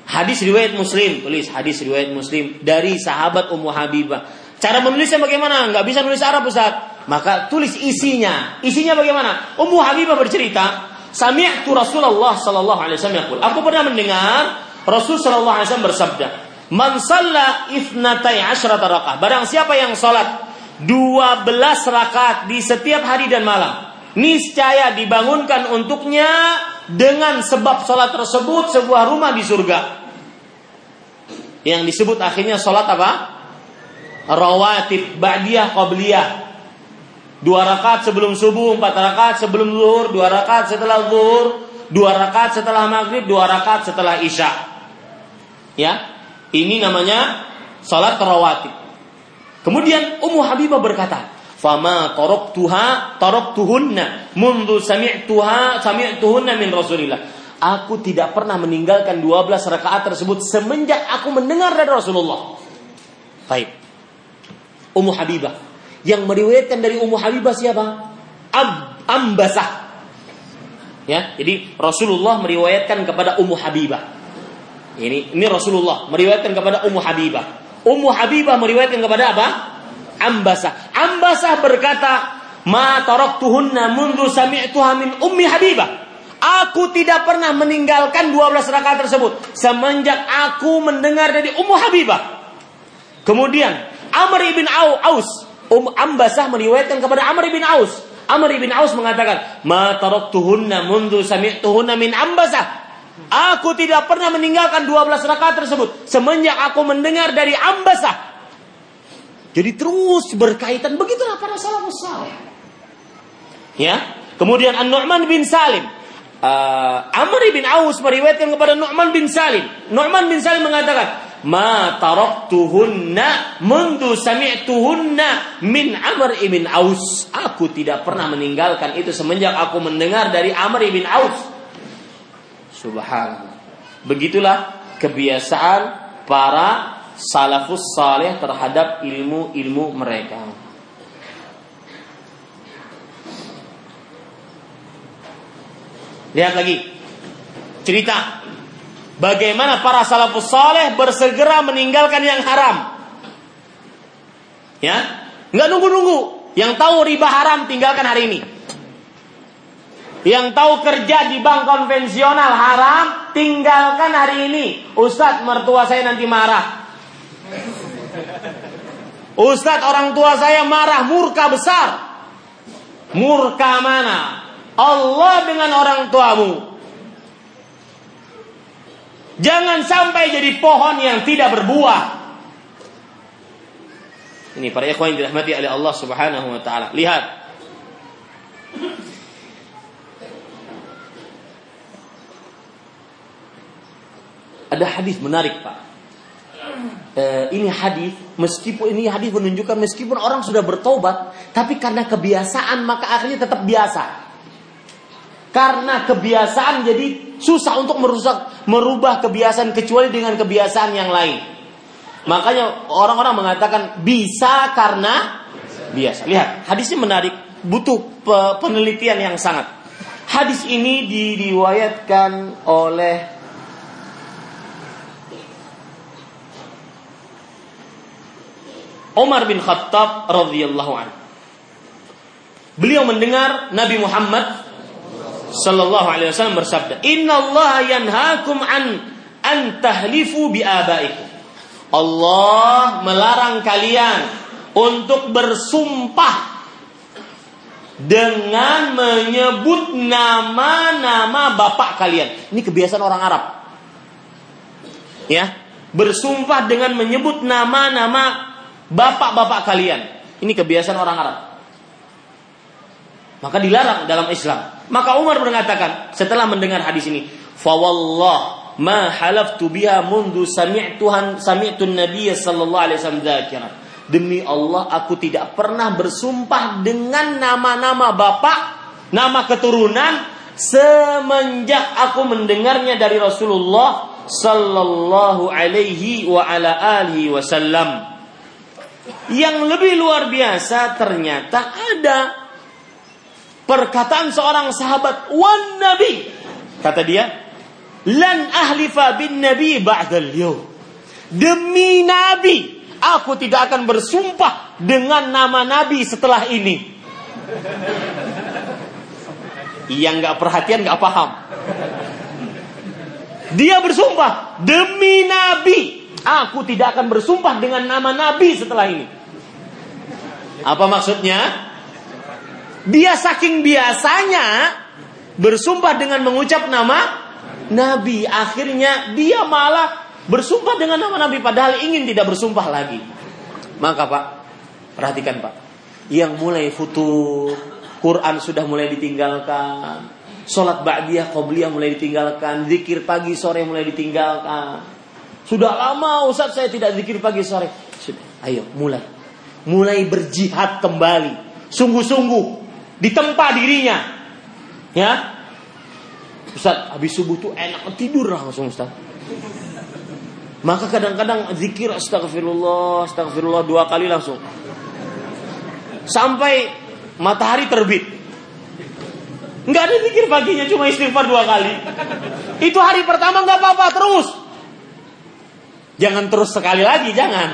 Hadis riwayat Muslim, tulis hadis riwayat Muslim dari sahabat Ummu Habibah. Cara menulisnya bagaimana? Enggak bisa nulis Arab Ustaz. Maka tulis isinya. Isinya bagaimana? Ummu Habibah bercerita, Sami'tu Rasulullah sallallahu alaihi wasallam yaqul. Aku pernah mendengar Rasul sallallahu alaihi wasallam bersabda, "Man shalla itsnatai asyrata rakaah." Barang siapa yang salat 12 rakaat di setiap hari dan malam, niscaya dibangunkan untuknya dengan sebab sholat tersebut sebuah rumah di surga. Yang disebut akhirnya sholat apa? Rawatib ba'diyah qabliyah. Dua rakaat sebelum subuh, empat rakaat sebelum zuhur, dua rakaat setelah zuhur, dua rakaat setelah maghrib, dua rakaat setelah isya. Ya, ini namanya sholat rawatib. Kemudian Ummu Habibah berkata, Fama taraktuha taraktuhunna mundu sami'tuha sami'tuhunna min Rasulillah. Aku tidak pernah meninggalkan 12 rakaat tersebut semenjak aku mendengar dari Rasulullah. Baik. Ummu Habibah. Yang meriwayatkan dari Ummu Habibah siapa? Ab Ambasah. Ya, jadi Rasulullah meriwayatkan kepada Ummu Habibah. Ini ini Rasulullah meriwayatkan kepada Ummu Habibah. Ummu Habibah meriwayatkan kepada apa? Ambasah. Ambasah berkata, "Ma taraktuhunna mundu sami'tuha min ummi Habibah." Aku tidak pernah meninggalkan 12 rakaat tersebut semenjak aku mendengar dari Ummu Habibah. Kemudian Amr ibn Aus, Um Ambasah meriwayatkan kepada Amr ibn Aus. Amr ibn Aus mengatakan, "Ma taraktuhunna mundu sami'tuhunna min Ambasah." Aku tidak pernah meninggalkan 12 rakaat tersebut semenjak aku mendengar dari Ambasah jadi terus berkaitan begitulah para salafus saleh. Ya. Kemudian An-Nu'man bin Salim uh, Amr bin Aus meriwayatkan kepada Nu'man bin Salim. Nu'man bin Salim mengatakan, ma taraktuhunna mundu sami'tuhunna min Amr ibn Aus. Aku tidak pernah meninggalkan itu semenjak aku mendengar dari Amr ibn Aus. Subhanallah. Begitulah kebiasaan para salafus saleh terhadap ilmu-ilmu mereka. Lihat lagi cerita bagaimana para salafus saleh bersegera meninggalkan yang haram. Ya, nggak nunggu-nunggu. Yang tahu riba haram tinggalkan hari ini. Yang tahu kerja di bank konvensional haram, tinggalkan hari ini. Ustadz, mertua saya nanti marah. Ustadz, orang tua saya marah, murka besar. Murka mana? Allah dengan orang tuamu. Jangan sampai jadi pohon yang tidak berbuah. Ini para ikhwan yang dirahmati oleh Allah Subhanahu wa taala. Lihat. Ada hadis menarik, Pak. Eh, ini hadis meskipun ini hadis menunjukkan meskipun orang sudah bertobat, tapi karena kebiasaan maka akhirnya tetap biasa. Karena kebiasaan jadi susah untuk merusak merubah kebiasaan kecuali dengan kebiasaan yang lain. Makanya orang-orang mengatakan bisa karena biasa. Lihat, hadisnya menarik, butuh penelitian yang sangat. Hadis ini diriwayatkan oleh Umar bin Khattab radhiyallahu anhu. Beliau mendengar Nabi Muhammad sallallahu alaihi wasallam bersabda, "Inna Allah yanhaakum an an tahlifu bi abaikum." Allah melarang kalian untuk bersumpah dengan menyebut nama-nama bapak kalian. Ini kebiasaan orang Arab. Ya, bersumpah dengan menyebut nama-nama bapak-bapak kalian. Ini kebiasaan orang Arab. Maka dilarang dalam Islam. Maka Umar mengatakan setelah mendengar hadis ini, "Fawallah ma halaftu biha mundu sami'tuhan sami'tu Nabi sallallahu alaihi wasallam dzakiran." Demi Allah aku tidak pernah bersumpah dengan nama-nama bapak, nama keturunan semenjak aku mendengarnya dari Rasulullah sallallahu alaihi wa ala alihi wasallam. Yang lebih luar biasa ternyata ada perkataan seorang sahabat wan nabi. Kata dia lan ahlifa bin nabi ba'dal yawm. Demi nabi aku tidak akan bersumpah dengan nama nabi setelah ini. Yang nggak perhatian nggak paham. Dia bersumpah demi nabi aku tidak akan bersumpah dengan nama nabi setelah ini. Apa maksudnya dia saking biasanya bersumpah dengan mengucap nama Nabi. Akhirnya dia malah bersumpah dengan nama Nabi padahal ingin tidak bersumpah lagi. Maka Pak, perhatikan Pak. Yang mulai futur, Quran sudah mulai ditinggalkan, Sholat ba'diyah qobliyah mulai ditinggalkan, zikir pagi sore mulai ditinggalkan. Sudah lama Ustaz saya tidak zikir pagi sore. Sudah, ayo mulai. Mulai berjihad kembali. Sungguh-sungguh ditempa dirinya. Ya. Ustaz, habis subuh tuh enak tidur langsung Ustaz. Maka kadang-kadang zikir astagfirullah, astagfirullah dua kali langsung. Sampai matahari terbit. Enggak ada zikir paginya cuma istighfar dua kali. Itu hari pertama nggak apa-apa terus. Jangan terus sekali lagi, jangan.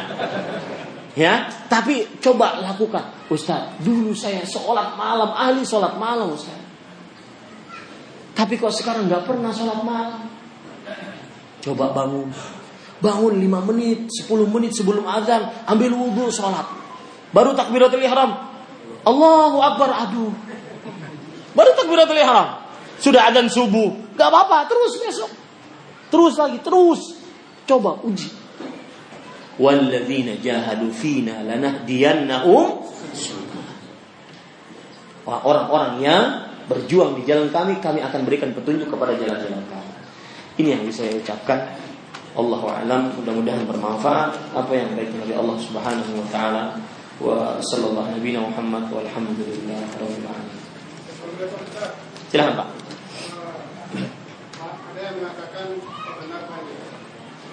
Ya, tapi coba lakukan. Ustaz, dulu saya sholat malam, ahli sholat malam Ustaz. Tapi kok sekarang nggak pernah sholat malam? Coba bangun. Bangun 5 menit, 10 menit sebelum azan, ambil wudhu sholat. Baru takbiratul ihram. Allahu Akbar, aduh. Baru takbiratul ihram. Sudah azan subuh. Gak apa-apa, terus besok. Terus lagi, terus. Coba uji. Walladzina jahadu fina lanahdiyannahum Orang-orang yang berjuang di jalan kami, kami akan berikan petunjuk kepada jalan-jalan kami. Ini yang bisa saya ucapkan. Allah alam mudah-mudahan bermanfaat apa yang baik dari Allah Subhanahu wa taala wa sallallahu nabi Muhammad walhamdulillah rabbil alamin. Silakan Pak. Ada yang mengatakan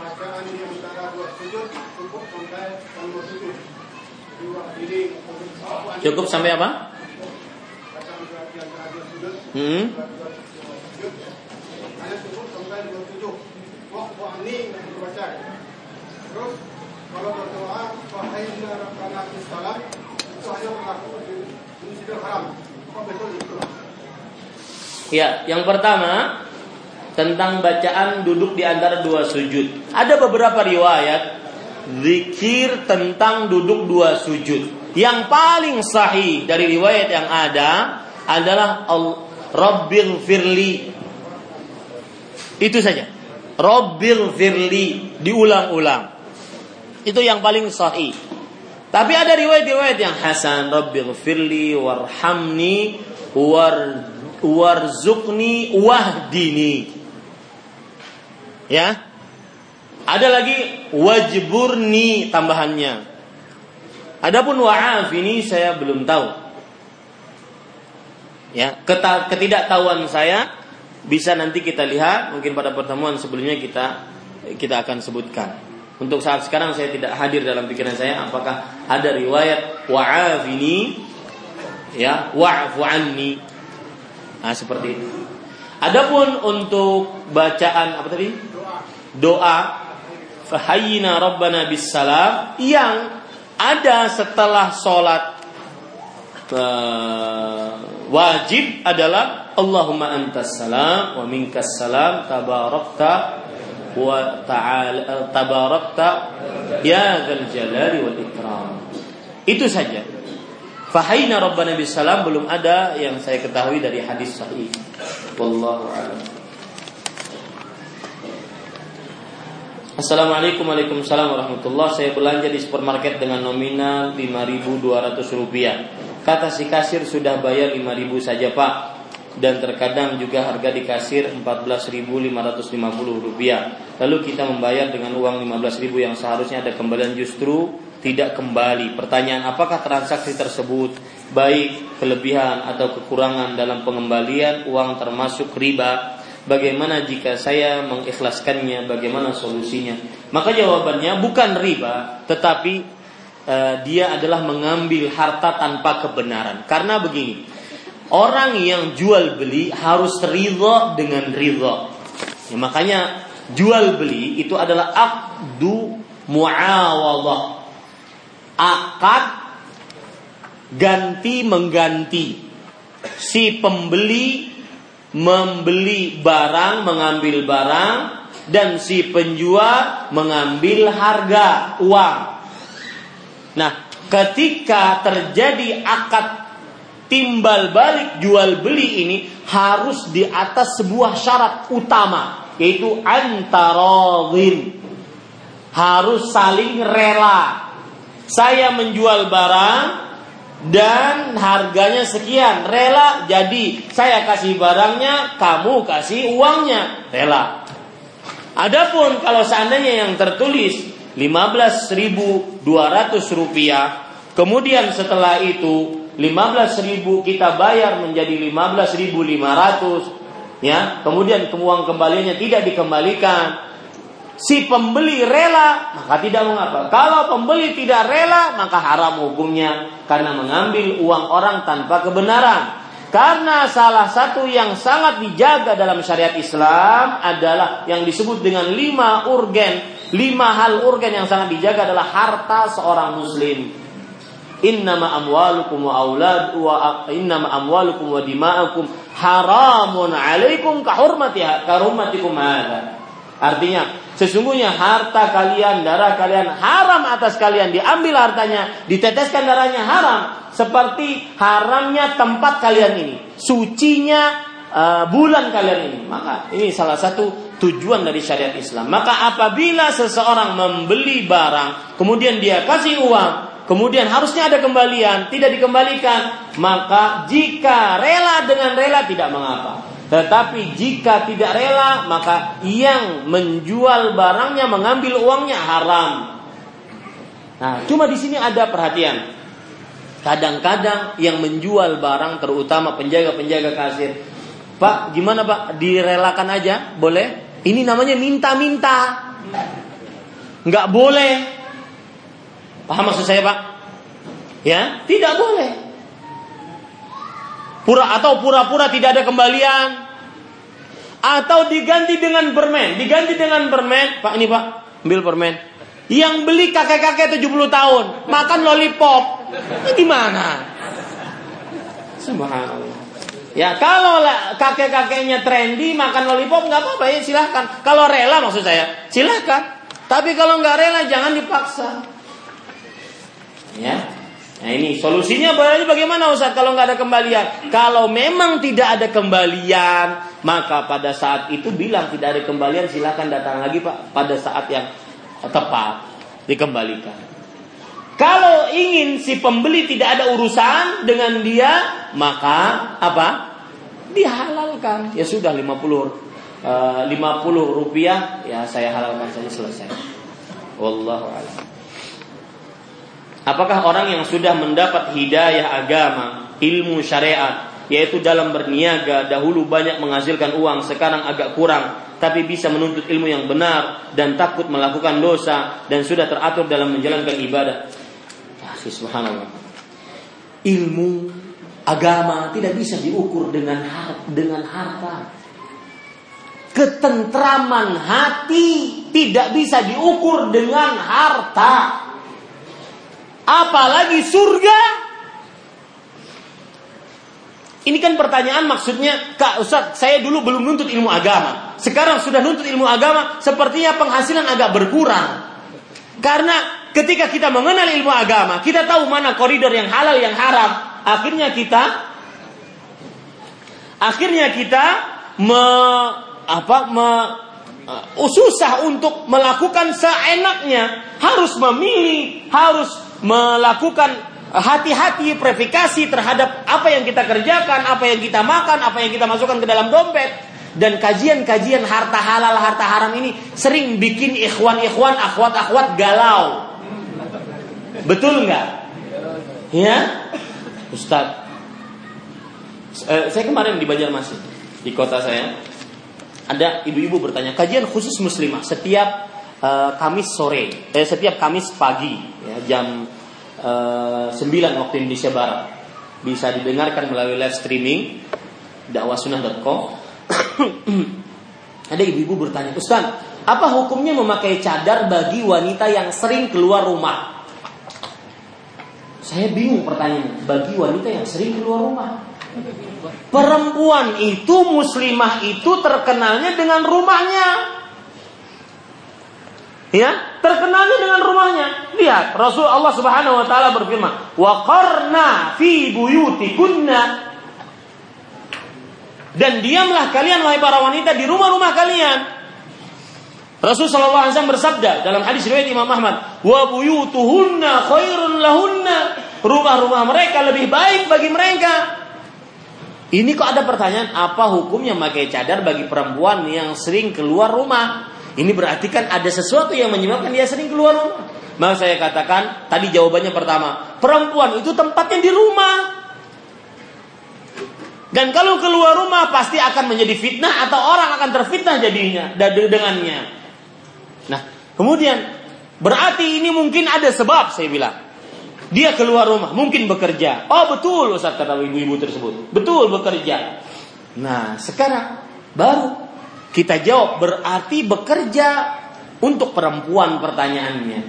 bacaan di antara dua sujud cukup sampai dua sujud. Cukup sampai apa? Hmm. hanya cukup sampai dua sujud. Waktu ini yang dibaca. Terus kalau berdoa wahai rabbana fis salat itu hanya berlaku di Masjidil Haram. Apa betul itu? Ya, yang pertama tentang bacaan duduk di antara dua sujud. Ada beberapa riwayat zikir tentang duduk dua sujud. Yang paling sahih dari riwayat yang ada adalah Al- Rabbil firli. Itu saja. Rabbil firli diulang-ulang. Itu yang paling sahih. Tapi ada riwayat-riwayat yang hasan, Rabbil firli warhamni war warzuqni wahdini. Ya. Ada lagi wajburni tambahannya. Adapun wa'af ini saya belum tahu. Ya, ketidaktahuan saya bisa nanti kita lihat mungkin pada pertemuan sebelumnya kita kita akan sebutkan. Untuk saat sekarang saya tidak hadir dalam pikiran saya apakah ada riwayat wa'afini ya wa'fu anni. Nah, seperti itu. Adapun untuk bacaan apa tadi? Doa fahayyina rabbana bisalam yang ada setelah sholat wajib adalah Allahumma antas salam wa minkas salam tabarakta wa ta'ala tabarakta ya dzal jalali wal ikram. Itu saja. Fahayna rabbana bisalam belum ada yang saya ketahui dari hadis sahih. Wallahu a'lam. Assalamualaikum Waalaikumsalam warahmatullah. Saya belanja di supermarket dengan nominal 5.200 rupiah Kata si kasir sudah bayar 5.000 saja pak. Dan terkadang juga harga di kasir 14.550 rupiah Lalu kita membayar dengan uang 15.000 yang seharusnya ada kembalian justru tidak kembali. Pertanyaan apakah transaksi tersebut Baik kelebihan atau kekurangan dalam pengembalian uang termasuk riba Bagaimana jika saya mengikhlaskannya? Bagaimana solusinya? Maka jawabannya bukan riba, tetapi eh, dia adalah mengambil harta tanpa kebenaran. Karena begini, orang yang jual beli harus ridho dengan ridho. Ya, makanya jual beli itu adalah akdu muawadah. Akad ganti mengganti. Si pembeli membeli barang, mengambil barang, dan si penjual mengambil harga uang. Nah, ketika terjadi akad timbal balik jual beli ini harus di atas sebuah syarat utama, yaitu antarodin. Harus saling rela. Saya menjual barang, dan harganya sekian rela jadi. Saya kasih barangnya kamu kasih uangnya rela. Adapun kalau seandainya yang tertulis 15.200 rupiah kemudian setelah itu 15.000 kita bayar menjadi 15.500 ya. Kemudian uang kembaliannya tidak dikembalikan si pembeli rela maka tidak mengapa. Kalau pembeli tidak rela maka haram hukumnya karena mengambil uang orang tanpa kebenaran. Karena salah satu yang sangat dijaga dalam syariat Islam adalah yang disebut dengan lima urgen, lima hal urgen yang sangat dijaga adalah harta seorang muslim. Innama amwalukum wa aulad wa innama amwalukum wa dima'akum haramun alaikum kahurmati kahurmatikum. Artinya Sesungguhnya harta kalian, darah kalian haram atas kalian diambil hartanya, diteteskan darahnya haram. Seperti haramnya tempat kalian ini, sucinya uh, bulan kalian ini. Maka ini salah satu tujuan dari syariat Islam. Maka apabila seseorang membeli barang, kemudian dia kasih uang, kemudian harusnya ada kembalian, tidak dikembalikan, maka jika rela dengan rela tidak mengapa. Tetapi jika tidak rela, maka yang menjual barangnya mengambil uangnya haram. Nah, cuma di sini ada perhatian. Kadang-kadang yang menjual barang terutama penjaga-penjaga kasir, Pak, gimana Pak? Direlakan aja, boleh? Ini namanya minta-minta. Nggak boleh. Paham maksud saya Pak? Ya, tidak boleh pura atau pura-pura tidak ada kembalian atau diganti dengan permen, diganti dengan permen, Pak ini Pak, ambil permen. Yang beli kakek-kakek 70 tahun, makan lollipop. Ini gimana? Subhanallah. Ya kalau kakek-kakeknya trendy makan lollipop nggak apa-apa ya silahkan. Kalau rela maksud saya silahkan. Tapi kalau nggak rela jangan dipaksa. Ya, Nah ini solusinya bagaimana Ustaz kalau nggak ada kembalian? Kalau memang tidak ada kembalian, maka pada saat itu bilang tidak ada kembalian silahkan datang lagi Pak pada saat yang tepat dikembalikan. Kalau ingin si pembeli tidak ada urusan dengan dia, maka apa? Dihalalkan. Ya sudah 50 uh, 50 rupiah ya saya halalkan saja selesai. Wallahu a'lam. Apakah orang yang sudah mendapat hidayah agama, ilmu syariat, yaitu dalam berniaga dahulu banyak menghasilkan uang, sekarang agak kurang, tapi bisa menuntut ilmu yang benar dan takut melakukan dosa dan sudah teratur dalam menjalankan ibadah. Ya, subhanallah. Ilmu agama tidak bisa diukur dengan dengan harta. Ketentraman hati tidak bisa diukur dengan harta apalagi surga. Ini kan pertanyaan maksudnya, Kak Ustaz, saya dulu belum nuntut ilmu agama. Sekarang sudah nuntut ilmu agama, sepertinya penghasilan agak berkurang. Karena ketika kita mengenal ilmu agama, kita tahu mana koridor yang halal, yang haram. Akhirnya kita akhirnya kita me, apa me, uh, susah untuk melakukan seenaknya, harus memilih, harus melakukan hati-hati verifikasi terhadap apa yang kita kerjakan, apa yang kita makan, apa yang kita masukkan ke dalam dompet. Dan kajian-kajian harta halal, harta haram ini sering bikin ikhwan-ikhwan, akhwat-akhwat galau. Betul nggak? Ya, Ustaz. Eh, saya kemarin di Banjarmasin, di kota saya, ada ibu-ibu bertanya kajian khusus muslimah setiap uh, Kamis sore, eh, setiap Kamis pagi ya, jam eh, 9 waktu Indonesia Barat. Bisa didengarkan melalui live streaming dakwahsunnah.com. Ada ibu-ibu bertanya, Ustaz, apa hukumnya memakai cadar bagi wanita yang sering keluar rumah? Saya bingung pertanyaannya, bagi wanita yang sering keluar rumah. Perempuan itu muslimah itu terkenalnya dengan rumahnya. Ya, terkenalnya dengan rumahnya. Lihat, Rasul Allah Subhanahu wa taala berfirman, "Wa qarna fi buyutikunna" Dan diamlah kalian wahai para wanita di rumah-rumah kalian. Rasul sallallahu alaihi wasallam bersabda dalam hadis riwayat Imam Ahmad, "Wa buyutuhunna khairun lahunna." Rumah-rumah mereka lebih baik bagi mereka. Ini kok ada pertanyaan, apa hukumnya memakai cadar bagi perempuan yang sering keluar rumah? Ini berarti kan ada sesuatu yang menyebabkan dia sering keluar rumah. Maka saya katakan, tadi jawabannya pertama, perempuan itu tempatnya di rumah. Dan kalau keluar rumah pasti akan menjadi fitnah atau orang akan terfitnah jadinya dengannya. Nah, kemudian berarti ini mungkin ada sebab saya bilang. Dia keluar rumah, mungkin bekerja. Oh betul Ustaz kata ibu-ibu tersebut. Betul bekerja. Nah, sekarang baru kita jawab berarti bekerja untuk perempuan pertanyaannya.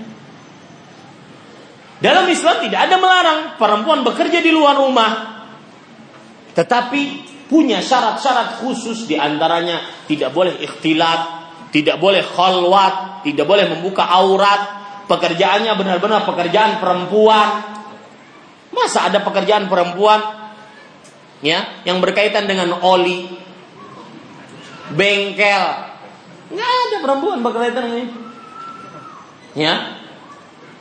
Dalam Islam tidak ada melarang perempuan bekerja di luar rumah. Tetapi punya syarat-syarat khusus di antaranya tidak boleh ikhtilat, tidak boleh khalwat, tidak boleh membuka aurat. Pekerjaannya benar-benar pekerjaan perempuan. Masa ada pekerjaan perempuan ya yang berkaitan dengan oli, bengkel. Nggak ada perempuan berkaitan dengan itu. Ya.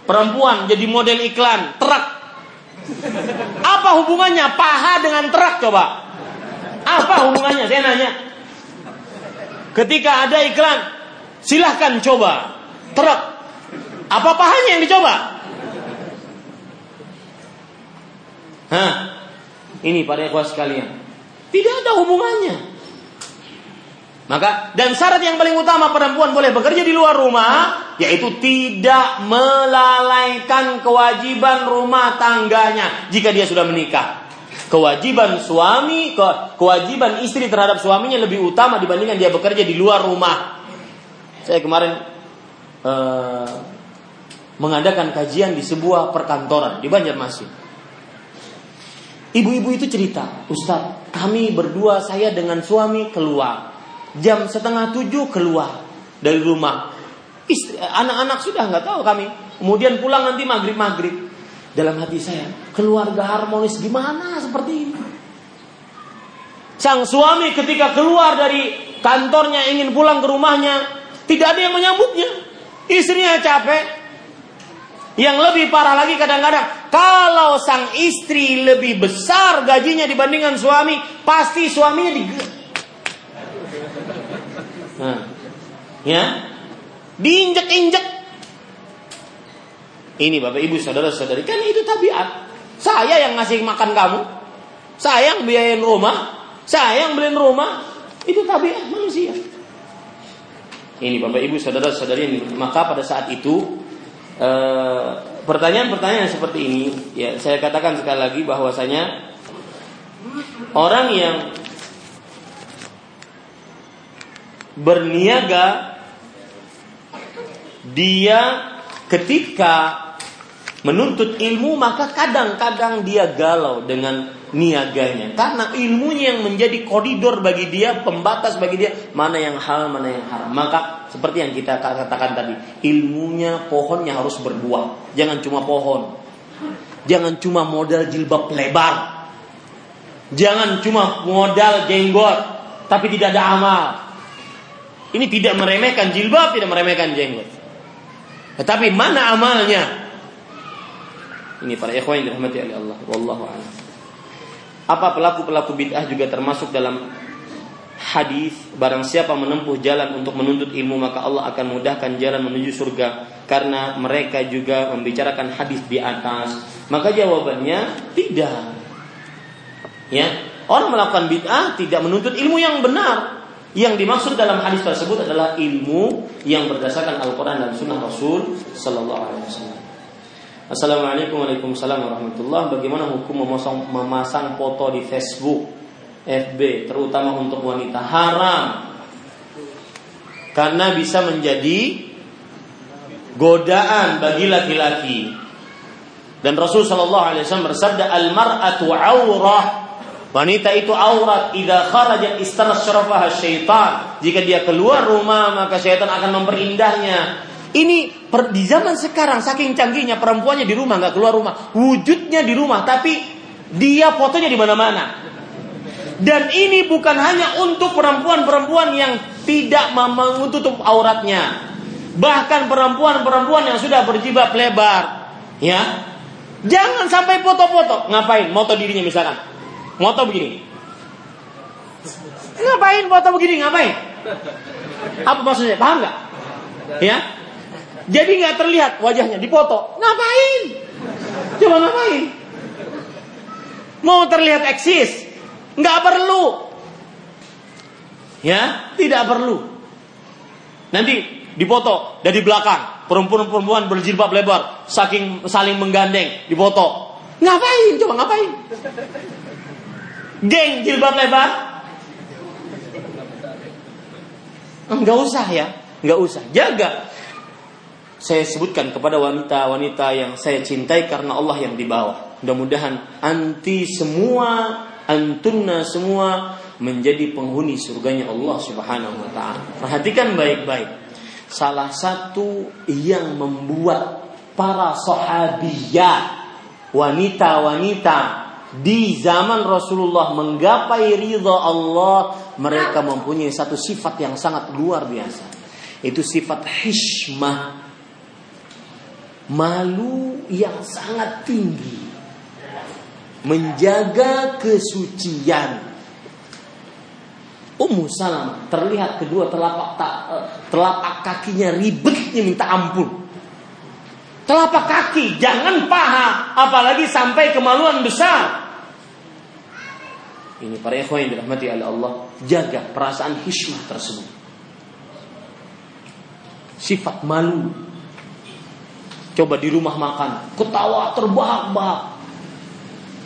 Perempuan jadi model iklan, truk. Apa hubungannya paha dengan truk coba? Apa hubungannya? Saya nanya. Ketika ada iklan, silahkan coba truk. Apa pahanya yang dicoba? Hah? Ini para ikhwas sekalian. Tidak ada hubungannya. Maka dan syarat yang paling utama perempuan boleh bekerja di luar rumah yaitu tidak melalaikan kewajiban rumah tangganya jika dia sudah menikah. Kewajiban suami, ke, kewajiban istri terhadap suaminya lebih utama dibandingkan dia bekerja di luar rumah. Saya kemarin uh, mengadakan kajian di sebuah perkantoran di Banjarmasin. Ibu-ibu itu cerita, Ustaz, kami berdua saya dengan suami keluar jam setengah tujuh keluar dari rumah. anak-anak sudah nggak tahu kami. Kemudian pulang nanti maghrib maghrib. Dalam hati saya, keluarga harmonis gimana seperti ini? Sang suami ketika keluar dari kantornya ingin pulang ke rumahnya, tidak ada yang menyambutnya. Istrinya capek. Yang lebih parah lagi kadang-kadang, kalau sang istri lebih besar gajinya dibandingkan suami, pasti suaminya Nah, ya, diinjek-injek. Ini Bapak Ibu saudara-saudari kan itu tabiat. Saya yang ngasih makan kamu, saya yang biayain rumah, saya yang beliin rumah. Itu tabiat manusia. Ini Bapak Ibu saudara-saudari maka pada saat itu eh, pertanyaan-pertanyaan seperti ini ya saya katakan sekali lagi bahwasanya orang yang berniaga dia ketika menuntut ilmu maka kadang-kadang dia galau dengan niaganya. Karena ilmunya yang menjadi koridor bagi dia pembatas bagi dia mana yang hal mana yang haram. Maka seperti yang kita katakan tadi ilmunya pohonnya harus berbuah jangan cuma pohon. Jangan cuma modal jilbab lebar. Jangan cuma modal jenggot tapi tidak ada amal ini tidak meremehkan jilbab, tidak meremehkan jenggot. Tetapi mana amalnya? Ini para ikhwan yang dirahmati oleh Allah. Wallahu a'lam. Apa pelaku-pelaku bid'ah juga termasuk dalam hadis barang siapa menempuh jalan untuk menuntut ilmu maka Allah akan mudahkan jalan menuju surga karena mereka juga membicarakan hadis di atas. Maka jawabannya tidak. Ya, orang melakukan bid'ah tidak menuntut ilmu yang benar, yang dimaksud dalam hadis tersebut adalah ilmu yang berdasarkan Al-Quran dan Sunnah Rasul Sallallahu Alaihi Wasallam. Assalamualaikum warahmatullahi Bagaimana hukum memasang, memasang foto di Facebook, FB, terutama untuk wanita haram? Karena bisa menjadi godaan bagi laki-laki. Dan Rasul Sallallahu Alaihi Wasallam bersabda, "Al mar'atu aurah." Wanita itu aurat idza kharajat istarasyarafaha syaitan. Jika dia keluar rumah maka syaitan akan memperindahnya. Ini per, di zaman sekarang saking canggihnya perempuannya di rumah nggak keluar rumah, wujudnya di rumah tapi dia fotonya di mana-mana. Dan ini bukan hanya untuk perempuan-perempuan yang tidak menutup auratnya. Bahkan perempuan-perempuan yang sudah berjibab lebar, ya. Jangan sampai foto-foto. Ngapain? Moto dirinya misalkan Moto begini. Ngapain foto begini? Ngapain? Apa maksudnya? Paham nggak? Ya. Jadi nggak terlihat wajahnya di foto. Ngapain? Coba ngapain? Mau terlihat eksis? Nggak perlu. Ya, tidak perlu. Nanti dipoto dari belakang perempuan-perempuan berjilbab lebar saking saling menggandeng di foto. Ngapain? Coba ngapain? Geng jilbab lebar? Enggak usah ya, enggak usah. Jaga. Saya sebutkan kepada wanita-wanita yang saya cintai karena Allah yang di bawah. Mudah-mudahan anti semua, antunna semua menjadi penghuni surganya Allah Subhanahu wa taala. Perhatikan baik-baik. Salah satu yang membuat para sahabiyah wanita-wanita di zaman Rasulullah menggapai ridha Allah, mereka mempunyai satu sifat yang sangat luar biasa. Itu sifat hishmah. Malu yang sangat tinggi. Menjaga kesucian. Ummu Salamah terlihat kedua telapak eh, telapak kakinya ribetnya minta ampun. Telapak kaki, jangan paha, apalagi sampai kemaluan besar. Ini para ikhwan yang dirahmati oleh Allah, jaga perasaan hikmah tersebut. Sifat malu. Coba di rumah makan, ketawa terbahak-bahak.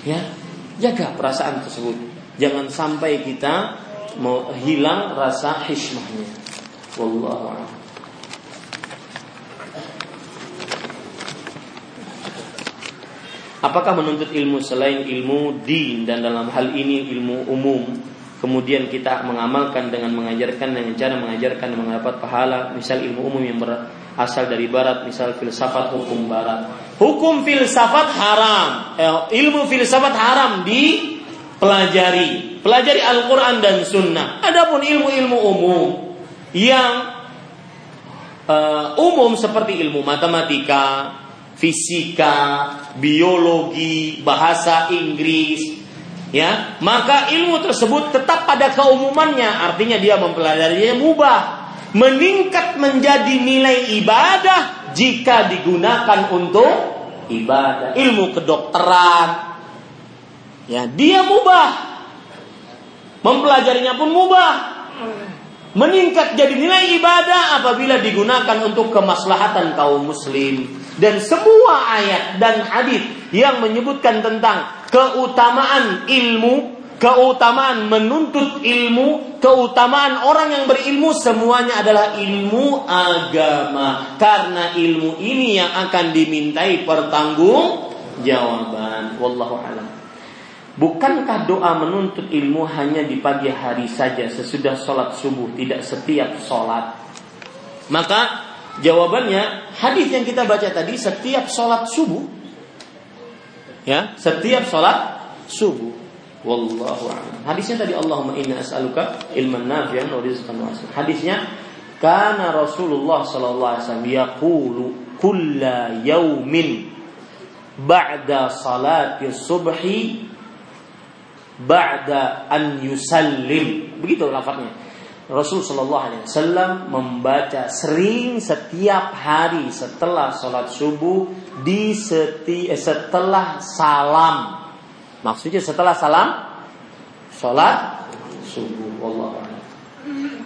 Ya, jaga perasaan tersebut. Jangan sampai kita mau hilang rasa hikmahnya. Wallahu a'lam. Apakah menuntut ilmu selain ilmu din dan dalam hal ini ilmu umum? Kemudian kita mengamalkan dengan mengajarkan dengan cara mengajarkan mendapat pahala. Misal ilmu umum yang berasal dari barat Misal filsafat hukum barat. Hukum filsafat haram. Eh, Ilmu filsafat haram dipelajari. Pelajari Al-Quran dan Sunnah. Adapun ilmu-ilmu umum Yang uh, umum seperti ilmu matematika fisika, biologi, bahasa Inggris, ya, maka ilmu tersebut tetap pada keumumannya, artinya dia mempelajarinya mubah, meningkat menjadi nilai ibadah jika digunakan untuk ibadah. Ilmu kedokteran, ya, dia mubah. Mempelajarinya pun mubah. Meningkat jadi nilai ibadah apabila digunakan untuk kemaslahatan kaum muslim dan semua ayat dan hadis yang menyebutkan tentang keutamaan ilmu, keutamaan menuntut ilmu, keutamaan orang yang berilmu semuanya adalah ilmu agama. Karena ilmu ini yang akan dimintai pertanggung jawaban. Wallahu a'lam. Bukankah doa menuntut ilmu hanya di pagi hari saja sesudah sholat subuh, tidak setiap sholat? Maka Jawabannya hadis yang kita baca tadi setiap sholat subuh ya setiap sholat subuh. Wallahu a'lam. Hadisnya tadi Allahumma inna as'aluka ilman nafi'an wa rizqan wasi'an. Hadisnya karena Rasulullah sallallahu alaihi wasallam yaqulu kulla yaumin ba'da salati subhi ba'da an yusallim. Begitu lafaznya Rasul Shallallahu Alaihi Wasallam membaca sering setiap hari setelah sholat subuh di seti, eh, setelah salam. Maksudnya setelah salam sholat subuh. Allah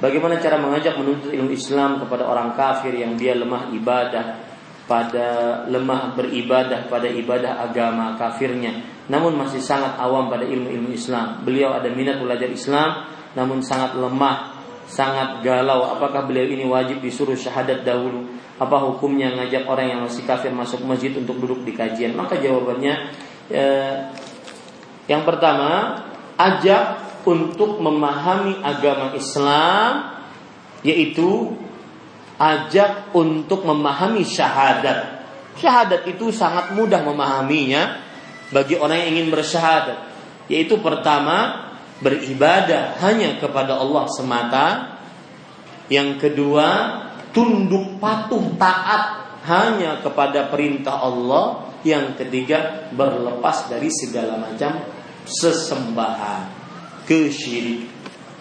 Bagaimana cara mengajak menuntut ilmu Islam kepada orang kafir yang dia lemah ibadah pada lemah beribadah pada ibadah agama kafirnya namun masih sangat awam pada ilmu-ilmu Islam. Beliau ada minat belajar Islam namun sangat lemah sangat galau apakah beliau ini wajib disuruh syahadat dahulu? Apa hukumnya ngajak orang yang masih kafir masuk masjid untuk duduk di kajian? Maka jawabannya eh, yang pertama ajak untuk memahami agama Islam yaitu ajak untuk memahami syahadat. Syahadat itu sangat mudah memahaminya bagi orang yang ingin bersyahadat yaitu pertama beribadah hanya kepada Allah semata. Yang kedua, tunduk patuh taat hanya kepada perintah Allah. Yang ketiga, berlepas dari segala macam sesembahan, kesyirik.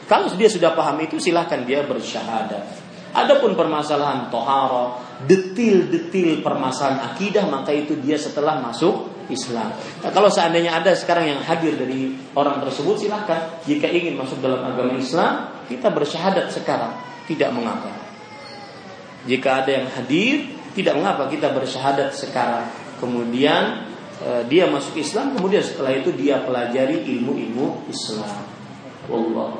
Kalau dia sudah paham itu silahkan dia bersyahadat. Adapun permasalahan tohara, detil-detil permasalahan akidah maka itu dia setelah masuk Islam. Nah, kalau seandainya ada sekarang yang hadir dari orang tersebut silahkan jika ingin masuk dalam agama Islam kita bersyahadat sekarang tidak mengapa. Jika ada yang hadir tidak mengapa kita bersyahadat sekarang. Kemudian eh, dia masuk Islam kemudian setelah itu dia pelajari ilmu-ilmu Islam. Wallahu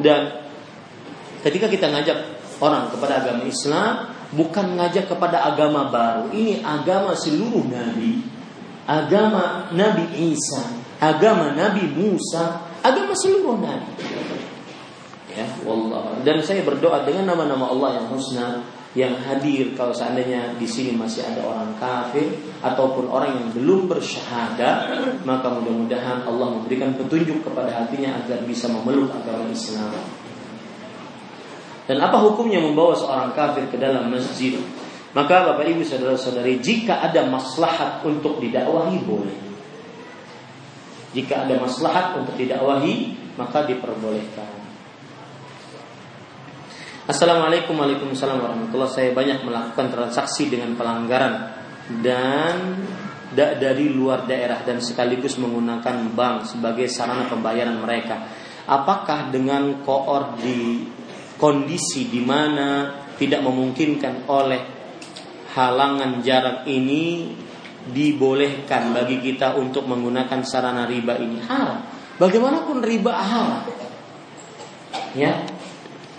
Dan ketika kita ngajak orang kepada agama Islam bukan ngajak kepada agama baru. Ini agama seluruh nabi. Agama Nabi Isa, agama Nabi Musa, agama seluruh nabi. Ya, wallah. Dan saya berdoa dengan nama-nama Allah yang husna yang hadir kalau seandainya di sini masih ada orang kafir ataupun orang yang belum bersyahadat maka mudah-mudahan Allah memberikan petunjuk kepada hatinya agar bisa memeluk agama Islam dan apa hukumnya membawa seorang kafir ke dalam masjid? Maka Bapak Ibu saudara-saudari, jika ada maslahat untuk didakwahi boleh. Jika ada maslahat untuk didakwahi maka diperbolehkan. Assalamualaikum warahmatullahi wabarakatuh. Saya banyak melakukan transaksi dengan pelanggaran dan dari luar daerah dan sekaligus menggunakan bank sebagai sarana pembayaran mereka. Apakah dengan koor di kondisi di mana tidak memungkinkan oleh halangan jarak ini dibolehkan bagi kita untuk menggunakan sarana riba ini haram. Bagaimanapun riba haram. Ya,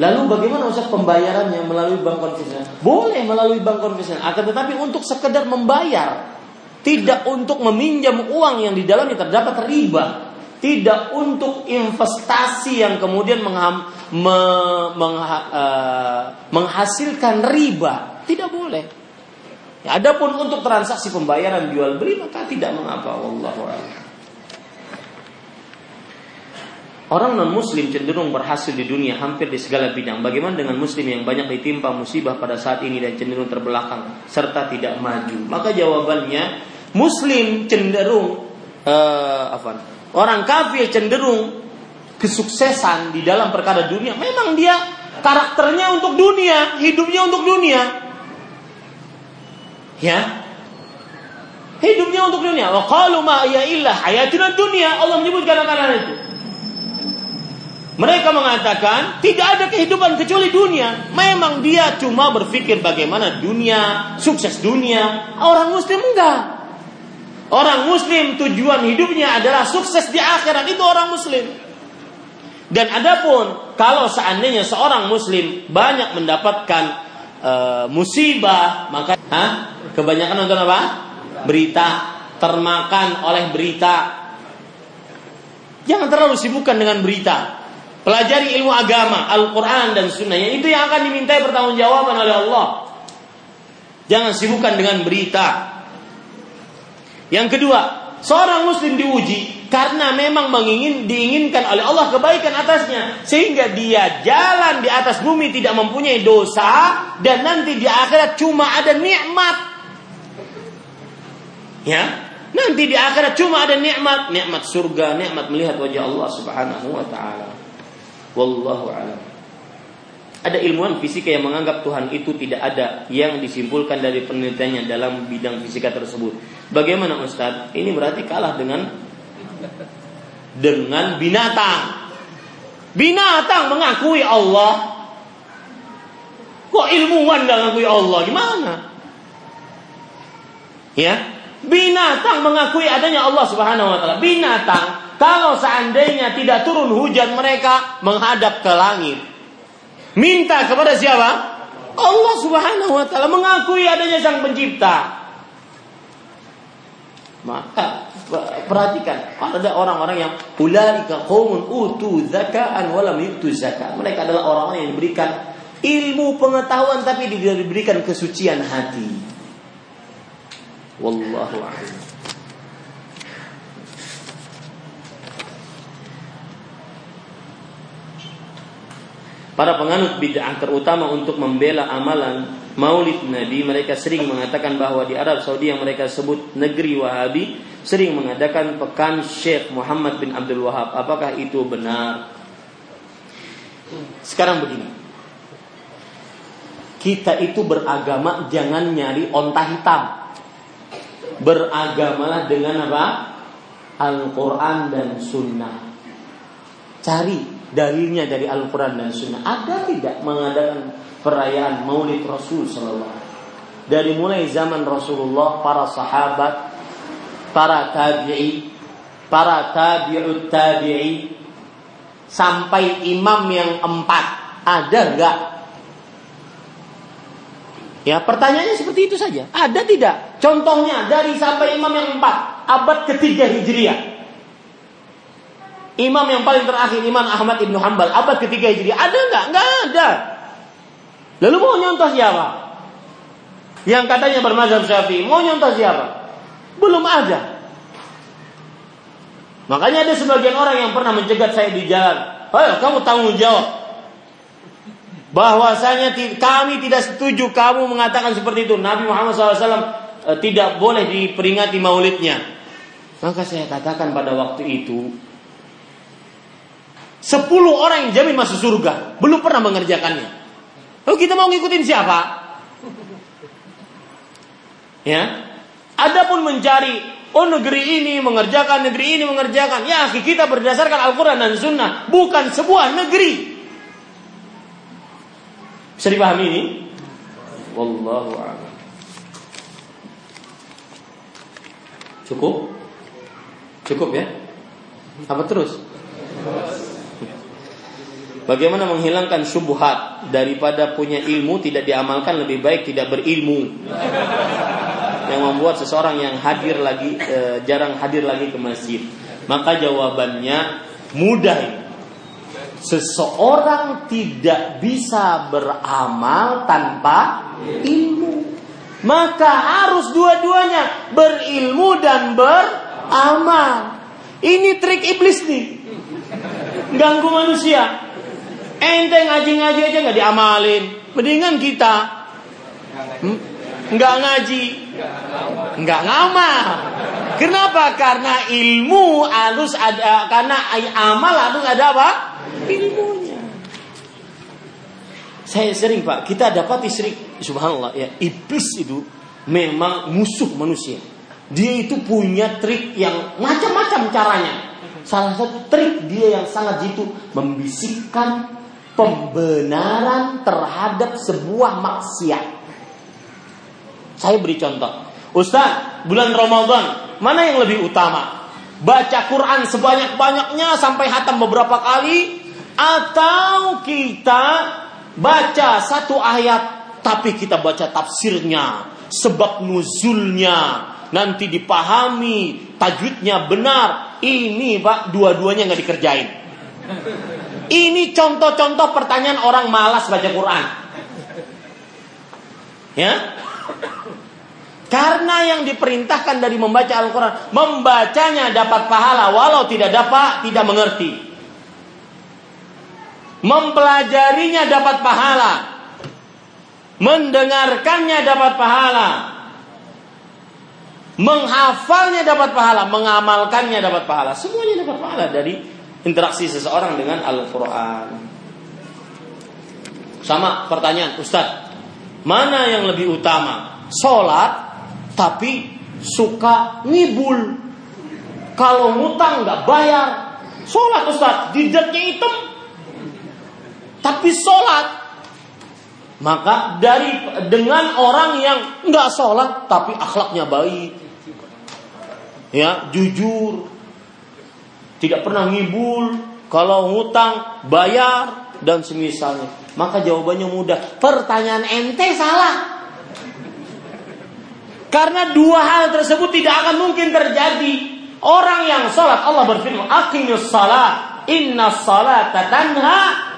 Lalu bagaimana Ustaz pembayarannya melalui bank konvensional? Boleh melalui bank konvensional, akan tetapi untuk sekedar membayar, tidak untuk meminjam uang yang di dalamnya terdapat riba, tidak untuk investasi yang kemudian mengham, me, mengha, uh, menghasilkan riba, tidak boleh. Ya, adapun untuk transaksi pembayaran jual beli maka tidak mengapa, wallahu a'lam. Orang non-muslim cenderung berhasil di dunia hampir di segala bidang. Bagaimana dengan muslim yang banyak ditimpa musibah pada saat ini dan cenderung terbelakang serta tidak maju? Maka jawabannya muslim cenderung uh, apa? Orang kafir cenderung kesuksesan di dalam perkara dunia. Memang dia karakternya untuk dunia, hidupnya untuk dunia. Ya, hidupnya untuk dunia. Wa qalu ma ya illa hayatuna dunia. Allah menyebutkan akan itu. Mereka mengatakan tidak ada kehidupan kecuali dunia. Memang dia cuma berpikir bagaimana dunia, sukses dunia. Orang muslim enggak. Orang muslim tujuan hidupnya adalah sukses di akhirat. Itu orang muslim. Dan adapun kalau seandainya seorang muslim banyak mendapatkan uh, musibah, maka ha? kebanyakan nonton apa? Berita, termakan oleh berita. Jangan terlalu sibukkan dengan berita. Pelajari ilmu agama, Al-Quran dan Sunnahnya. Itu yang akan dimintai pertanggungjawaban oleh Allah. Jangan sibukkan dengan berita. Yang kedua, seorang muslim diuji karena memang mengingin, diinginkan oleh Allah kebaikan atasnya. Sehingga dia jalan di atas bumi tidak mempunyai dosa. Dan nanti di akhirat cuma ada nikmat. Ya, Nanti di akhirat cuma ada nikmat, nikmat surga, nikmat melihat wajah Allah Subhanahu wa taala. Wallahu a'lam. Ada ilmuwan fisika yang menganggap Tuhan itu tidak ada yang disimpulkan dari penelitiannya dalam bidang fisika tersebut. Bagaimana Ustaz? Ini berarti kalah dengan dengan binatang. Binatang mengakui Allah. Kok ilmuwan tidak mengakui Allah? Gimana? Ya, binatang mengakui adanya Allah Subhanahu wa taala. Binatang kalau seandainya tidak turun hujan mereka menghadap ke langit. Minta kepada siapa? Allah Subhanahu wa taala mengakui adanya Sang Pencipta. Maka perhatikan ada orang-orang yang ulaika qaumun utu zakaan walam yutu zakat. Mereka adalah orang-orang yang diberikan ilmu pengetahuan tapi tidak diberikan kesucian hati. Wallahu a'lam. Para penganut bid'ah terutama untuk membela amalan Maulid Nabi mereka sering mengatakan bahwa di Arab Saudi yang mereka sebut negeri Wahabi sering mengadakan pekan Syekh Muhammad bin Abdul Wahab. Apakah itu benar? Sekarang begini. Kita itu beragama jangan nyari onta hitam. Beragamalah dengan apa? Al-Quran dan Sunnah. Cari dalilnya dari Al-Quran dan Sunnah. Ada tidak mengadakan perayaan Maulid Rasul Sallallahu Dari mulai zaman Rasulullah, para sahabat, para tabi'i, para tabi'ut tabi'i, sampai imam yang empat, ada enggak? Ya pertanyaannya seperti itu saja. Ada tidak? Contohnya dari sampai imam yang empat, abad ketiga Hijriah. Imam yang paling terakhir Imam Ahmad Ibnu Hambal abad ketiga Hijriah ada nggak? Nggak ada. Lalu mau nyontoh siapa? Yang katanya bermazhab Syafi'i mau nyontoh siapa? Belum ada. Makanya ada sebagian orang yang pernah mencegat saya di jalan. Ayo kamu tanggung jawab. Bahwasanya kami tidak setuju kamu mengatakan seperti itu. Nabi Muhammad SAW eh, tidak boleh diperingati maulidnya. Maka saya katakan pada waktu itu, Sepuluh orang yang jamin masuk surga, belum pernah mengerjakannya. Lalu kita mau ngikutin siapa? Ya. Adapun mencari oh negeri ini mengerjakan, negeri ini mengerjakan. Ya, kita berdasarkan Al-Qur'an dan Sunnah, bukan sebuah negeri. Bisa dipahami ini? Wallahu a'lam. Cukup? Cukup ya? Apa terus? Bagaimana menghilangkan syubhat daripada punya ilmu tidak diamalkan lebih baik tidak berilmu. Yang membuat seseorang yang hadir lagi e, jarang hadir lagi ke masjid. Maka jawabannya mudah. Seseorang tidak bisa beramal tanpa ilmu. Maka harus dua-duanya berilmu dan beramal. Ini trik iblis nih. Ganggu manusia Ente ngaji-ngaji aja nggak diamalin. Mendingan kita hmm, nggak ngaji, nggak ngamal. Kenapa? Karena ilmu harus ada, karena amal harus ada apa? Ilmunya. Saya sering pak, kita dapat istri, subhanallah ya, iblis itu memang musuh manusia. Dia itu punya trik yang macam-macam caranya. Salah satu trik dia yang sangat jitu membisikkan pembenaran terhadap sebuah maksiat. Saya beri contoh. Ustaz, bulan Ramadan, mana yang lebih utama? Baca Quran sebanyak-banyaknya sampai hatam beberapa kali atau kita baca satu ayat tapi kita baca tafsirnya, sebab nuzulnya, nanti dipahami, tajwidnya benar. Ini Pak, dua-duanya nggak dikerjain. Ini contoh-contoh pertanyaan orang malas baca Quran. Ya. Karena yang diperintahkan dari membaca Al-Quran, membacanya dapat pahala, walau tidak dapat, tidak mengerti. Mempelajarinya dapat pahala, mendengarkannya dapat pahala, menghafalnya dapat pahala, mengamalkannya dapat pahala. Semuanya dapat pahala dari interaksi seseorang dengan Al-Quran. Sama pertanyaan, Ustadz, mana yang lebih utama? Sholat, tapi suka ngibul. Kalau ngutang nggak bayar, sholat Ustadz, jidatnya hitam. Tapi sholat, maka dari dengan orang yang nggak sholat tapi akhlaknya baik, ya jujur, tidak pernah ngibul, kalau ngutang bayar dan semisalnya. Maka jawabannya mudah. Pertanyaan ente salah. Karena dua hal tersebut tidak akan mungkin terjadi. Orang yang sholat Allah berfirman, "Aqimus salat, inna salat tanha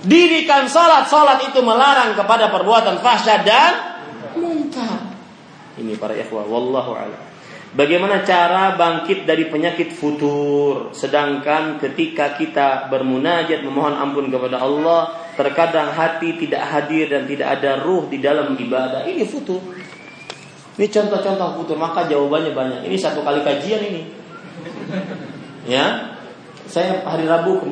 Dirikan salat, salat itu melarang kepada perbuatan fahsyat dan munkar. Ini para ikhwah, wallahu a'lam. Bagaimana cara bangkit dari penyakit futur? Sedangkan ketika kita bermunajat memohon ampun kepada Allah Terkadang hati tidak hadir dan tidak ada ruh di dalam ibadah. Ini futur. Ini contoh-contoh futur. Maka jawabannya banyak. Ini satu kali kajian ini. Ya? Saya hari Rabu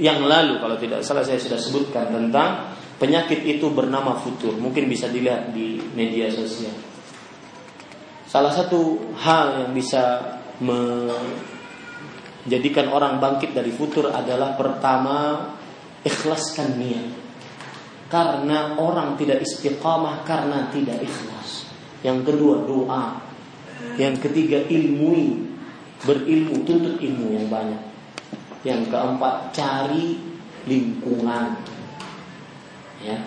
yang lalu Kalau tidak salah saya sudah sebutkan tentang Penyakit itu bernama futur. Mungkin bisa dilihat di media sosial Salah satu hal yang bisa menjadikan orang bangkit dari futur adalah pertama ikhlaskan niat. Karena orang tidak istiqamah karena tidak ikhlas. Yang kedua doa. Yang ketiga ilmu berilmu tuntut ilmu yang banyak. Yang keempat cari lingkungan. Ya,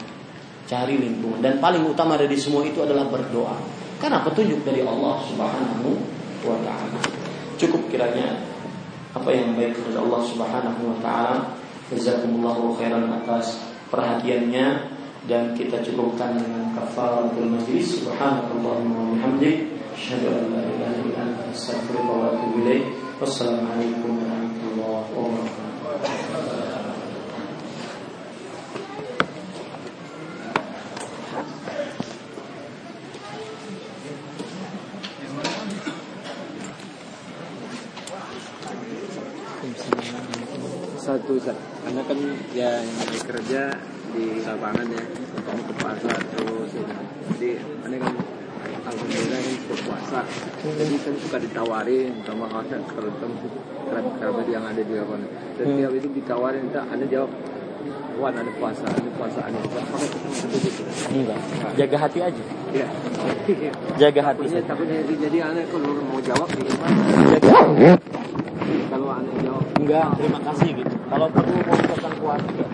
cari lingkungan dan paling utama dari semua itu adalah berdoa. Karena petunjuk dari Allah Subhanahu wa taala. Cukup kiranya apa yang baik dari Allah Subhanahu wa taala. Jazakumullahu khairan atas perhatiannya. Dan kita cukupkan dengan kafaratul majlis. Subhanakallahumma wa bihamdik. Asyhadu an la ilaha illa anta astaghfiruka wa atubu ilaik. Wassalamualaikum warahmatullahi wabarakatuh Tuh Ustaz. karena kan ya yang kerja di lapangan ya kamu ke pasar terus ya. jadi aneh kan alhamdulillah kan berpuasa jadi kan suka ditawarin sama kawasan kalau ketemu kerabat yang ada di lapangan dan Hmm. tiap itu ditawarin tak aneh jawab Wan ada puasa, ada puasa, ada puasa. Pakai seperti itu. Enggak. Jaga hati aja. Ya. Jaga hati Takutnya, takutnya jadi aneh kalau mau jawab gimana? Jaga hati. Kalau aneh jawab Enggak, terima kasih gitu. Kalau perlu mau puasa